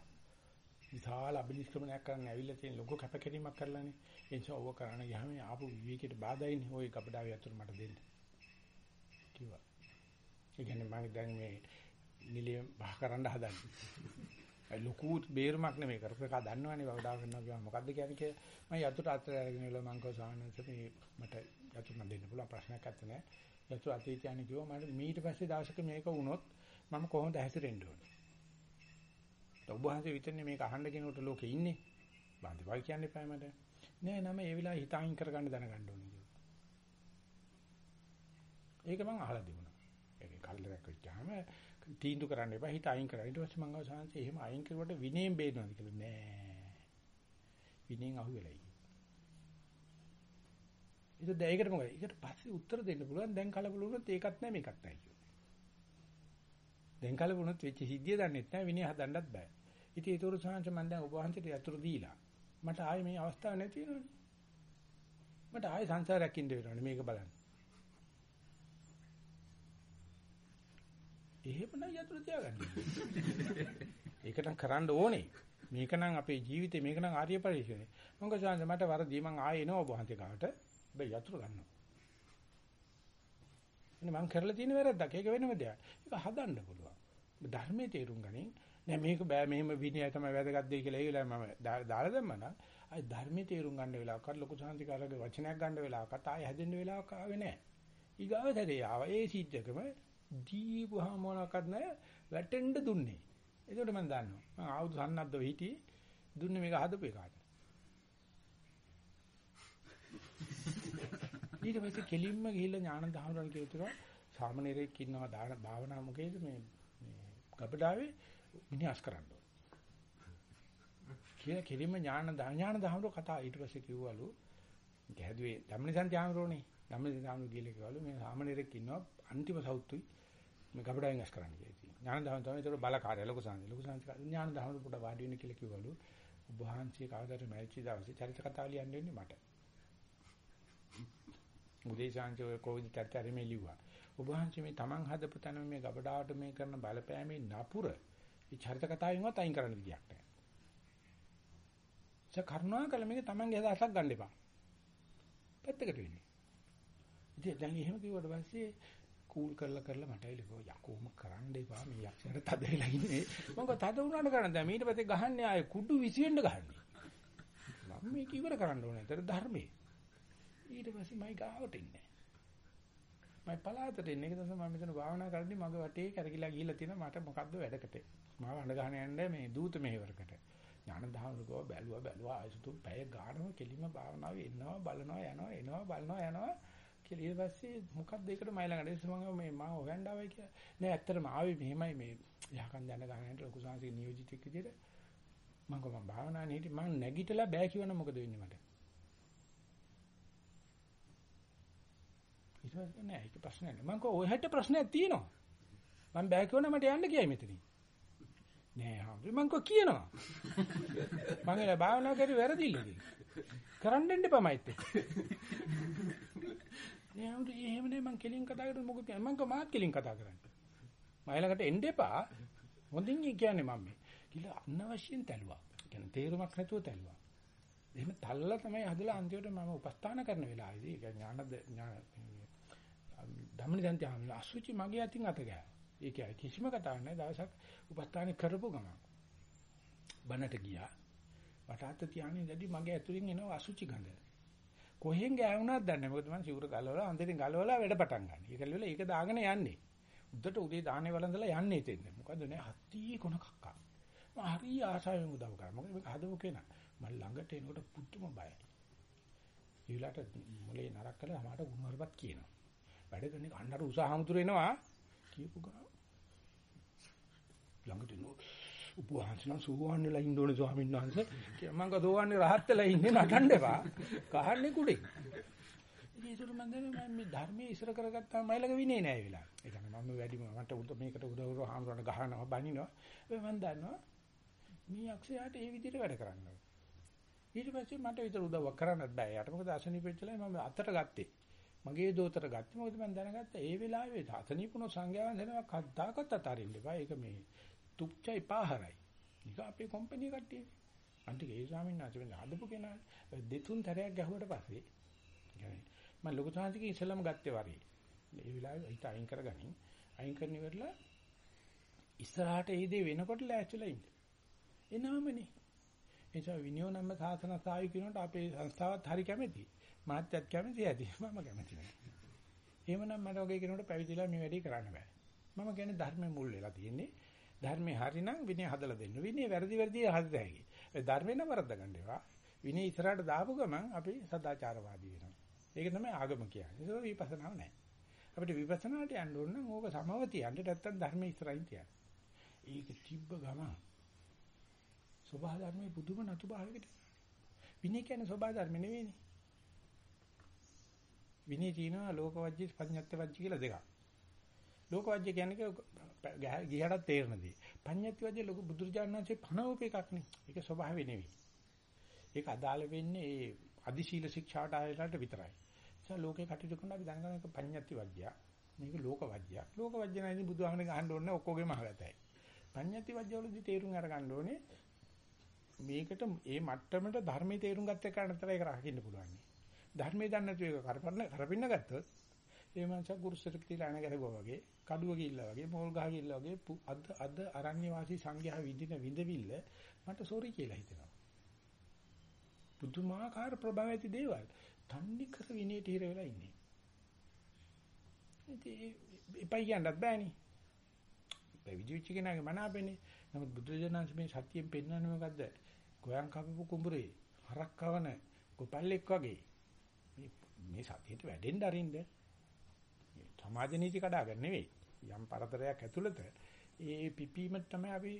විශාල අභිනිෂ්ක්‍රමණයක් කරන්න ඇවිල්ලා තියෙන ලොකු කැපකිරීමක් කරලානේ. ඒ නිසා ඕව කරන්න ගියාම ආපු විවේකයට බාධායිනේ ওই කපඩාවේ අතුරු මට දෙන්න. කිව්වා. ඒ කියන්නේ මම දැන් මේ නිලිය බහ කරන්න හදන්නේ. ඒ ලොකු බේරුමක් නෙමෙයි කරපේක දන්නවනේ වඩා කරනවා කියනවා මොකද්ද කියන්නේ කියලා මම යතුරු අතර අරගෙන ඉල මං කව සාහනස මේ මට යතුරු නම් දෙන්න පුළුවන් ප්‍රශ්නයක් නැත්තේ නෑ. යතුරු අතේ තියාගෙන කිව්වා මට මීට පස්සේ දවසක මේක වුණොත් මම කොහොමද හැසිරෙන්න ඕනේ? ඔබ වහන්සේ විතරනේ මේක අහන්න කෙනෙකුට ලෝකේ ඉන්නේ. බාන්දි වයි කියන්නේ එපා මට. නෑ නම ඒ වෙලාවේ හිත අයින් කරගන්න දැනගන්න ඕනේ කියලා. ඒක මම අහලා දෙමුණා. ඒක කල්ලරක් වෙච්චාම තීන්දුව කරන්න එපා හිත අයින් කරා. ඊට පස්සේ මම ගාව සාංශේ එහෙම අයින් කරුවට විනයෙන් බේරනවාද කියලා නෑ. විනයෙන් අහුවෙලා ඉන්නේ. ඒක දැන් ඒකට මොකද? ඒකට පස්සේ උත්තර දෙන්න පුළුවන්. දැන් කලබල වුණොත් ඒකත් නෑ මේකත් නෑ කියනවා. දැන් කලබල වුණොත් වෙච්ච සිද්ධිය දන්නෙත් නෑ විනය හදන්නත් බෑ. ඉතින් ඒතර සාංශ මම දැන් ඔබ වහන්සේට යතුරු දීලා මට ආයේ මේ අවස්ථාව නැති වෙනවනේ. මට ආයේ සංසාරයක් ඉන්න වෙනවනේ මේක බලන්න. එහෙමනම් යතුරු තියාගන්න. ඒක නම් කරන්න ඕනේ. මේක නම් අපේ ජීවිතේ මේක නම් ආර්ය පරිශ්‍රණය. මම කසාන්ද මට වරදී මං ආයේ එනවා ඔබ වහන්සේ කාට. හැබැයි යතුරු ගන්නවා. එනේ මං කරලා තියෙන වැරද්දක්. ඒක වෙනම දෙයක්. ඒක හදන්න පුළුවන්. ධර්මයේ තේරුම් ගනින්. නෑ මේක බෑ මෙහෙම විනය තමයි වැදගත් දෙය කියලා ඒ වෙලාවේ මම දාලා දැම්මනම් අය ධර්මයේ තේරුම් ගන්න වෙලාවකට ලොකු සාන්තිකාරගේ වචනයක් ගන්න වෙලාවකට ආය හැදෙන්න වෙලාවක් ආවේ නෑ. ඊගාව සැරේ ආවා ඒ සිද්ධකම දීපුවාම මොනවක්වත් නෑ වැටෙන්න දුන්නේ. ඒකට මම දන්නවා. මම ආවුදු සන්නද්ධව හිටියේ දුන්නේ මේක හදපු එකාට. ඊට පස්සේ කෙලින්ම ගිහිල්ලා ඥාන දහමරන් කියතුවා සාමනීරෙක් ඉන්නවා දාන භාවනා මොකේද මේ මේ ගබඩාවේ විනාශ කරන්න ඕන. කියලා කෙලින්ම ඥාන ඥාන දහමර කතා ඊට පස්සේ කිව්වලු ගැහදුවේ ධම්මනිසන් ඥානරෝනේ ධම්මනිසන් ඥානරෝ කියලා කිව්වලු මේ සාමනීරෙක් ඉන්නවා අන්තිම සෞතුයි මේ ගබඩාවෙන් ඇස් කරන්න කියලා. ඥාන දහම තමයි ඒතර බලකාරය ලොකු සංසි ලොකු සංසි ඥාන දහම පොඩ වාඩි වෙන්න කියලා කිව්වලු ඔබ වහන්සේ කවදාද මැරිච්ච දවසේ චරිත කතාව ලියන්න වෙන්නේ මට. උදේ ශාන්ති ඔය කොවිද චර්චාරේ මේ ලිව්වා. ඔබ වහන්සේ මේ Taman හදපු තැන මේ ගබඩාවට මේ කරන බලපෑමේ නපුර මේ චරිත කතාවෙන්වත් අයින් කරන්න විදියක් නැහැ. ඒ කරුණාකර මේක Tamanගේ අදහසක් ගන්න එපා. පැත්තකට වෙන්නේ. ඉතින් දැන් එහෙම කිව්වට පස්සේ කූල් කරලා කරලා මට ඇවිල්ලා යකෝම කරන්න එපා මේ යක්ෂයාට තද වෙලා ඉන්නේ මම තද වුණාට කරන්න දැන් ඊට පස්සේ ගහන්නේ ආයේ කුඩු විසියෙන්න ගහන්නේ මම මේක ඉවර කරන්න ඕනේ ඒතර ධර්මයේ ඊට පස්සේ මයි ගාවට ඉන්නේ මයි පලාතට ඉන්නේ ඒක තමයි මම මෙතන භාවනා කරන්නේ මගේ වටේ කරකිලා ගිහිල්ලා තියෙන මට මොකද්ද වැඩකට? මාව අඬ ගහන යන්නේ මේ දූත මෙහෙවරකට. ඥාන දහමකෝ බැලුවා බැලුවා ආයසුතු පැය ගානම කෙලිම භාවනාවේ එනවා බලනවා යනවා එනවා බලනවා යනවා. කියලා ඊට පස්සේ මොකක්ද ඒකට මයි ළඟට එස්ස මම මේ මම හොයන්න ආවයි කියලා. නෑ ඇත්තටම ආවේ මෙහෙමයි මේ යහකන් දැන ගන්නට ලොකු සංසී නියෝජිතෙක් විදිහට මම කොහොම භාවනාවේ හිටි මම නැගිටලා බෑ කියවනම් මොකද වෙන්නේ මට? ඊට පස්සේ නෑ ඒක ප්‍රශ්නයක් නෑ. මම කෝ ඔය හැට ප්‍රශ්නයක් තියෙනවා. මම බෑ කියවනම් මට යන්න කියයි මෙතනින්. නෑ හම්බුනේ මම කෝ කියනවා. *laughs* මම එලා භාවනා කරේ වැරදිල්ලද කරන්න දෙන්න එපා මයිත් එක්ක. නෑ හම්බු එහෙම නේ මං කෙලින් කතා කරද්දි මොකද කියන්නේ? මං කෝ මාත් කෙලින් කතා කරන්නේ. මයිලකට එන්න එපා. හොඳින් කියන්නේ මම මේ. කියලා අනවශ්‍යයෙන් තැළුවා. කියන්නේ තේරුමක් නැතුව තැළුවා. එහෙම තල්ලා තමයි හදලා අන්තිමට මම උපස්ථාන කරන වෙලාවේදී ඒ ඥාන ඥාන ධම්මනිසන්ති අසුචි මගේ අතින් අත ගෑ ඒක කිසිම කතාවක් නැහැ දවසක් උපස්ථාන කරපු ගමන් බනට ගියා. වටාත තියාගෙන ඉඳි මගේ ඇතුලෙන් එනවා අසුචි ගඳ. කොහෙන් ගෑවුණාද දන්නේ මොකද මම සිවුර ගලවලා අන්දරින් ගලවලා වැඩ පටන් ගන්න. ඒක ලෙවල ඒක දාගෙන යන්නේ. උද්දට උදේ දාහනේ වළඳලා යන්නේ එතෙන්ද. මොකද නේ හත්ති කොන කක්කා. මම හරි ආසාවෙන් උදව් කරා. මොකද මේක හදපු කෙනා. මම ළඟට එනකොට පුදුම බයයි. ඊළාට මොලේ නරක කළා මාට ගුණවරපත් කියනවා. වැඩ කරන්නේ අන්නර උසහාමුදුර එනවා කියපු ගා. ළඟට එනවා. උපවාසන සෝවන් වෙලා ඉන්න ඕනේ ස්වාමීන් වහන්සේ. මම ගෝවන්නේ රහත් වෙලා ඉන්නේ නටන්න එපා. කහන්නේ කුඩේ. ඉතින් ඒක මම දන්නේ මම මේ ධර්මයේ ඉස්සර කරගත්තාම මයිලක විනේ නෑ වෙලා. ඒ කියන්නේ මම වැඩිම මට උද මේකට උදව් හාමුදුරන ගහනවා බනිනවා. ඒ මම දන්නවා මේ අක්ෂයාට ඒ විදිහට වැඩ කරන්න ඕනේ. ඊට පස්සේ මට විතර උදව්වක් කරන්නත් බෑ. යාට මොකද අසනීපෙච්චලා මම අතට ගත්තේ. මගේ දෝතර ගත්තේ මොකද මම දැනගත්තා ඒ වෙලාවේ අසනීපුන සංඥාවන් දෙනවා කද්දාකත් අතරින්න එපා. ඒක මේ තුච්චයි පාහරයි. නික අපේ කම්පැනි කට්ටිය. අන්තික ඒ ස්වාමීන් වහන්සේ වෙන හදපු කෙනා දෙතුන් තරයක් ගැහුවට පස්සේ يعني මම ලොකු සාහිතිකේ ඉස්සලම ගත්තේ වරේ. ඒ වෙලාවේ හිත අයින් කරගනින්. අයින් කරන ඉවරලා ඉස්සරහට ඒ දේ වෙනකොට ලෑස්තිලා ඉන්න. එනවමනේ. එනිසා විනෝනම්ම සාසන සායු කියනකොට අපේ සංස්ථාවත් හරි කැමැති. මාත්‍යත් කැමැති ඇති. මම කැමැති නෑ. එහෙමනම් මට ඔගේ කෙනෙකුට පැවිදිලා මේ වැඩේ කරන්න බෑ. මම කියන්නේ ධර්මයේ මුල් වෙලා තියෙන්නේ. ධර්මයේ හරිනම් විනය හදලා දෙන්න. විනය වැරදි වැරදි හදලා හැකි. ඒ ධර්මේ නම් වරද්ද ගන්න එපා. විනය ඉස්සරහට දාපු ගමන් අපි සදාචාරවාදී වෙනවා. ඒක තමයි ආගම කියන්නේ. ඒක විපස්සනාව නෑ. අපිට විපස්සනාට යන්න ඕන නම් ඕක සමව තියන්න නැත්තම් ධර්මයේ ඉස්සරහින් තියන්න. ඒක තිබ්බ ගමන් සබහා ධර්මයේ බුදුම නතු භාවයකට විනය කියන්නේ සබහා ධර්ම නෙවෙයිනේ. විනය තියෙනවා ලෝකවජ්‍ය පඤ්ඤත්ත වජ්‍ය කියලා දෙකක්. ලෝකවජ්‍ය කියන්නේ ගියහට තේරෙන දේ. පඤ්ඤත්ති වජ්‍ය ලොකු බුදුරජාණන්සේ පණවප එකක් නේ. ඒක ස්වභාවය නෙවෙයි. ඒක අදාළ වෙන්නේ ඒ අදිශීල ශික්ෂාට ආයලට විතරයි. ඒ ලෝකේ කටයුතු කරන අපි දැනගන්න එක පඤ්ඤත්ති වජ්‍ය. මේක ලෝකවජ්‍ය. ලෝකවජ්‍ය නැති බුදුහාමනේ ගහන්න ඕනේ ඔක්කොගේම අහගතයි. පඤ්ඤත්ති වජ්‍යවලදී තේරුම් අරගන්න ඕනේ මේකට මේ මට්ටමට ධර්මයේ තේරුම් ගත්ත එක නතර ඒක රකින්න පුළුවන්. ධර්මයේ දන්නේ නැතුව ඒක කරපන්න කරපින්න ගත්තොත් ඒ මනුස්සයා කුරුසෙට කියලා අණ ගැහුවා වගේ, කඩුව ගිල්ලා වගේ, පොල් ගහ ගිල්ලා වගේ අද අද අරණ්‍ය වාසී සංඝයා විඳින විඳවිල්ල මට සෝරි කියලා හිතෙනවා. පුදුමාකාර ප්‍රභාව ඇති දේවල්. තන්නේ කර විනයට හිර වෙලා ඉන්නේ. ඉතින් එපයි කියන්නත් බෑනේ. පැවිදි වෙච්ච කෙනාගේ මනාපෙන්නේ. නමුත් බුදුරජාණන් මේ සත්‍යයෙන් පෙන්වන්නේ මොකද්ද? ගෝයන් කපපු කුඹුරේ හරක් කවන ගොපල්ලෙක් වගේ මේ මේ සතියට වැඩෙන්න අරින්න. සමාජ නීති කඩාගන්න නෙවෙයි. යම් පරතරයක් ඇතුළත ඒ පිපීම තමයි අපි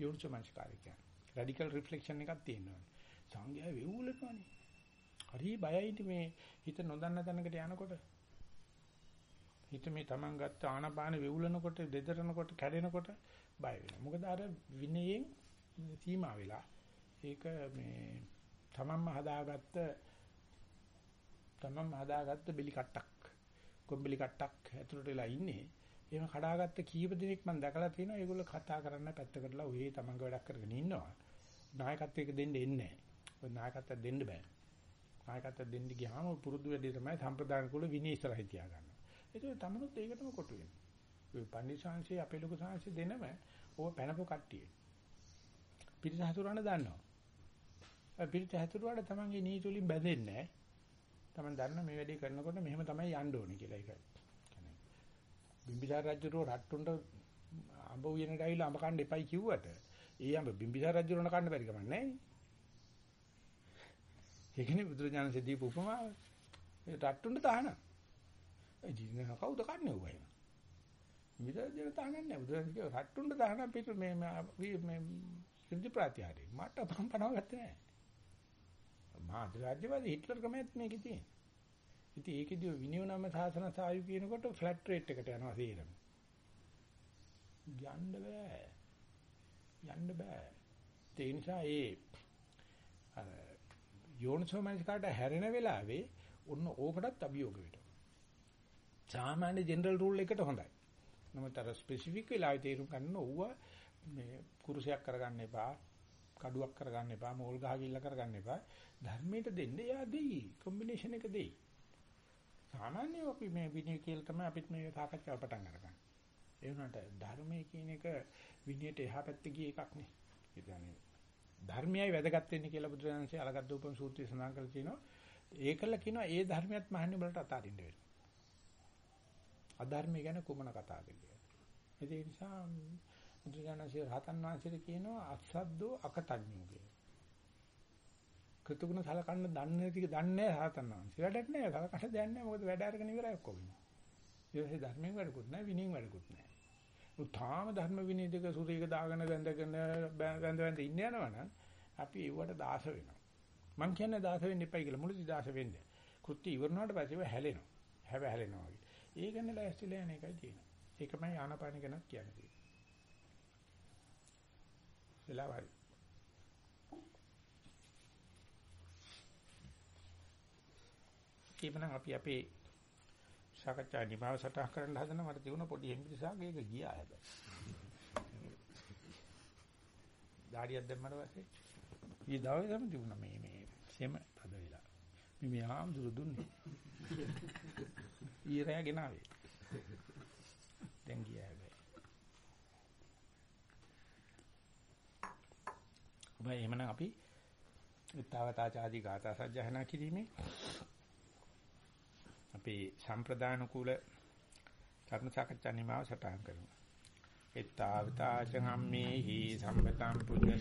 යෝනිසමංස්කාරය කියන්නේ. රැඩිකල් රිෆ්ලෙක්ෂන් එකක් තියෙනවා. සංඝයා වෙවුලනවනේ හරි බයයිද මේ හිත නොදන්න තැනකට යනකොට. හිත මේ Taman ගත්ත ආනපාන වෙවුලනකොට දෙදරනකොට කැඩෙනකොට බය වෙනවා. මොකද අර විනයෙන් සීමා වෙලා ඒක මේ තමන්ම හදාගත්ත තමන්ම හදාගත්ත බෙලි කට්ටක්. කොම්බෙලි කට්ටක් ඇතුළට වෙලා ඉන්නේ. එහෙම කඩාගත්ත කීප දෙනෙක් මම දැකලා තියෙනවා ඒගොල්ලෝ කතා කරන්න පැත්තකටලා ඔය තමන්ගේ වැඩක් කරගෙන ඉන්නවා. නායකත්වයක දෙන්න එන්නේ නැහැ. ඔය නායකත්වය දෙන්න බෑ. නායකත්වය දෙන්න ගියාම පුරුදු වැඩේ තමයි සම්ප්‍රදාන කුල විනය ඉස්සරහින් තියාගන්න. ඒක තමනුත් ඒකටම කොටු වෙනවා. ඔය පන්දිසාංශي අපේ ලොකු සාංශي දෙනම ඕක පැනපු කට්ටිය. පිරිස හසුරවන්න දන්නවා. පිරිස හසුරුවාට තමන්ගේ නීති වලින් බැඳෙන්නේ නැහැ. තමන් දන්න මේ වැඩේ කරනකොට මෙහෙම තමයි යන්න ඕනේ කියලා ඒක. කියන්නේ බිම්බිසාර රජුරෝ රට්ටුන්ට අඹ උයනට ඇවිල්ලා අඹ කන්න එපයි කිව්වට ඒ අඹ බිම්බිසාර රජුරණ කන්න බැරි කමක් නැහැ. ඒකනේ බුදුරජාණන් දීපු උපමාව. ඒ රට්ටුන්ට තහනම්. ඒ ජීවිතේ කවුද කන්නේ උගය? මිදජන තහනම් නැහැ. බුදුරජාණන් කිව්වා රට්ටුන්ට තහනම් පිට මේ මේ ඉර්ධි ප්‍රත්‍යාරේ මට පම්පනව ගත්තේ නැහැ. මා අධිරාජ්‍යවාදී හිට්ලර් කමෙත් මේකේ තියෙන. ඉතින් ඒකෙදී විනයනම සාසන සායු කියනකොට ෆ්ලැට් රේට් එකට යනවා සීරම. යන්න බෑ. යන්න බෑ. ඒ නිසා ඒ අර යෝනිසෝමනස්කාට හැරෙන වෙලාවේ ඔන්න ඕකටත් අභියෝග වෙනවා. සාමාන්‍ය ජෙනරල් රූල් එකට හොඳයි. නමුත් අර ස්පෙસિෆික් වෙලාවේ තේරුම් ගන්න ඕව මේ කුරුසයක් කරගන්න එපා කඩුවක් කරගන්න එපා මෝල් ගහකිල්ල කරගන්න එපා ධර්මයට දෙන්න යා දෙයි කොම්බිනේෂන් එක දෙයි සාමාන්‍යව අපි මේ විනය කියලා තමයි අපිත් මේ සාකච්ඡාව පටන් අරගන්නේ ඒ වුණාට ධර්මයේ කියන එක විනයට එහා පැත්තේ ගිය එකක් නේ කියන්නේ ධර්මයයි වැදගත් වෙන්නේ කියලා බුදුරජාණන්සේ අලගද්දූපම සූත්‍රය සඳහන් කරලා තිනවා. ඒකල කියනවා ඒ ධර්මයක් මහන්නේ වලට අතාරින්න වෙනවා. අධර්මය ගැන කුමන කතාවද කියලා. ඒ නිසා බුදුරජාණන්සේ රහතන් වහන්සේට කියනවා අසද්දෝ අකතඤ්ඤෝ කියලා. කෘතුගුණ සලකන්න දන්නේ ටික දන්නේ නැහැ රහතන් වහන්සේ. වැඩක් නැහැ. සලකන්න දෙන්නේ නැහැ. මොකද වැඩ අරගෙන ඉවරයි ඔක්කොම. ඊට ධර්මයෙන් වැඩකුත් නැහැ, විනයෙන් වැඩකුත් නැහැ. උතාම ධර්ම විනය දෙක සුරීක දාගෙන වැඳගෙන වැඳ වැඳ ඉන්න යනවනම් අපි ඒවට දාස වෙනවා. මං කියන්නේ දාස වෙන්න එපයි කියලා මුලදී දාස වෙන්න. කෘත්‍ය ඉවරනාට පස්සේ ඒව හැලෙනවා. හැබ හැලෙනවා වගේ. ඒක නේ ලෑස්තිලා යන එකයි තියෙන්නේ. ඒකමයි ආනාපාන ගැන කියන්නේ. වෙලාවයි. කියපනම් අපි අපේ සාකච්ඡා නිමාව සටහන් කරන්න හදන මට තිබුණ පොඩි එම්පිරිසාවක් ඒක ගියා හැබැයි. ඩාඩියක් දැම්මම පස්සේ ඊ දවසේම තිබුණා මේ මේ සෙම පද වෙලා. මේ මේ ආම්දුරු දුන්නේ. ඊරයා ගෙනාවේ. දැන් ගියා හැබැයි. ඔබ එහෙමනම් අපි ඊතාවතාචාදී ගාථා සජ්ජහනා කිරීමේ අපේ සම්ප්‍රදාන කුල ධර්ම සාකච්ඡා නිමාව සටහන් කරනවා. ඊතාවතාච හම්මේහි සම්පතම් පුඤ්ඤ